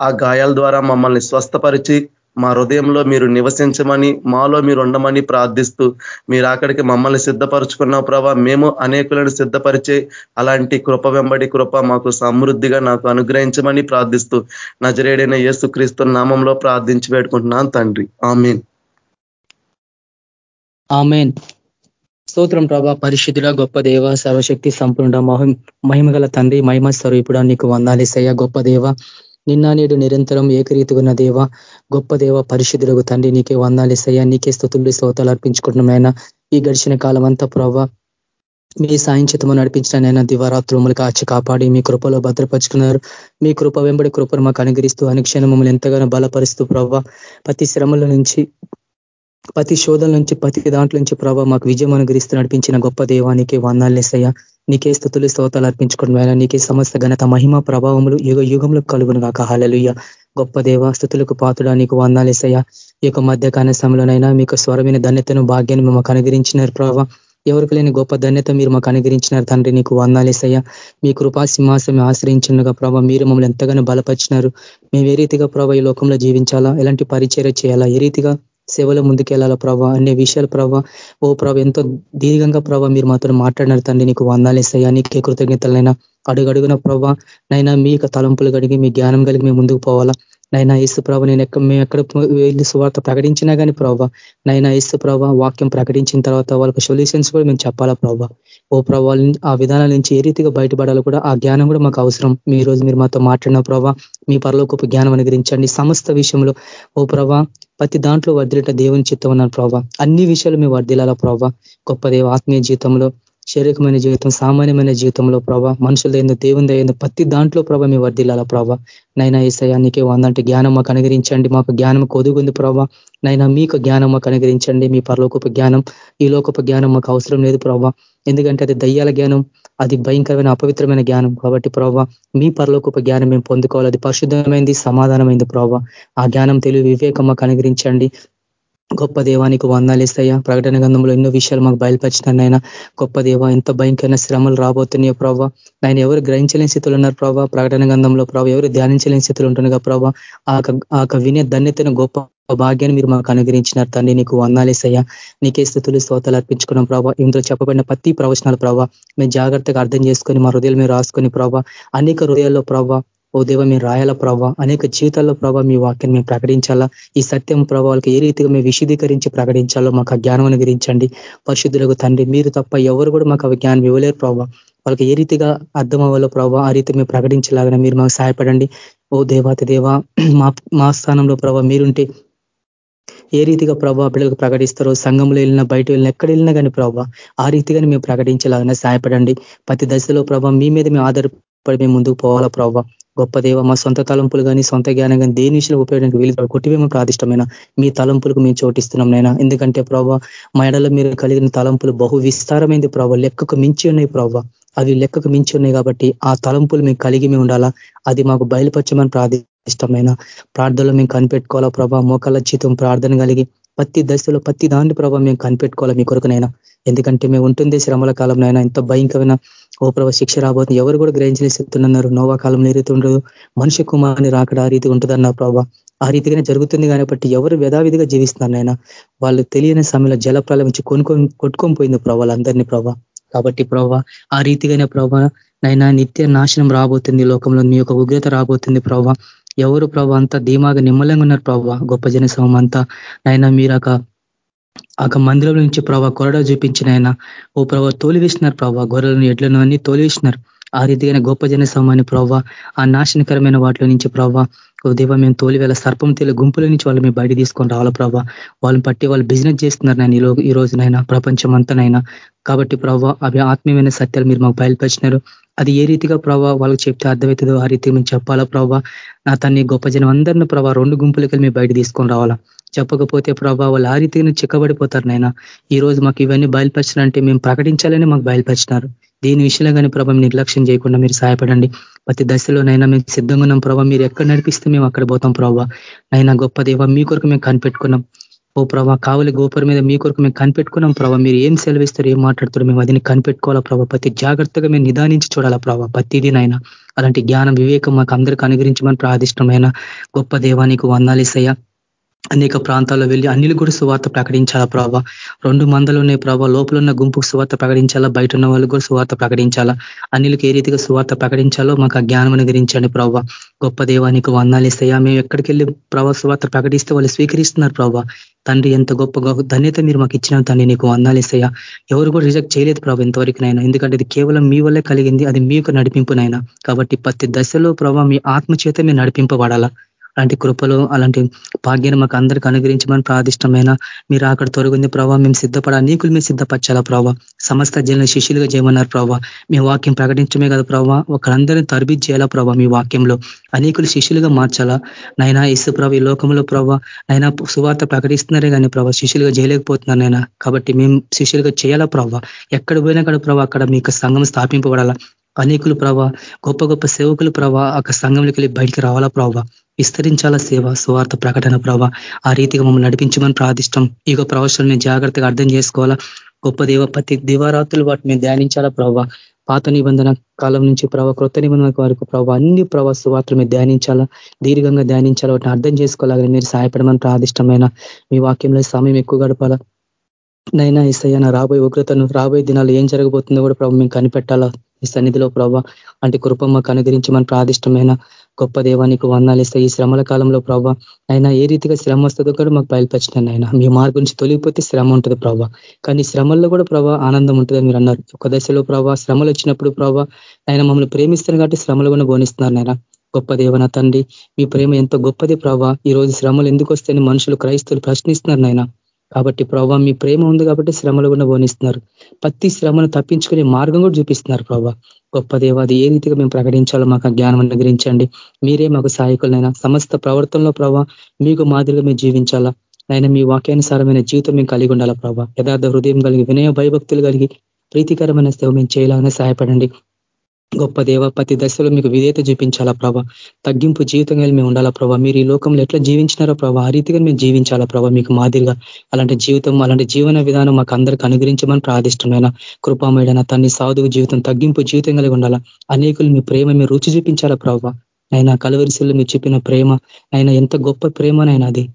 ఆ గాయాల ద్వారా మమ్మల్ని స్వస్థపరిచి మా హృదయంలో మీరు నివసించమని మాలో మీరు ఉండమని ప్రార్థిస్తూ మీరు అక్కడికి మమ్మల్ని సిద్ధపరచుకున్నావు ప్రభా. మేము అనేకులను సిద్ధపరిచే అలాంటి కృప వెంబడి కృప మాకు సమృద్ధిగా నాకు అనుగ్రహించమని ప్రార్థిస్తూ నజరేడైన యేసుక్రీస్తు నామంలో ప్రార్థించి పెట్టుకుంటున్నాను తండ్రి. ఆమెన్. ఆమెన్. స్తోత్రం ప్రభా. పరిశుద్ధుల గొప్ప దేవ సర్వశక్తి సంపూర్ణ మహిమగల తండ్రి మహిమ స్వరూపుడా నీకు వందాలిసయ్య గొప్ప దేవ. నిన్న నేడు నిరంతరం ఏకరీతి ఉన్న దేవ గొప్ప దేవ పరిశుద్ధులకు తండ్రి నీకే వందాలిసయ్యా నీకే స్థుతులు స్తోతాలు అర్పించుకుంటున్నాం ఈ గడిచిన కాలం అంతా ప్రభావ మీ సాయం చేతము నడిపించిన నైనా దివారాత్రుములు కాచి కాపాడి మీ కృపలో భద్రపరుచుకున్నారు. మీ కృప వెంబడి కృపను మాకు అనుగ్రహిస్తూ అనుక్షణం మమ్మల్ని ఎంతగానో బలపరుస్తూ ప్రవ్వ. ప్రతి శ్రమల నుంచి ప్రతి శోధల నుంచి ప్రతి దాంట్లో నుంచి ప్రభావ మాకు విజయం అనుగ్రహిస్తూ నడిపించిన గొప్ప దేవానికి వందాలేసయ్యా నీకే స్థుతులు స్తోతాలు అర్పించుకోవడం వేళ నీకే సమస్త ఘనత మహిమ ప్రభావములు యుగ యుగంలో కలుగును కాక హాలలుయ్య గొప్ప దేవ స్థుతులకు పాతుడా నీకు వందాలేసయ్య ఈ యొక్క మధ్య సమయంలోనైనా మీకు స్వరమైన ధన్యతను భాగ్యాన్ని మేము కనుగరించినారు ప్రభావ ఎవరికి లేని గొప్ప ధన్యత మీరు మాకు అనుగ్రహించినారు తండ్రి నీకు వందాలేసయ్యా మీ కృపా సింహాసం ఆశ్రయించినగా ప్రభావ మీరు మమ్మల్ని ఎంతగానో బలపరిచినారు. మేము ఏ రీతిగా ప్రభావ ఈ లోకంలో జీవించాలా? ఎలాంటి పరిచర్య చేయాలా? ఏ రీతిగా సేవలో ముందుకెళ్ళాలా ప్రభావ అనే విషయాలు ప్రభా. ఓ ప్రభ ఎంతో దీర్ఘంగా ప్రభా మీరు మాతో మాట్లాడినారు తండ్రి నీకు వందాలేసయ్యా నీకే కృతజ్ఞతలైనా అడుగడుగున ప్రభావ నైనా మీ తలంపులు కడిగి మీ జ్ఞానం కలిగి మేము ముందుకు పోవాలా? నైనా ఏసు ప్రభ నేను ఎక్కడ మేము ఎక్కడ వెళ్ళి సువార్త ప్రకటించినా కానీ ప్రభావ నైనా ఏసు ప్రభ వాక్యం ప్రకటించిన తర్వాత వాళ్ళకి సొల్యూషన్స్ కూడా మేము చెప్పాలా ప్రభా? ఓ ప్రభావ ఆ విధానాల నుంచి ఏ రీతిగా బయటపడాలో కూడా ఆ జ్ఞానం కూడా మాకు అవసరం. మీ రోజు మీరు మాతో మాట్లాడిన ప్రభావ మీ పరలోకపు జ్ఞానం అనుగ్రహించండి. సమస్త విషయంలో ఓ ప్రభా ప్రతి దాంట్లో వర్దిలేట దేవుని చిత్తం ఉన్నాను ప్రభావ అన్ని విషయాలు మేము వర్ధిలాలా ప్రభావ గొప్ప దేవ ఆత్మీయ జీవితంలో శారీరకమైన జీవితం సామాన్యమైన జీవితంలో ప్రభా మనుషుల ఏందో దేవుని దయ్యిందో ప్రతి దాంట్లో ప్రభా మీ వర్దిల్లాల ప్రభావ నైనా ఈసయానికి వందంటే జ్ఞానం మాకు అనుగరించండి మాకు జ్ఞానం కొదుగుంది ప్రభా. నైనా మీకు జ్ఞానం మాకు అనుగరించండి మీ పరలోకపు జ్ఞానం ఈ లోకపు జ్ఞానం మాకు అవసరం లేదు ప్రభావ ఎందుకంటే అది దయ్యాల జ్ఞానం అది భయంకరమైన అపవిత్రమైన జ్ఞానం. కాబట్టి ప్రభావ మీ పరలోకపు జ్ఞానం మేము పొందుకోవాలి. అది పరిశుద్ధమైంది సమాధానమైంది ప్రభావ ఆ జ్ఞానం తెలివి వివేకమ్మ మాకు గొప్ప దేవానికి వందాలేస్తాయా ప్రకటన గంధంలో ఎన్నో విషయాలు మాకు బయలుపరిచినాయన గొప్ప దేవ ఎంత భయంకరమైన శ్రమలు రాబోతున్నాయో ప్రభావ ఆయన ఎవరు గ్రహించలేని స్థితులు ఉన్నారు ప్రభావ ప్రకటన గంధంలో ప్రభావ ఎవరు ధ్యానించలేని స్థితులు ఉంటున్నారు ప్రభావ ఆ వినే ధన్యతను గొప్ప భాగ్యాన్ని మీరు మాకు అనుగ్రహించినారు తండ్రి. నీకు వందాలేసయ్యా నీకే స్థుతులు స్తోతాలు అర్పించుకున్నాం ప్రభావ ఇందులో చెప్పబడిన ప్రతి ప్రవచనాలు ప్రభావ మేము జాగ్రత్తగా అర్థం చేసుకొని మా హృదయాలు మీరు రాసుకొని ప్రభావ అనేక హృదయాల్లో ప్రభావ ఓ దేవ మీరు రాయాల ప్రభావ అనేక జీవితాల్లో ప్రభావ మీ వాక్యాన్ని మేము ప్రకటించాలా? ఈ సత్యం ప్రభావాలకు ఏ రీతిగా మేము విశదీకరించి ప్రకటించాలో మాకు జ్ఞానం అనుగ్రహించండి. పరిశుద్ధులకు తండ్రి మీరు తప్ప ఎవరు కూడా మాకు ఆ జ్ఞానం ఇవ్వలేరు ప్రభావ వాళ్ళకి ఏ రీతిగా అర్థం అవ్వాలో ప్రభావ ఆ రీతి మేము ప్రకటించలాగా మీరు మాకు సహాయపడండి. ఓ దేవాతి దేవ మా మా స్థానంలో ప్రభావ మీరుంటే ఏ రీతిగా ప్రభావ బిడ్డలకు ప్రకటిస్తారో సంఘంలో వెళ్ళినా బయట వెళ్ళినా ఎక్కడ వెళ్ళినా కానీ ప్రభావ ఆ రీతిగానే మేము ప్రకటించేలాగానే సహాయపడండి. ప్రతి దశలో ప్రభావ మీ మీద మేము ఆధారపడి మేము ముందుకు పోవాలా ప్రభావ గొప్ప దేవ మా సొంత తలంపులు కానీ సొంత జ్ఞానం కానీ దేని విషయంలో ఉపయోగించడానికి వీలు కొట్టివేమో ప్రాదిష్టమైన. మీ తలంపులకు మేము చోటిస్తున్నాం నైనా ఎందుకంటే ప్రభావ మా ఎడలో మీరు కలిగిన తలంపులు బహు విస్తారమైంది ప్రభావ లెక్కకు మించి ఉన్నాయి ప్రభావ అవి లెక్కకు మించి ఉన్నాయి కాబట్టి ఆ తలంపులు మేము కలిగి మేము ఉండాలా? అది మాకు బయలుపరచమని ఇష్టమైన ప్రార్థనలు మేము కనిపెట్టుకోవాలా ప్రభా? మోకాల జీతం ప్రార్థన కలిగి ప్రతి దశలో ప్రతి దాని ప్రభావ మేము కనిపెట్టుకోవాలా మీ కొరకునైనా ఎందుకంటే మేము ఉంటుంది శ్రమల కాలంలో ఎంతో భయంకరమైన ఓ ప్రభ శిక్ష రాబోతుంది. ఎవరు కూడా గ్రహించలేస్తున్నారు నోవా కాలంలో ఏ రీతి ఉండదు. మనిషి కుమారుని రాకడ ఆ రీతి ఉంటుందన్న ప్రభావ ఆ రీతిగానే జరుగుతుంది కాబట్టి ఎవరు యథావిధిగా జీవిస్తున్నారు నాయన? వాళ్ళు తెలియని సమయంలో జల నుంచి కొనుక్కొని కొట్టుకొని పోయింది ప్రభావ అందరినీ ప్రభావ కాబట్టి ప్రభావ ఆ రీతిగానే ప్రభావ నైనా నిత్య నాశనం రాబోతుంది లోకంలో. మీ యొక్క ఉగ్రత రాబోతుంది ప్రభావ ఎవరు ప్రభా? అంతా ధీమాగా నిమ్మలంగా ఉన్నారు ప్రభావ గొప్ప జన అంతా. నైనా మీరు ఒక మందిరం నుంచి ప్రభావ కొరడ చూపించిన ఆయన. ఓ ప్రభావ తోలివేసినారు ప్రభావ గొర్రెలను ఎడ్లను అన్ని తోలివేసినారు ఆ రీతిగా గొప్ప జన సమాన్ని ప్రభావ ఆ నాశనకరమైన వాటిలో నుంచి ప్రభావ ఓ దేవ మేము తోలివేళ సర్పం తేలి గుంపుల నుంచి వాళ్ళు మేము బయట తీసుకొని రావాల ప్రభావ వాళ్ళని పట్టి వాళ్ళు బిజినెస్ చేస్తున్నారు నేను ఈ రోజునైనా ప్రపంచం అంతనైనా కాబట్టి ప్రభావ అవి ఆత్మీయమైన సత్యాలు మీరు మాకు బయలుపరిచినారు. అది ఏ రీతిగా ప్రభావ వాళ్ళకి చెప్తే అర్థమవుతుందో ఆ రీతి మేము చెప్పాలా ప్రభావ నా తన్ని గొప్ప జనం అందరిని ప్రభావ రెండు గుంపులకి మేము బయట తీసుకొని రావాలా? చెప్పకపోతే ప్రభావ వాళ్ళు ఆ రీతిగా చిక్కబడిపోతారు నైనా ఈ రోజు మాకు ఇవన్నీ బయలుపరిచినంటే మేము ప్రకటించాలని మాకు బయలుపరిచినారు. దీని విషయంలో కానీ ప్రభావం నిర్లక్ష్యం చేయకుండా మీరు సహాయపడండి. ప్రతి దశలోనైనా మేము సిద్ధంగా ఉన్నాం ప్రభావ మీరు ఎక్కడ నడిపిస్తే మేము అక్కడ పోతాం ప్రభావ నైనా గొప్ప దేవ మీ కొరకు మేము కనిపెట్టుకున్నాం. ఓ ప్రభా కావలి గోపురం మీద మీ కొరకు మేము కనిపెట్టుకున్నాం ప్రభావ మీరు ఏం సెలవిస్తారు ఏం మాట్లాడుతారు మేము అదిని కనిపెట్టుకోవాలా ప్రభావ ప్రతి జాగ్రత్తగా మేము నిదానించి చూడాలా ప్రభావ ప్రతిదినైనా అలాంటి జ్ఞానం వివేకం మాకు అందరికీ అనుగ్రహించమని ప్రాదిష్టమైన గొప్ప దేవానికి వందాలిసయ్య అనేక ప్రాంతాల్లో వెళ్ళి అన్నిలు కూడా సువార్త ప్రకటించాలా ప్రభావ రెండు మందలు ఉన్నాయి ప్రభావ లోపల ఉన్న గుంపుకు సువార్త ప్రకటించాలా? బయట ఉన్న వాళ్ళు కూడా సువార్త ప్రకటించాలా? అన్నిలకు ఏ రీతిగా సువార్త ప్రకటించాలో మాకు ఆ జ్ఞానం అనుగ్రహించండి ప్రభావ గొప్ప దేవానికి వందాలు ఇస్తాయా? మేము ఎక్కడికి వెళ్ళి ప్రభావ సువార్త ప్రకటిస్తే వాళ్ళు స్వీకరిస్తున్నారు ప్రభావ తండ్రి ఎంత గొప్ప ధన్యత మీరు మాకు ఇచ్చిన తండ్రి నీకు వందాలు ఇస్తాయా? ఎవరు కూడా రిజెక్ట్ చేయలేదు ప్రభావ ఇంతవరకునైనా. ఎందుకంటే ఇది కేవలం మీ వల్లే కలిగింది అది మీకు నడిపింపునైనా. కాబట్టి ప్రతి దశలో ప్రభావ మీ ఆత్మ చేత మీరు నడిపింపబడాలా? అలాంటి కృపలు అలాంటి భాగ్యాన్ని మాకు అందరికి అనుగ్రహించమని ప్రాదిష్టమైన మీరు అక్కడ తొలగింది ప్రభావ మేము సిద్ధపడ నీకులు మీరు సిద్ధపరచాలా ప్రభావ సమస్త జన శిష్యులుగా చేయమన్నారు ప్రభావ మీ వాక్యం ప్రకటించమే కదా ప్రభావ ఒకరందరినీ తరబి చేయాలా ప్రభావ మీ వాక్యంలో. అనేకులు శిష్యులుగా మార్చాలా? నైనా ఇసు ప్రభావ ఈ లోకంలో ప్రభావ నైనా సువార్త ప్రకటిస్తున్నారే కానీ ప్రభావ శిష్యులుగా చేయలేకపోతున్నారు నైనా. కాబట్టి మేము శిష్యులుగా చేయాలా ప్రభావ ఎక్కడ పోయినా కూడా ప్రభావ అక్కడ మీకు సంఘం స్థాపింపబడాలా? అనేకులు ప్రభా గొప్ప గొప్ప సేవకులు ప్రభా ఆ సంఘంలోకి వెళ్ళి బయటికి రావాలా ప్రభావ విస్తరించాల సేవ సువార్త ప్రకటన ప్రభావ ఆ రీతిగా మమ్మల్ని నడిపించమని ప్రార్థిష్టం. ఇక మేము జాగ్రత్తగా అర్థం చేసుకోవాలా? గొప్ప దేవ ప్రతి దివారాత్రులు వాటిని మేము ధ్యానించాలా ప్రభావ పాత నిబంధన కాలం నుంచి ప్రభావ కృత నిబంధన వరకు ప్రభావ అన్ని ప్రభావ సువార్తలు మీరు ధ్యానించాలా? దీర్ఘంగా ధ్యానించాలా? వాటిని అర్థం చేసుకోవాలని మీరు సహాయపడమని ప్రార్థిష్టమైన మీ వాక్యంలో సమయం ఎక్కువ గడపాలా? నైనా ఇసయ్య నా రాబోయే ఉగ్రతను రాబోయే దినాలు ఏం జరగబోతుందో కూడా ప్రభావ మేము కనిపెట్టాలా? ఈ సన్నిధిలో ప్రభావ అంటే కృప మాకు మన ప్రాదిష్టమైన గొప్ప దేవానికి వందాలు ఇస్తాయి ఈ శ్రమల కాలంలో ప్రభావ అయినా ఏ రీతిగా శ్రమ వస్తుందో కూడా మాకు బయలుపరిచినాను ఆయన మీ మార్గం నుంచి తొలిగిపోతే శ్రమ ఉంటుంది ప్రభావ కానీ శ్రమల్లో కూడా ప్రభావ ఆనందం ఉంటుందని మీరు అన్నారు. ఒక దశలో ప్రభావ శ్రమలు వచ్చినప్పుడు ప్రభావ ఆయన మమ్మల్ని ప్రేమిస్తారు కాబట్టి శ్రమలు కూడా బోనిస్తున్నారు నాయన. గొప్ప దేవన తండ్రి మీ ప్రేమ ఎంతో గొప్పది ప్రభావ ఈ రోజు శ్రమలు ఎందుకు వస్తాయని మనుషులు క్రైస్తులు ప్రశ్నిస్తున్నారు నాయన. కాబట్టి ప్రభావ మీ ప్రేమ ఉంది కాబట్టి శ్రమలు కూడా బోనిస్తున్నారు ప్రతి శ్రమను తప్పించుకునే మార్గం కూడా చూపిస్తున్నారు ప్రభావ గొప్ప దేవాది ఏ రీతిగా మేము ప్రకటించాలో మాకు జ్ఞానం అనుగ్రహించండి. మీరే మాకు సహాయకులైనా సమస్త ప్రవర్తనలో ప్రభావ మీకు మాదిరిగా మేము జీవించాలా? ఆయన మీ వాక్యానుసారమైన జీవితం మేము కలిగి ఉండాలా ప్రభావ యథార్థ హృదయం కలిగి వినయ భయభక్తులు కలిగి ప్రీతికరమైన సేవ మేము చేయాలని సహాయపడండి. గొప్ప దేవ ప్రతి దశలో మీకు విధేత చూపించాలా ప్రభా? తగ్గింపు జీవితంగా మేము ఉండాలా ప్రభా? మీరు ఈ లోకంలో ఎట్లా జీవించినారో ప్రభా? ఆ రీతిగా మేము జీవించాలా ప్రభా మీకు మాదిరిగా? అలాంటి జీవితం అలాంటి జీవన విధానం మాకు అందరికీ అనుగ్రహించమని ప్రాదిష్టమైన కృపామేడన తన్ని సాధువు జీవితం తగ్గింపు జీవితం కలిగి ఉండాలా? అనేకులు మీ ప్రేమ మీరు రుచి చూపించాలా ప్రభా? అయినా కలవరిశల్లో మీరు చెప్పిన ప్రేమ అయినా ఎంత గొప్ప ప్రేమనైనా అది.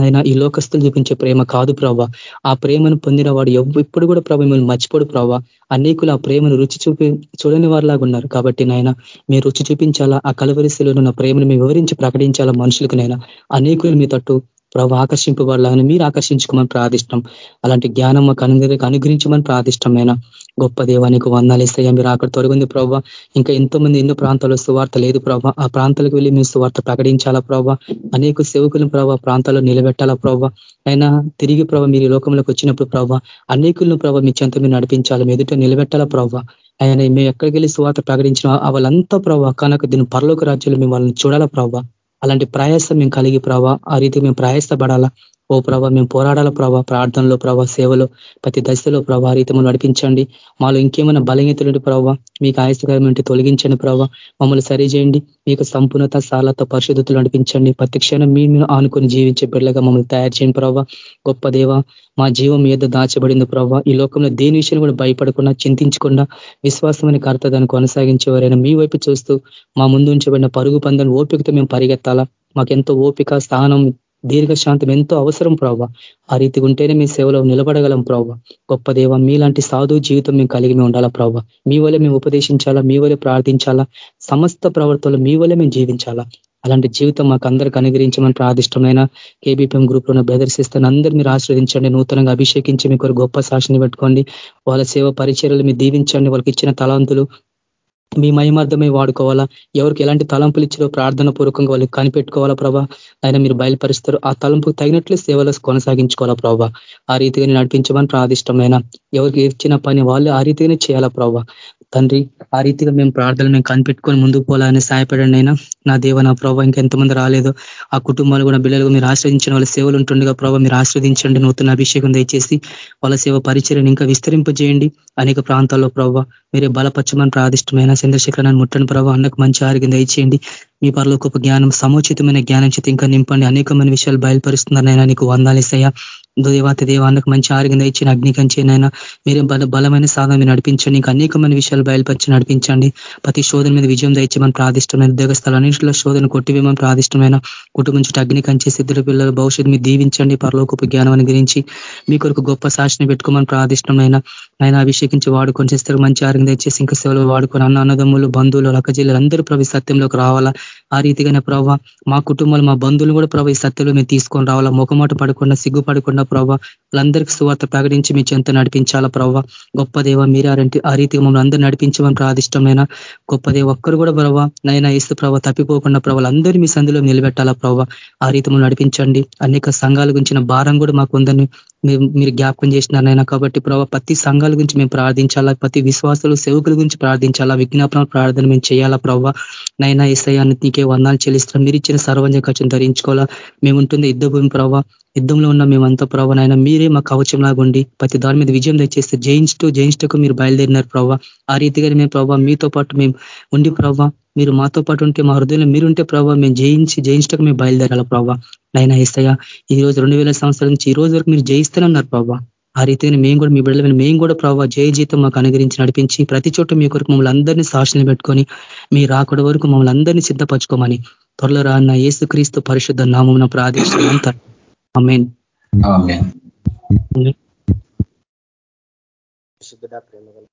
ఆయన ఈ లోకస్తులు చూపించే ప్రేమ కాదు ప్రభా. ఆ ప్రేమను పొందిన వాడు ఎప్పుడు కూడా ప్రభావ మిమ్మల్ని మర్చిపోడు ప్రభావ అనేకులు ఆ ప్రేమను రుచి చూపి చూడని వారిలాగా ఉన్నారు. కాబట్టి నాయన మీరు రుచి చూపించాలా ఆ కలవరిశిలో ఉన్న ప్రేమను మేము వివరించి ప్రకటించాలా మనుషులకు నైనా అనేకులు మీ తట్టు ప్రభు ఆకర్షింపబడాలని మీరు ఆకర్షించుకోమని ప్రార్థిష్టం. అలాంటి జ్ఞానం మాకు అనుగ్రహ అనుగ్రహించమని ప్రార్థిష్టమైన గొప్ప దేవానికి వందాలు ఇస్తాయా. మీరు అక్కడ తొలగింది ప్రభావ ఇంకా ఎంతో మంది ఎన్నో ప్రాంతాల్లో సువార్త లేదు ప్రభావ ఆ ప్రాంతాలకు వెళ్ళి మేము సువార్త ప్రకటించాలా ప్రభావ అనేక సేవకులను ప్రభావ ప్రాంతాల్లో నిలబెట్టాలా ప్రభావ అయినా తిరిగి ప్రభావ మీరు లోకంలోకి వచ్చినప్పుడు ప్రభావ అనేకులను ప్రభావ మీ చెంత మీరు నడిపించాలి. ఎదుట నిలబెట్టాలా ప్రభావ ఆయన మేము ఎక్కడికి వెళ్ళి సువార్త ప్రకటించిన వాళ్ళంతా ప్రభావ కనుక దీని పరలోక రాజ్యాలు మేము వాళ్ళని చూడాలా ప్రభావ అలాంటి ప్రయాసం మేము కలిగి ప్రభావ ఆ రీతి మేము ప్రయాసపడాలా? ఓ ప్రభా మేము పోరాడాల ప్రభా ప్రార్థనలో ప్రభా సేవలో ప్రతి దశలో ప్రభా రీతములు నడిపించండి. మాలో ఇంకేమైనా బలహీతలుంటి ప్రభావ మీకు ఆయాసకరమైన తొలగించండి ప్రభావ మమ్మల్ని సరిచేయండి మీకు సంపూర్ణత సాలత పరిశుద్ధతలు నడిపించండి. ప్రతి క్షణం మీ మీరు ఆనుకొని జీవించే బిడ్డగా మమ్మల్ని తయారు చేయండి ప్రభావ గొప్ప దేవ మా జీవం మీద దాచబడింది ప్రభావ ఈ లోకంలో దేని విషయం కూడా భయపడకుండా చింతించకుండా విశ్వాసమని కర్త దాన్ని కొనసాగించేవారైనా మీ వైపు చూస్తూ మా ముందు ఉంచబడిన పరుగు పందని ఓపికతో మేము పరిగెత్తాలా? మాకెంతో ఓపిక స్థానం దీర్ఘశాంతం ఎంతో అవసరం ప్రభావ ఆ రీతిగా ఉంటేనే మీ సేవలో నిలబడగలం ప్రభావ గొప్ప దేవ మీలాంటి సాధు జీవితం మేము కలిగి మేము ఉండాలా ప్రభావ మీ వల్లే మేము ఉపదేశించాలా? మీ వల్లే ప్రార్థించాలా? సమస్త ప్రవర్తనలు మీ వల్లే మేము జీవించాలా? అలాంటి జీవితం మాకు అందరికి అనుగ్రహించమని ప్రాదిష్టమైన కేబీపీఎం గ్రూప్లో బ్రదర్స్ ఇస్తాను అందరూ మీరు ఆశ్రవదించండి. నూతనంగా అభిషేకించి మీకు గొప్ప సాక్షిని పెట్టుకోండి. వాళ్ళ సేవ పరిచయలు మీరు దీవించండి. వాళ్ళకి ఇచ్చిన తలాంతులు మీ మహిమార్థమై వాడుకోవాలా? ఎవరికి ఎలాంటి తలంపులు ఇచ్చారో ప్రార్థన పూర్వకంగా వాళ్ళు కనిపెట్టుకోవాలా ప్రభా? ఆయన మీరు బయలుపరుస్తారు. ఆ తలంపుకు తగినట్లు సేవలు కొనసాగించుకోవాలా ప్రభా? ఆ రీతిగా నడిపించమని ప్రాదిష్టమైన ఎవరికి ఇచ్చిన పని వాళ్ళు ఆ రీతిగానే చేయాలా ప్రభా? తండ్రి ఆ రీతిగా మేము ప్రార్థనలు మేము కనిపెట్టుకొని ముందుకు పోవాలని సహాయపడండి అయినా నా దేవ నా ప్రభావ ఇంకెంతమంది రాలేదు. ఆ కుటుంబాలు కూడా బిడ్డలు మీరు ఆశ్రదించిన వాళ్ళ సేవలు ఉంటుండగా ప్రభావ మీరు ఆశ్రదించండి నూతన అభిషేకం దయచేసి వాళ్ళ సేవ పరిచయం ఇంకా విస్తరింపజేయండి. అనేక ప్రాంతాల్లో ప్రభావ మీరే బలపచ్చమని ప్రాదిష్టమైన చంద్రశేఖరాన్ని ముట్టని ప్రభావ అన్నకు మంచి ఆరోగ్యం దయచేయండి. మీ పరలోకి ఒక జ్ఞానం సముచితమైన జ్ఞానం చేతి ఇంకా నింపండి. అనేకమైన విషయాలు బయలుపరుస్తున్నారనైనా నీకు వందాలేసయ్యా దేవాతి దేవానికి మంచి ఆరోగ్యం ఇచ్చిన అగ్నికంచేనైనా మీరే బల బలమైన సాధన మీరు నడిపించండి ఇంకా అనేకమైన విషయాలు బయలుపరిచి నడిపించండి. ప్రతి శోధన మీద విజయం దయచేమని ప్రాదిష్టమైన ఉద్యోగ స్థలాన్నింటిలో శోధన కొట్టివేమని ప్రాదిష్టమైన కుటుంబం చుట్టూ అగ్ని కంచే సిద్ధుల పిల్లల భవిష్యత్తు మీరు దీవించండి పరలోకపు జ్ఞానం గురించి మీ కొరకు గొప్ప సాక్షిని పెట్టుకోమని ప్రాదిష్టమైన ఆయన అభిషేకించి వాడుకొని చేస్తారు మంచి ఆరోగ్యం దయచేసి ఇంకా సేవలు వాడుకొని అన్న అన్నదమ్ములు బంధువులు లక్కజిల్లు అందరూ ప్రభు సత్యంలోకి రావాలా? ఆ రీతిగానే ప్రభావ మా కుటుంబాలు మా బంధువులు కూడా ప్రభు ఈ సత్యంలో మేము తీసుకొని రావాలా? ముఖమాట పడకుండా సిగ్గుపడకుండా చేయాలా ప్రభావ వాళ్ళందరికీ సువార్త ప్రకటించి మీ చెంత నడిపించాలా ప్రభావ గొప్ప దేవ మీరంటే ఆ రీతిగా మమ్మల్ని అందరూ నడిపించమని ప్రాదిష్టమైన గొప్ప దేవ ఒక్కరు కూడా ప్రభావ నైనా ఇస్తు ప్రభావ తప్పిపోకుండా ప్రభావ అందరూ మీ సందులో నిలబెట్టాలా ప్రభావ ఆ రీతి నడిపించండి. అనేక సంఘాల గురించిన భారం కూడా మాకు ఉందని మీరు జ్ఞాపకం చేసినారనైనా కాబట్టి ప్రభావ ప్రతి సంఘాల గురించి మేము ప్రార్థించాలా? ప్రతి విశ్వాసాలు సేవకుల గురించి ప్రార్థించాలా? విజ్ఞాపన ప్రార్థన మేము చేయాలా ప్రభావ నైనా ఇసయాన్ని నీకే వందాలు చెల్లిస్తున్నాం. మీరు ఇచ్చిన సర్వంజ ఖర్చును ధరించుకోవాలా? మేము ఉంటుంది యుద్ధ భూమి ప్రభావ యుద్ధంలో ఉన్న మేమంతా ప్రభావ నాయన మీరే మా కవచంలాగా ఉండి ప్రతి దాని మీద విజయం తెచ్చేస్తే జయించుతూ జయించుటకు మీరు బయలుదేరినారు ప్రభావ ఆ రీతిగా మేము ప్రభావ మీతో పాటు మేము ఉండి ప్రభావ మీరు మాతో పాటు ఉంటే మా హృదయంలో మీరుంటే ప్రభావ మేము జయించి జయించటకు మేము బయలుదేరాల ప్రభావ నైనా ఇస్తాయా ఈ రోజు రెండు వేల సంవత్సరాల నుంచి ఈ రోజు వరకు మీరు జయిస్తానన్నారు ప్రభావ ఆ రీతిగా మేము కూడా మీ బిడ్డలమైన మేము కూడా ప్రభావ జయ జీతం మాకు అనుగ్రహించి నడిపించి ప్రతి చోట మీ కొరకు మమ్మల్ని అందరినీ సాక్షులు పెట్టుకొని మీ రాకడ వరకు మమ్మల్ని అందరినీ సిద్ధపరచుకోమని త్వరలో రాన్న యేసు క్రీస్తు పరిశుద్ధ నామం ప్రాదేశం అమేన్ పరిశుద్ధుడా ప్రేమ గల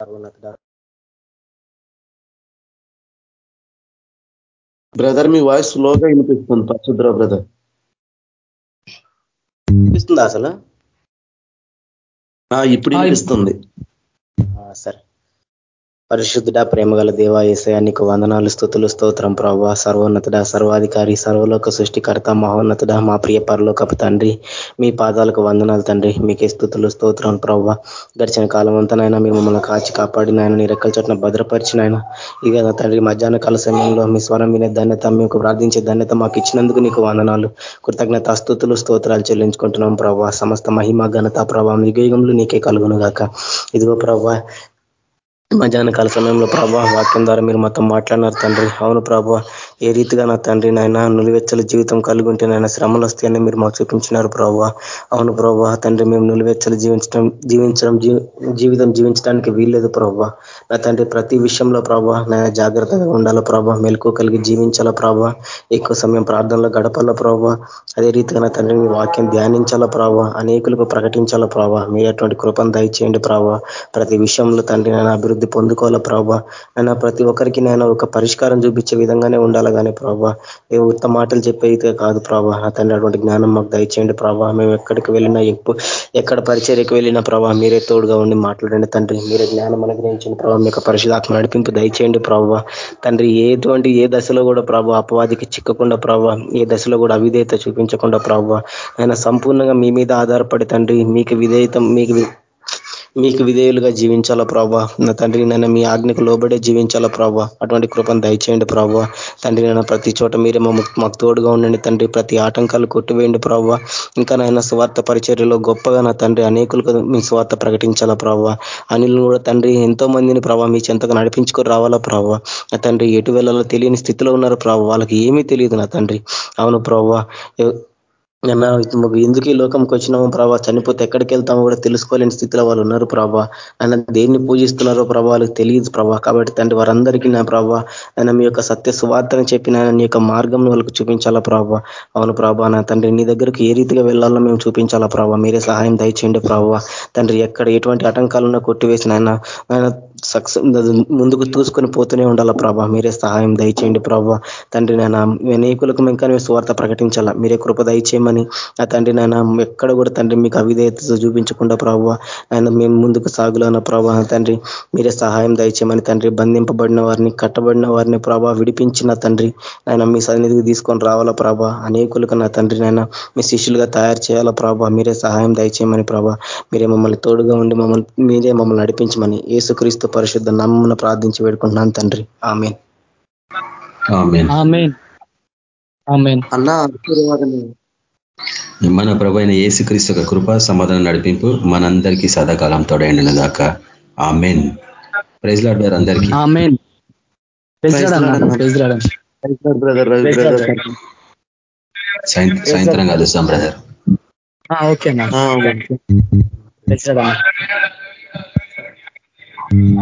సర్వోన్నతుడా బ్రదర్ మీ వాయిస్ స్లోగా వినిపిస్తుంది పరిశుద్ర బ్రదర్ వినిపిస్తుందా అసలు? ఇప్పుడు వినిపిస్తుంది. ఆ, సరే. పరిశుద్ధుడ ప్రేమగల దేవ ఏసయ నీకు వందనాలు స్థుతులు స్తోత్రం ప్రభా. సర్వోన్నతుడ సర్వాధికారి సర్వలోక సృష్టికర్త మహోన్నతుడ మా ప్రియ పరలోకపు తండ్రి. మీ పాదాలకు వందనాలు తండ్రి. మీకే స్థుతులు స్తోత్రం ప్రభా. గడిచిన కాలం అంతనైనా మీరు మమ్మల్ని కాచి కాపాడినాయన నీ రెక్కల చోట్ల భద్రపరిచినాయన. ఇక తండ్రి మధ్యాహ్న కాల సమయంలో మీ స్వరం వినే ధన్యత మీకు ప్రార్థించే ధన్యత మాకు ఇచ్చినందుకు నీకు వందనాలు. కృతజ్ఞత స్థుతులు స్తోత్రాలు చెల్లించుకుంటున్నాం ప్రభావ సమస్త మహిమ ఘనత ప్రభావం యుగయుగంలో నీకే కలుగును గాక ఇదిగో ప్రభావ మధ్యాహ్న కాల సమయంలో ప్రభా వాక్యం ద్వారా మీరు మొత్తం మాట్లాడినారు తండ్రి. అవును ప్రభా ఏ రీతిగా నా తండ్రి నాయన నులివెచ్చల జీవితం కలిగి ఉంటే నాయన శ్రమలు వస్తాయని మీరు మాకు చూపించినారు ప్రభావ అవును ప్రభా తండ్రి మేము నులివెచ్చలు జీవించడం జీవించడం జీవితం జీవించడానికి వీల్లేదు ప్రభావ నా తండ్రి ప్రతి విషయంలో ప్రభా నాయన జాగ్రత్తగా ఉండాలా ప్రభా మెలకు కలిగి జీవించాలా ప్రభా ఎక్కువ సమయం ప్రార్థనలో గడపాలా ప్రభా అదే రీతిగా నా తండ్రి మీ వాక్యం ధ్యానించాలా ప్రభా అనేకులకు ప్రకటించాలా ప్రభా మీ అటువంటి కృపను దయచేయండి ప్రభా. ప్రతి విషయంలో తండ్రి నాయన అభివృద్ధి పొందుకోవాలా ప్రభా? అయినా ప్రతి ఒక్కరికి నేను ఒక పరిష్కారం చూపించే విధంగానే ఉండాలి కానీ ప్రభా? ఏ ఉత్తమ మాటలు చెప్పేది కాదు ప్రభా. నా అటువంటి జ్ఞానం మాకు దయచేయండి ప్రభా. మేము ఎక్కడికి వెళ్ళినా ఎప్పుడు ఎక్కడ పరిచర్యకు వెళ్ళినా ప్రభా మీరే తోడుగా ఉండి మాట్లాడండి తండ్రి. మీరే జ్ఞానం అనుగ్రహించండి ప్రభావ మీకు పరిశుధాత్మ నడిపింపు దయచేయండి ప్రభావ తండ్రి ఏటువంటి ఏ దశలో కూడా ప్రభావ అపవాదికి చిక్కకుండా ప్రభావ ఏ దశలో కూడా అవిధేయత చూపించకుండా ప్రభావ ఆయన సంపూర్ణంగా మీ మీద ఆధారపడి తండ్రి మీకు విధేయతం మీకు మీకు విధేయులుగా జీవించాలా ప్రభావ నా తండ్రి నన్ను మీ ఆజ్ఞకు లోబడే జీవించాలా ప్రభావ అటువంటి కృపను దయచేయండి ప్రభావ తండ్రి నన్ను ప్రతి చోట మీరే మాకు తోడుగా ఉండండి తండ్రి. ప్రతి ఆటంకాలు కొట్టివేయండి ప్రభావ ఇంకా నాయన స్వార్థ పరిచర్యలో గొప్పగా నా తండ్రి అనేకులకు మీ స్వార్థ ప్రకటించాలా ప్రభావ అనిల్ కూడా తండ్రి ఎంతో మందిని ప్రభావ మీ చెంతకు నడిపించుకొని రావాలా ప్రభావ నా తండ్రి ఎటు వెళ్ళాలో తెలియని స్థితిలో ఉన్నారు ప్రభావ వాళ్ళకి ఏమీ తెలియదు నా తండ్రి. అవును ప్రభావ అన్న ఎందుకు ఈ లోకంకి వచ్చినాము ప్రభా? చనిపోతే ఎక్కడికి వెళ్తామో కూడా తెలుసుకోలేని స్థితిలో వాళ్ళు ఉన్నారు ప్రభా. ఆయన దేన్ని పూజిస్తున్నారో ప్రభా వాళ్ళకి తెలియదు ప్రభా. కాబట్టి తండ్రి వారందరికీ నా ప్రభావ ఆయన మీ యొక్క సత్య సువార్తను చెప్పిన నీ యొక్క మార్గం వాళ్ళకి చూపించాలా ప్రభావ అవును ప్రభా నా తండ్రి నీ దగ్గరికి ఏ రీతిగా వెళ్ళాలో మేము చూపించాలా ప్రభావ మీరే సహాయం దయచేయండి ప్రభావ తండ్రి ఎక్కడ ఎటువంటి ఆటంకాలున్నా కొట్టివేసిన ఆయన ఆయన సక్సెస్ ముందుకు చూసుకొని పోతూనే ఉండాలా ప్రభా. మీరే సహాయం దయచేయండి ప్రభావ తండ్రి నేను అనేకులకు ఇంకా స్వార్థ ప్రకటించాలా? మీరే కృప దయచేయమని. ఆ తండ్రి నాయన ఎక్కడ కూడా తండ్రి మీకు అవిధేయత చూపించకుండా ప్రభావ ఆయన మేము ముందుకు సాగులన్న ప్రభావ తండ్రి మీరే సహాయం దయచేయమని. తండ్రి బంధింపబడిన వారిని కట్టబడిన వారిని ప్రభావ విడిపించిన తండ్రి ఆయన మీ సన్నిధికి తీసుకొని రావాలా ప్రభా. అనేకులకు నా తండ్రి నాయన మీ శిష్యులుగా తయారు చేయాలా ప్రభా. మీరే సహాయం దయచేయమని ప్రభా. మీరే మమ్మల్ని తోడుగా ఉండి మమ్మల్ని మీరే మమ్మల్ని నడిపించమని. ఏసుక్రీస్తు పరిశుద్ధ నమ్మను ప్రార్థించి వేడుకుంటున్నాను తండ్రి. ఆమె అన్న మన ప్రభు అయిన ఏసుక్రీస్తు యొక్క కృప సమాధానం నడిపింపు మనందరికీ సదాకాలం తోడైండిన దాకా ఆమెన్. ప్రైజ్ లాడ్ అందరికీ. సాయంత్రం కలుస్తాం బ్రదర్ ఓకే అన్న